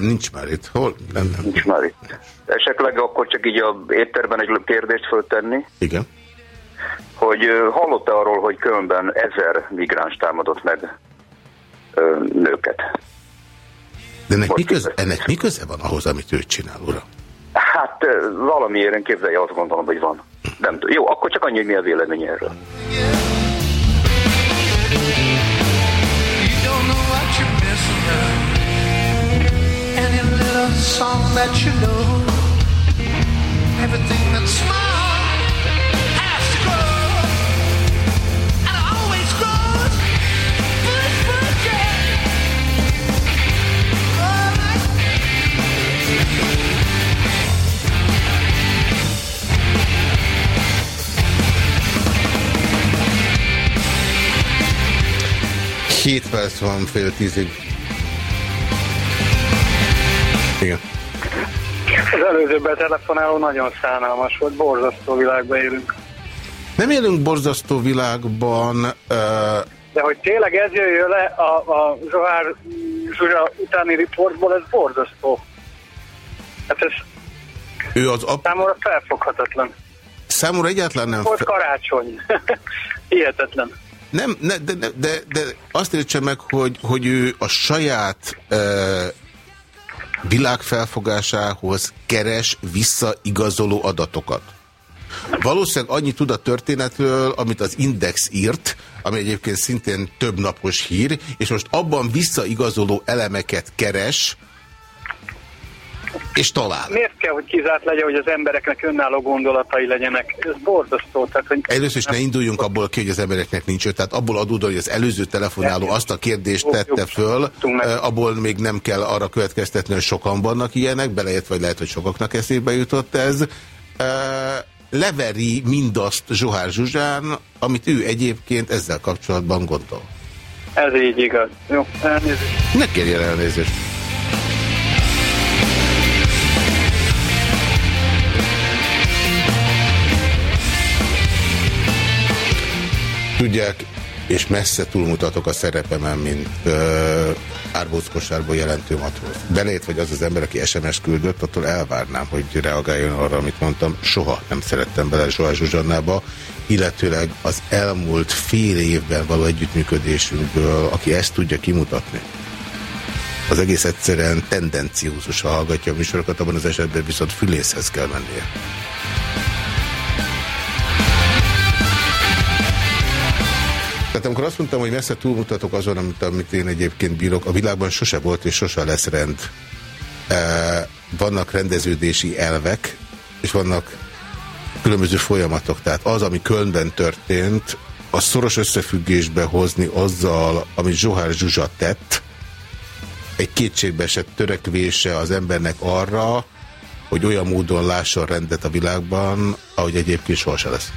Nem, nincs már itt. Hol? Nem, nem. Nincs már itt. Esetleg akkor csak így a étterben egy kérdést föltenni? Igen. Hogy hallott-e arról, hogy különben ezer migráns támadott meg ö, nőket? De ennek mi, köze, ennek mi köze van ahhoz, amit ő csinál, ura? Hát valamiért én képzelje, azt gondolom, hogy van. Nem. Jó, akkor csak annyi, hogy mi a vélemény erről. any little song that you know. Everything that's small has to grow. And it always grows. Push, push it. Alright. Hét perc van fél tízig. Igen. Az előzőben telefonáló nagyon szánalmas volt, borzasztó világban élünk. Nem élünk borzasztó világban. Uh... De hogy tényleg ez jöjjön le a, a Zsohár Zsuzsa utáni riportból, ez borzasztó. Hát ez ő az ap... számomra felfoghatatlan. Számomra egyáltalán nem... Volt karácsony. Hihetetlen. Nem, ne, de, de, de, de azt értse meg, hogy, hogy ő a saját uh, világfelfogásához keres visszaigazoló adatokat. Valószínűleg annyi tud a történetről, amit az Index írt, ami egyébként szintén több napos hír, és most abban visszaigazoló elemeket keres, és talál. Miért kell, hogy kizárt legyen, hogy az embereknek önálló gondolatai legyenek? Ez borzasztó. Tehát, hogy Először is ne induljunk abból ki, hogy az embereknek nincs tehát abból adódó, hogy az előző telefonáló azt a kérdést tette föl, abból még nem kell arra következtetni, hogy sokan vannak ilyenek, beleért vagy lehet, hogy sokaknak eszébe jutott ez. Leveri mindazt Zsohár Zsuzsán, amit ő egyébként ezzel kapcsolatban gondol. Ez így igaz. Jó, elnézést. Ne kérjen elnézést. Tudják, és messze túlmutatok a szerepemen, mint uh, árbóckosárból jelentő matróz. Belét vagy az az ember, aki SMS küldött, attól elvárnám, hogy reagáljon arra, amit mondtam. Soha nem szerettem bele Zsoá Zsuzsannába, illetőleg az elmúlt fél évben való együttműködésünkből, aki ezt tudja kimutatni. Az egész egyszerűen tendenciózus, ha hallgatja a műsorokat, abban az esetben viszont fülészhez kell mennie. Tehát amikor azt mondtam, hogy messze túlmutatok azon, amit, amit én egyébként bírok, a világban sose volt és sose lesz rend. E, vannak rendeződési elvek, és vannak különböző folyamatok. Tehát az, ami Kölnben történt, a szoros összefüggésbe hozni azzal, amit Zsohár Zsuzsa tett, egy kétségbeesett törekvése az embernek arra, hogy olyan módon lásson rendet a világban, ahogy egyébként sohasem lesz.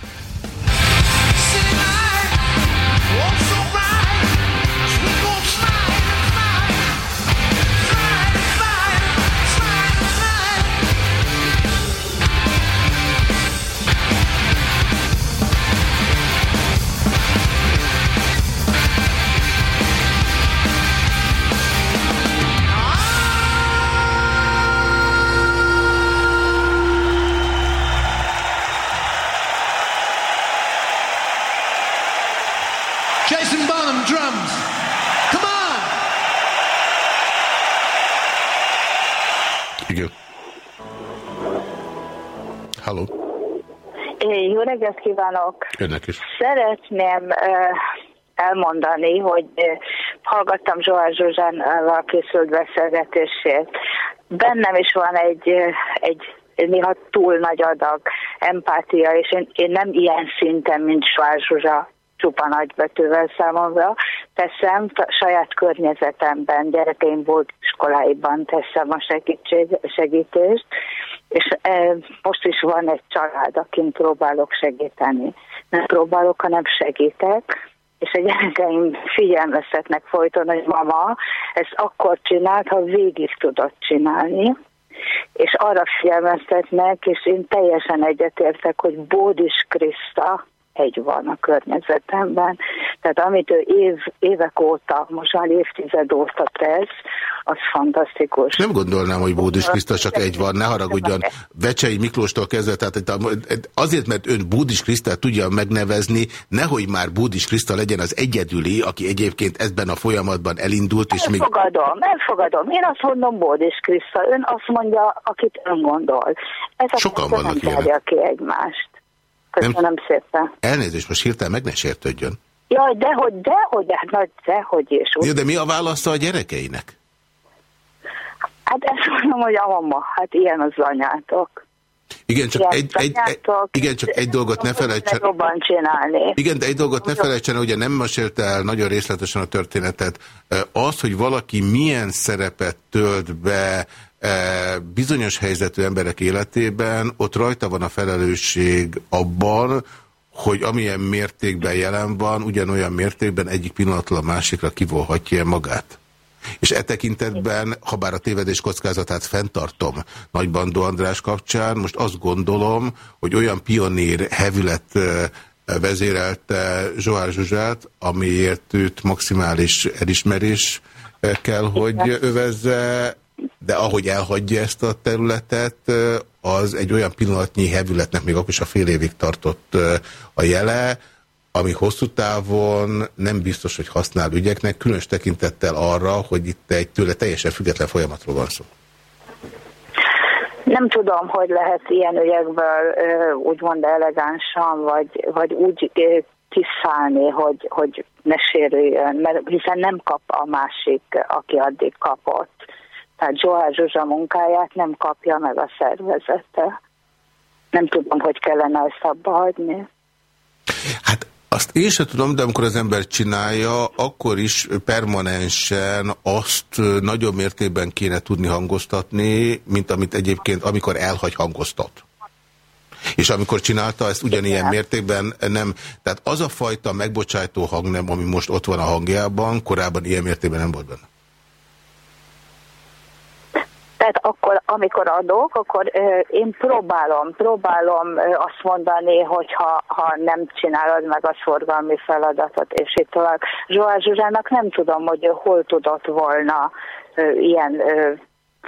Reggelt kívánok! Önnek is. Szeretném elmondani, hogy hallgattam Zsoár Zsuzsánával készült beszélgetését. Bennem is van egy, egy néha túl nagy adag empátia, és én, én nem ilyen szinten, mint Zsoár Zsuzsa csupa nagybetűvel számomra teszem, saját környezetemben, gyerekeim volt iskoláiban teszem a segítség, segítést, és e, most is van egy család, akin próbálok segíteni. Nem próbálok, hanem segítek, és a gyerekeim figyelmeztetnek folyton, hogy mama, ezt akkor csinált, ha végig tudod csinálni, és arra figyelmeztetnek, és én teljesen egyetértek, hogy Bódis Kriszta egy van a környezetemben. Tehát amit ő év, évek óta, most már évtized óta tesz, az fantasztikus. Nem gondolnám, hogy Bódis Kriszta csak egy van, ne haragudjon. Vecsei Miklóstól kezdve, tehát azért, mert ön Bódis Krisztát tudja megnevezni, nehogy már Bódis Kriszta legyen az egyedüli, aki egyébként ebben a folyamatban elindult. És elfogadom, még... elfogadom. Én azt mondom Bódis Kriszta, ön azt mondja, akit ön gondol. Ez Sokan vannak nem ilyenek. ki egymást. Köszönöm nem, szépen. Elnézést, most hirtelen meg ne sértődjön. Jaj, dehogy, dehogy, hát nagy, dehogy és úgy. Jó, de mi a válasza a gyerekeinek? Hát ezt mondom, hogy a mama, hát ilyen az anyátok. Igen, csak egy, egy, egy, igen, csak egy dolgot ne felejtsen. Jobban csinálni. Igen, de egy dolgot ne felejtsen, ugye nem mesélte el nagyon részletesen a történetet. Az, hogy valaki milyen szerepet tölt be bizonyos helyzetű emberek életében, ott rajta van a felelősség abban, hogy amilyen mértékben jelen van, ugyanolyan mértékben egyik pillanatról a másikra kivolhatja magát. És e tekintetben, ha bár a tévedés kockázatát fenntartom Nagybandó András kapcsán, most azt gondolom, hogy olyan pionír hevület vezérelte Zsoár Zsuzsát, amiért őt maximális elismerés kell, hogy övezze, de ahogy elhagyja ezt a területet, az egy olyan pillanatnyi hevületnek még akkor is a fél évig tartott a jele, ami hosszú távon nem biztos, hogy használ ügyeknek, különös tekintettel arra, hogy itt egy tőle teljesen független folyamatról van szó. Nem tudom, hogy lehet ilyen ügyekből úgymond elegánsan, vagy, vagy úgy kiszállni, hogy, hogy ne sérüljön, mert hiszen nem kap a másik, aki addig kapott. Tehát Joel Zsuzsa munkáját nem kapja meg a szervezete. Nem tudom, hogy kellene ezt abba hagyni. Hát azt én sem tudom, de amikor az ember csinálja, akkor is permanensen azt nagyobb mértékben kéne tudni hangoztatni, mint amit egyébként, amikor elhagy hangoztat. És amikor csinálta, ezt ugyanilyen mértékben nem. Tehát az a fajta megbocsájtó hang nem, ami most ott van a hangjában, korábban ilyen mértékben nem volt benne. Tehát akkor, amikor adok, akkor én próbálom, próbálom azt mondani, hogy ha, ha nem csinálod meg a forgalmi feladatot, és itt tovább. Zsoá Zsuzsának nem tudom, hogy hol tudott volna ilyen,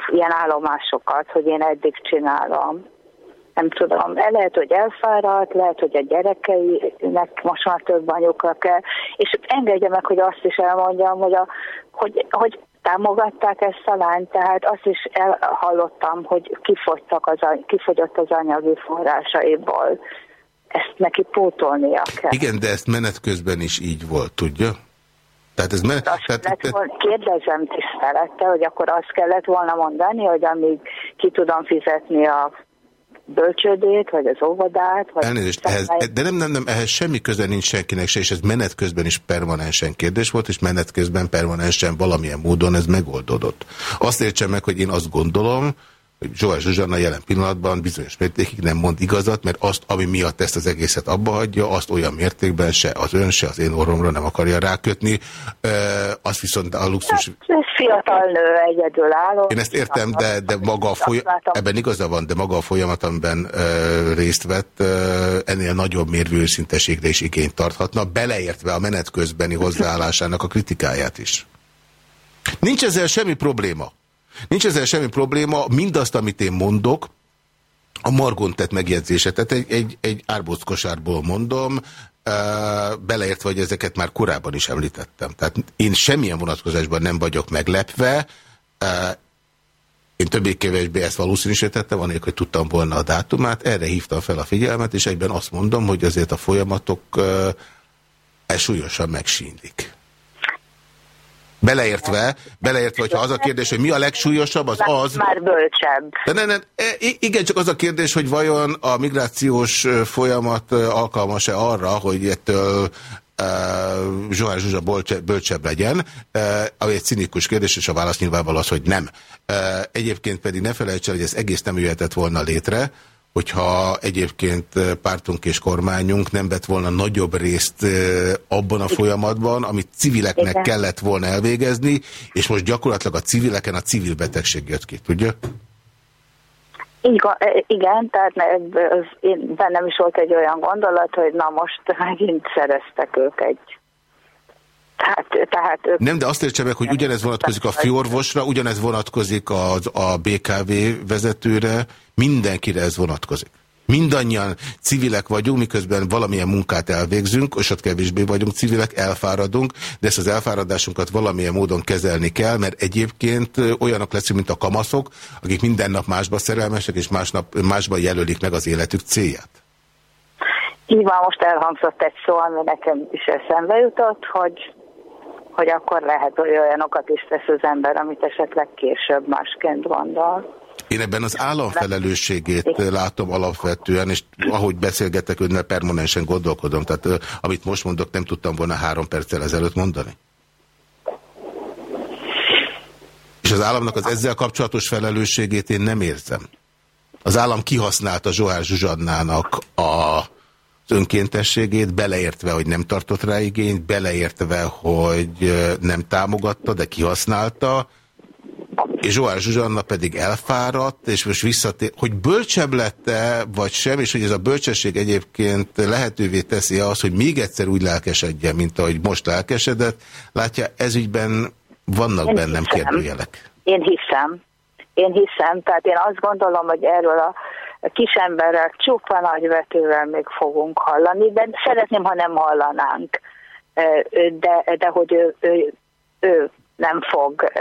ilyen állomásokat, hogy én eddig csinálom. Nem tudom, lehet, hogy elfáradt, lehet, hogy a gyerekeinek most már több anyuka kell, és engedje meg, hogy azt is elmondjam, hogy, a, hogy, hogy támogatták ezt a lányt, tehát azt is elhallottam, hogy kifogytak az, kifogyott az anyagi forrásaiból. Ezt neki pótolnia kell. Igen, de ezt menet közben is így volt, tudja? Tehát ez menet... Tehát, tehát... Volna, kérdezem tisztelettel, hogy akkor azt kellett volna mondani, hogy amíg ki tudom fizetni a bölcsődét, vagy az óvodát. Vagy Elnézést, ehhez, de nem, nem, nem, ehhez semmi köze nincs senkinek se, és ez menet közben is permanensen kérdés volt, és menet közben permanensen valamilyen módon ez megoldódott. Azt értsem meg, hogy én azt gondolom, Zsóa Zsuzsanna jelen pillanatban bizonyos mértékig nem mond igazat, mert azt, ami miatt ezt az egészet abba hagyja, azt olyan mértékben se az ön, se az én orromra nem akarja rákötni. E, azt viszont a luxus... Hát, fiatal nő egyedül álló. Én ezt értem, de, de maga a folyamat, ebben igaza van, de maga a folyamat, amiben e, részt vett, e, ennél nagyobb mérvű őszinteségre is igényt tarthatna, beleértve a menet közbeni hozzáállásának a kritikáját is. Nincs ezzel semmi probléma. Nincs ezzel semmi probléma, mindazt, amit én mondok, a Margon tett megjegyzése, tehát egy, egy, egy árbóckosárból mondom, beleértve, hogy ezeket már korábban is említettem. Tehát én semmilyen vonatkozásban nem vagyok meglepve, én többé-kevésbé ezt valószínűsítettem, anélkül, hogy tudtam volna a dátumát, erre hívtam fel a figyelmet, és egyben azt mondom, hogy azért a folyamatok e súlyosan megsínlik. Beleértve, beleértve, hogyha az a kérdés, hogy mi a legsúlyosabb, az az... Már bölcsebb. De ne, ne, igen, csak az a kérdés, hogy vajon a migrációs folyamat alkalmas-e arra, hogy ettől uh, Zsohán Zsuzsa bölcsebb legyen, uh, ami egy cinikus kérdés, és a válasz nyilvánvaló az, hogy nem. Uh, egyébként pedig ne felejts el, hogy ez egész nem jöhetett volna létre, hogyha egyébként pártunk és kormányunk nem vett volna nagyobb részt abban a folyamatban, amit civileknek Igen. kellett volna elvégezni, és most gyakorlatilag a civileken a civil betegség jött ki, tudja? Igen, igen, tehát én, bennem is volt egy olyan gondolat, hogy na most megint szereztek ők egy tehát, tehát ők nem, de azt értse meg, hogy ugyanez vonatkozik a fiorvosra, ugyanez vonatkozik az, a BKV vezetőre, mindenkire ez vonatkozik. Mindannyian civilek vagyunk, miközben valamilyen munkát elvégzünk, és ott kevésbé vagyunk civilek, elfáradunk, de ezt az elfáradásunkat valamilyen módon kezelni kell, mert egyébként olyanok leszünk, mint a kamaszok, akik minden nap másba szerelmesek, és másnap, másban jelölik meg az életük célját. Így van, most elhangzott egy szó, ami nekem is eszembe jutott, hogy hogy akkor lehet, hogy olyanokat is tesz az ember, amit esetleg később másként gondol. Én ebben az állam felelősségét látom alapvetően, és ahogy beszélgetek önnel, permanensen gondolkodom. Tehát amit most mondok, nem tudtam volna három perccel ezelőtt mondani. És az államnak az ezzel kapcsolatos felelősségét én nem érzem. Az állam kihasználta Zsohár Zsuzsannának a önkéntességét, beleértve, hogy nem tartott rá igényt, beleértve, hogy nem támogatta, de kihasználta, és Zsoár Zsuzsanna pedig elfáradt, és most visszatér, hogy bölcsebb lette, vagy sem, és hogy ez a bölcsesség egyébként lehetővé teszi azt, hogy még egyszer úgy lelkesedjen, mint ahogy most lelkesedett. Látja, ezügyben vannak Én bennem hiszem. kérdőjelek. Én hiszem. Én hiszem, tehát én azt gondolom, hogy erről a kisemberrel csupa nagyvetővel még fogunk hallani, de szeretném, ha nem hallanánk. De, de hogy ő, ő, ő nem fog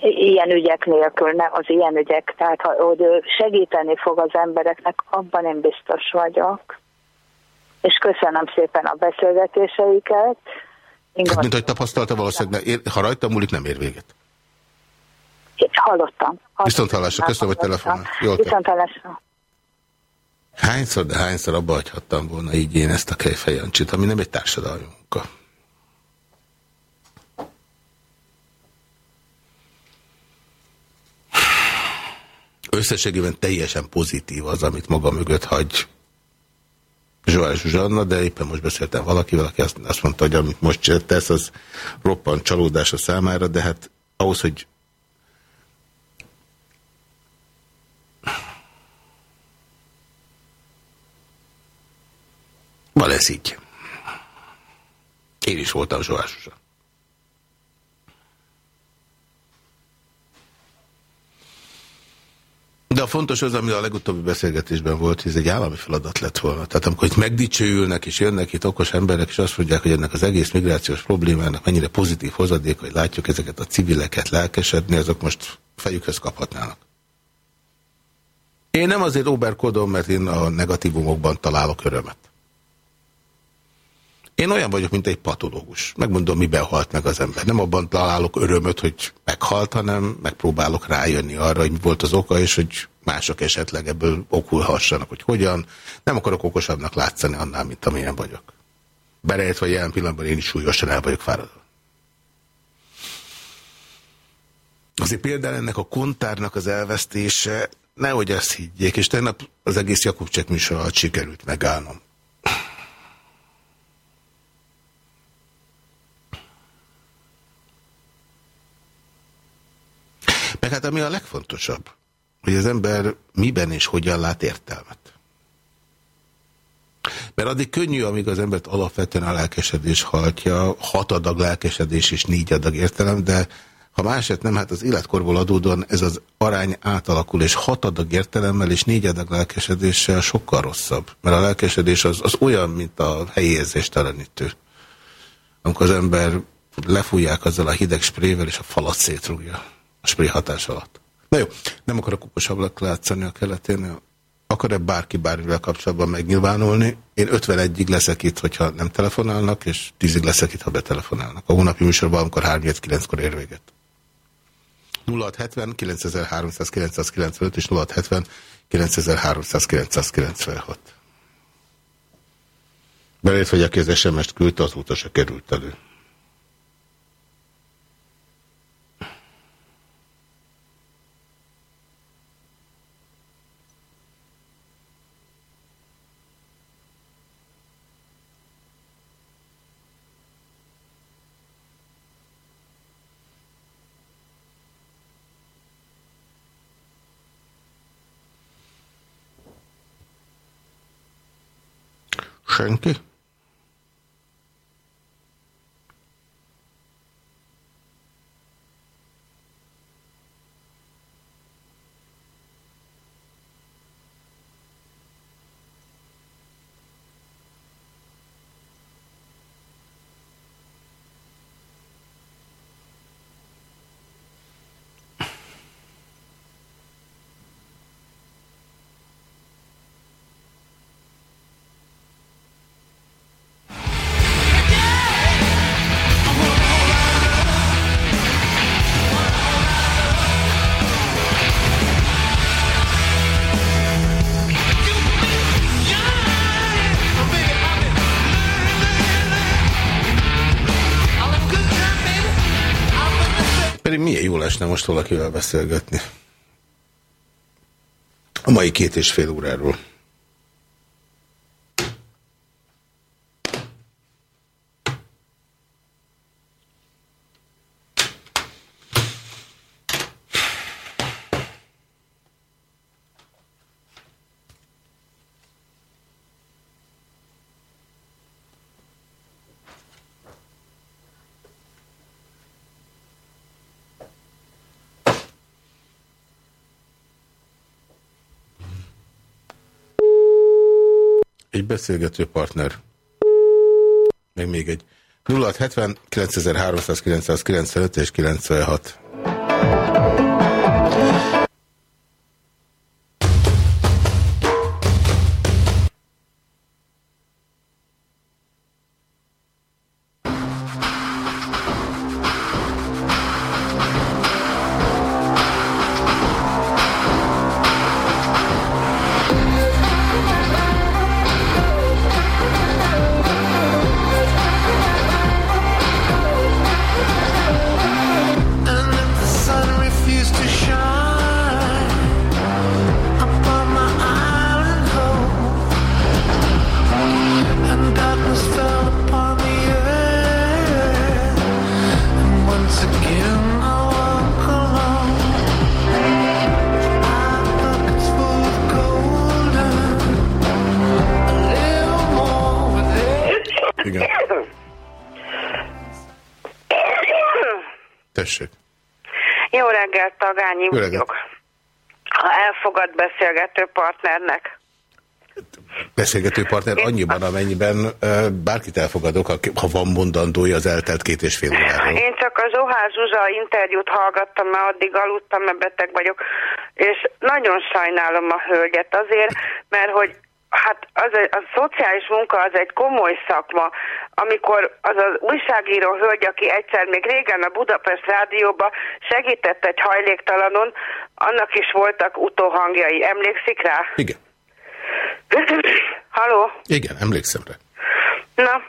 ilyen ügyek nélkül, nem az ilyen ügyek, tehát hogy ő segíteni fog az embereknek, abban én biztos vagyok. És köszönöm szépen a beszélgetéseiket. Hát, mint hogy tapasztalta valószínűleg, ha rajta múlik, nem ér véget. Hallottam. hallottam. Viszont hallásra, köszönöm, hogy telefonál. Viszont hallásra. Hányszor, de hányszor abba hagyhattam volna így én ezt a kejfejancsit, ami nem egy társadalmi munka. Összességében teljesen pozitív az, amit maga mögött hagy Zsoás Zsuzsanna, de éppen most beszéltem valakivel, aki azt, azt mondta, hogy amit most tesz, az roppant csalódás a számára, de hát ahhoz, hogy Van ez így. Én is voltam Zsuzsanna. De a fontos az, ami a legutóbbi beszélgetésben volt, hogy ez egy állami feladat lett volna. Tehát amikor itt megdicsőülnek és jönnek itt okos emberek, és azt mondják, hogy ennek az egész migrációs problémának mennyire pozitív hozadék, hogy látjuk ezeket a civileket lelkesedni, azok most fejükhöz kaphatnának. Én nem azért óberkodom, mert én a negatívumokban találok örömet. Én olyan vagyok, mint egy patológus. Megmondom, miben halt meg az ember. Nem abban találok örömöt, hogy meghalt, hanem megpróbálok rájönni arra, hogy mi volt az oka, és hogy mások esetleg ebből okulhassanak, hogy hogyan. Nem akarok okosabbnak látszani annál, mint amilyen vagyok. Berejt vagy jelen pillanatban én is súlyosan el vagyok fáradva. Azért például ennek a kontárnak az elvesztése, nehogy ezt higgyék, és tegnap az egész Jakubcsek műsor alatt sikerült megállnom. Meg hát ami a legfontosabb, hogy az ember miben és hogyan lát értelmet. Mert addig könnyű, amíg az embert alapvetően a lelkesedés haltja, hat adag lelkesedés és négy adag értelem, de ha máset nem, hát az életkorból adódóan ez az arány átalakul, és hat adag értelemmel és négy adag lelkesedéssel sokkal rosszabb. Mert a lelkesedés az, az olyan, mint a helyi érzéstelenítő. Amikor az ember lefújják azzal a hideg sprével, és a falat szétrúgja a spray hatás alatt. Na jó, nem akarok okosabbnak látszani a keletén. Akar-e bárki bármivel kapcsolatban megnyilvánulni? Én 51-ig leszek itt, hogyha nem telefonálnak, és 10-ig leszek itt, ha betelefonálnak. A hónapi műsorban, amikor 3-9-kor ér véget. 0670 9395 és 0670 9396. Belét, hogy aki az SMS-t küldte, azóta se került elő. Senki? Esne most valakivel beszélgetni. A mai két és fél óráról. Egy beszélgető partner. Meg még egy 0670 9395 és 96. beszélgető partner annyiban, amennyiben bárkit elfogadok, ha van mondandója az eltelt két és fél óráról. Én csak a Zohár Zsuzsa interjút hallgattam, mert addig aludtam, mert beteg vagyok, és nagyon sajnálom a hölgyet azért, mert hogy Hát az a, a szociális munka az egy komoly szakma, amikor az az újságíró hölgy, aki egyszer még régen a Budapest rádióba segített egy hajléktalanon, annak is voltak utóhangjai. Emlékszik rá? Igen. Halló? Igen, emlékszem rá. Na,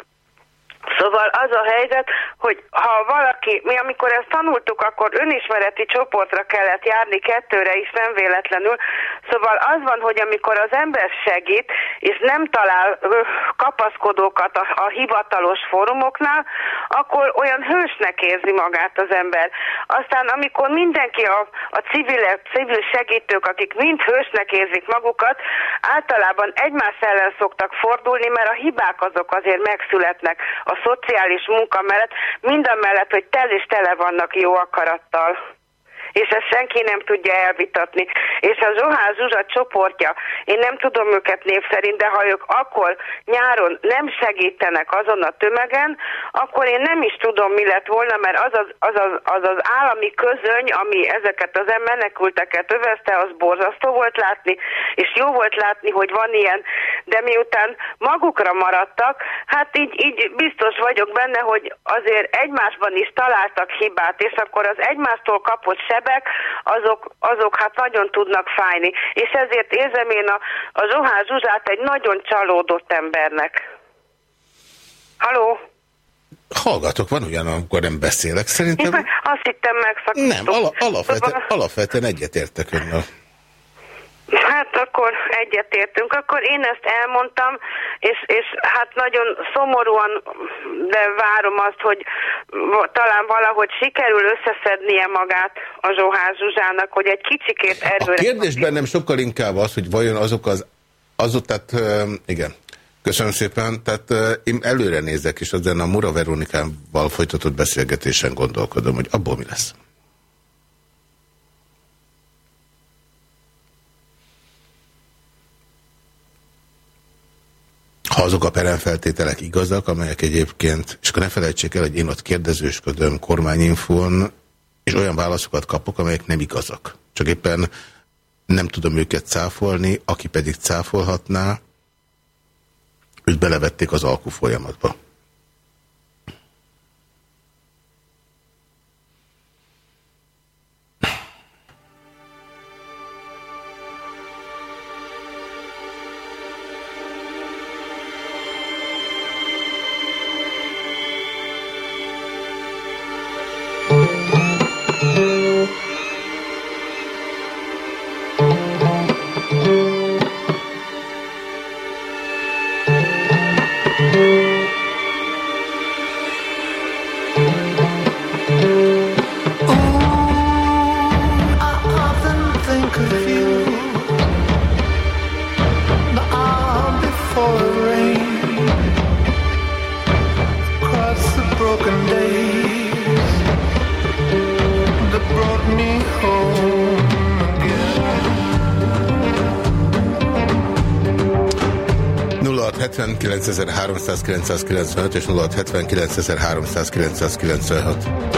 Szóval az a helyzet, hogy ha valaki, mi amikor ezt tanultuk, akkor önismereti csoportra kellett járni kettőre is, nem véletlenül. Szóval az van, hogy amikor az ember segít, és nem talál kapaszkodókat a, a hivatalos fórumoknál, akkor olyan hősnek érzi magát az ember. Aztán amikor mindenki a, a civil, civil segítők, akik mind hősnek érzik magukat, általában egymás ellen szoktak fordulni, mert a hibák azok azért megszületnek. A a szociális munka mellett, mindamellett, hogy tel és tele vannak jó akarattal és ezt senki nem tudja elvitatni. És a Zsohán Zsuzsa csoportja, én nem tudom őket név szerint, de ha ők akkor nyáron nem segítenek azon a tömegen, akkor én nem is tudom, mi lett volna, mert az az, az, az, az, az állami közöny, ami ezeket az menekülteket övezte, az borzasztó volt látni, és jó volt látni, hogy van ilyen, de miután magukra maradtak, hát így, így biztos vagyok benne, hogy azért egymásban is találtak hibát, és akkor az egymástól kapott seb sebek, azok, azok hát nagyon tudnak fájni. És ezért érzem én a, a Zsohán Zsuzsát egy nagyon csalódott embernek. Haló? Hallgatok, van olyan, amikor nem beszélek. Szerintem... Én azt hittem megszakítom. Nem, ala, alapvetően, alapvetően egyetértek önnel. Hát akkor egyetértünk. Akkor én ezt elmondtam, és, és hát nagyon szomorúan, de várom azt, hogy talán valahogy sikerül összeszednie magát a Zsohár Zsuzsának, hogy egy kicsikét erőre... A kérdés bennem sokkal inkább az, hogy vajon azok az... Azok, tehát igen, Köszönöm szépen. Tehát én előre nézek, és azon a Mura Veronikával folytatott beszélgetésen gondolkodom, hogy abból mi lesz. Ha azok a peremfeltételek igazak, amelyek egyébként, és akkor ne felejtsék el, hogy én ott kérdezősködöm kormányinfón, és olyan válaszokat kapok, amelyek nem igazak. Csak éppen nem tudom őket cáfolni, aki pedig cáfolhatná, őt belevették az alkú folyamatba. 995 és 0679 396.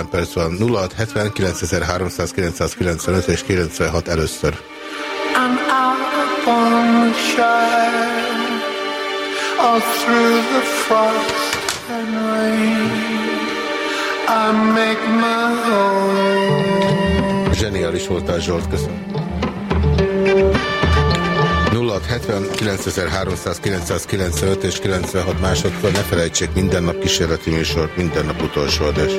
9 óra 50 perc van. 0670 9395 és 96 először. I'm out upon the shire All through the frost and rain Zseniális voltál, Zsolt, köszönöm. 0670 9395 és 96 másodkor ne felejtsék minden nap kísérleti műsor, minden nap utolsó adás.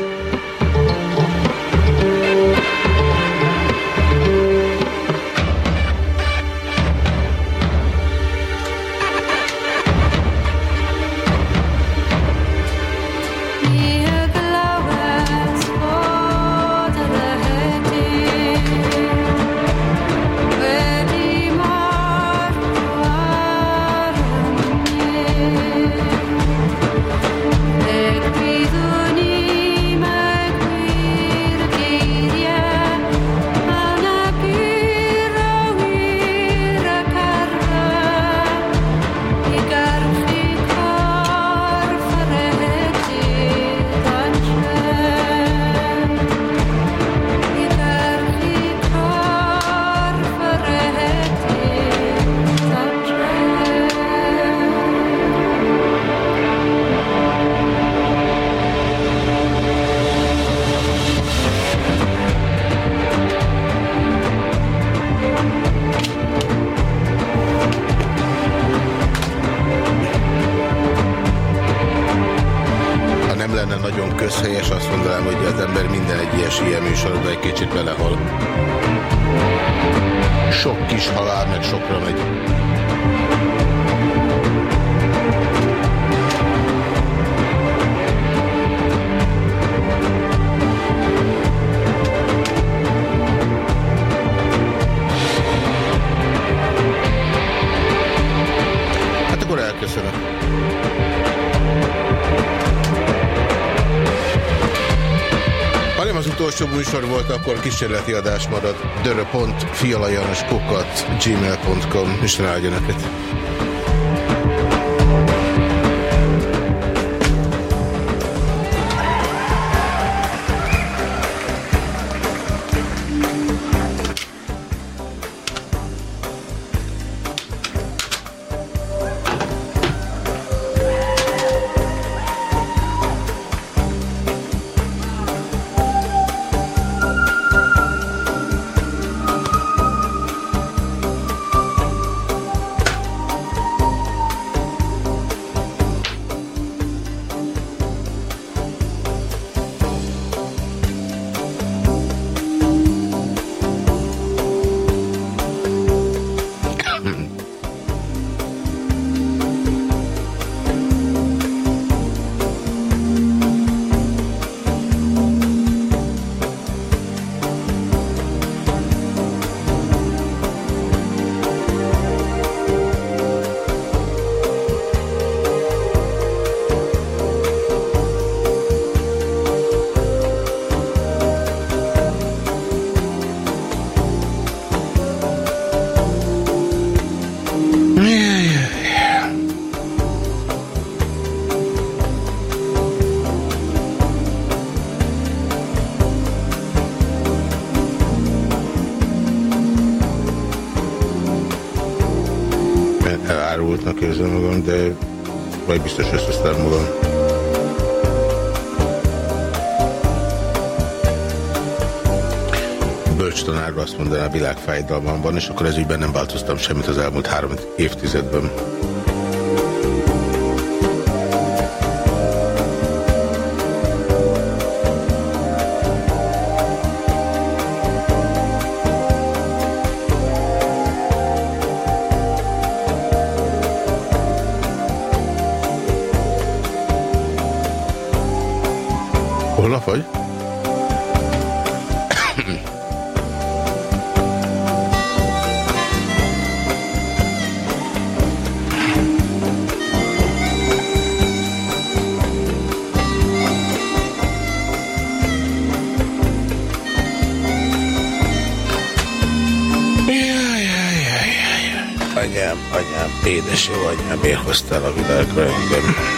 Kísérleti adás marad. dörö.fialajanoskukat gmail.com és ráadja neked. Mondaná, a világ fájdalmam van, és akkor ez ügyben nem változtam semmit az elmúlt három évtizedben. Hoztál a világra engem?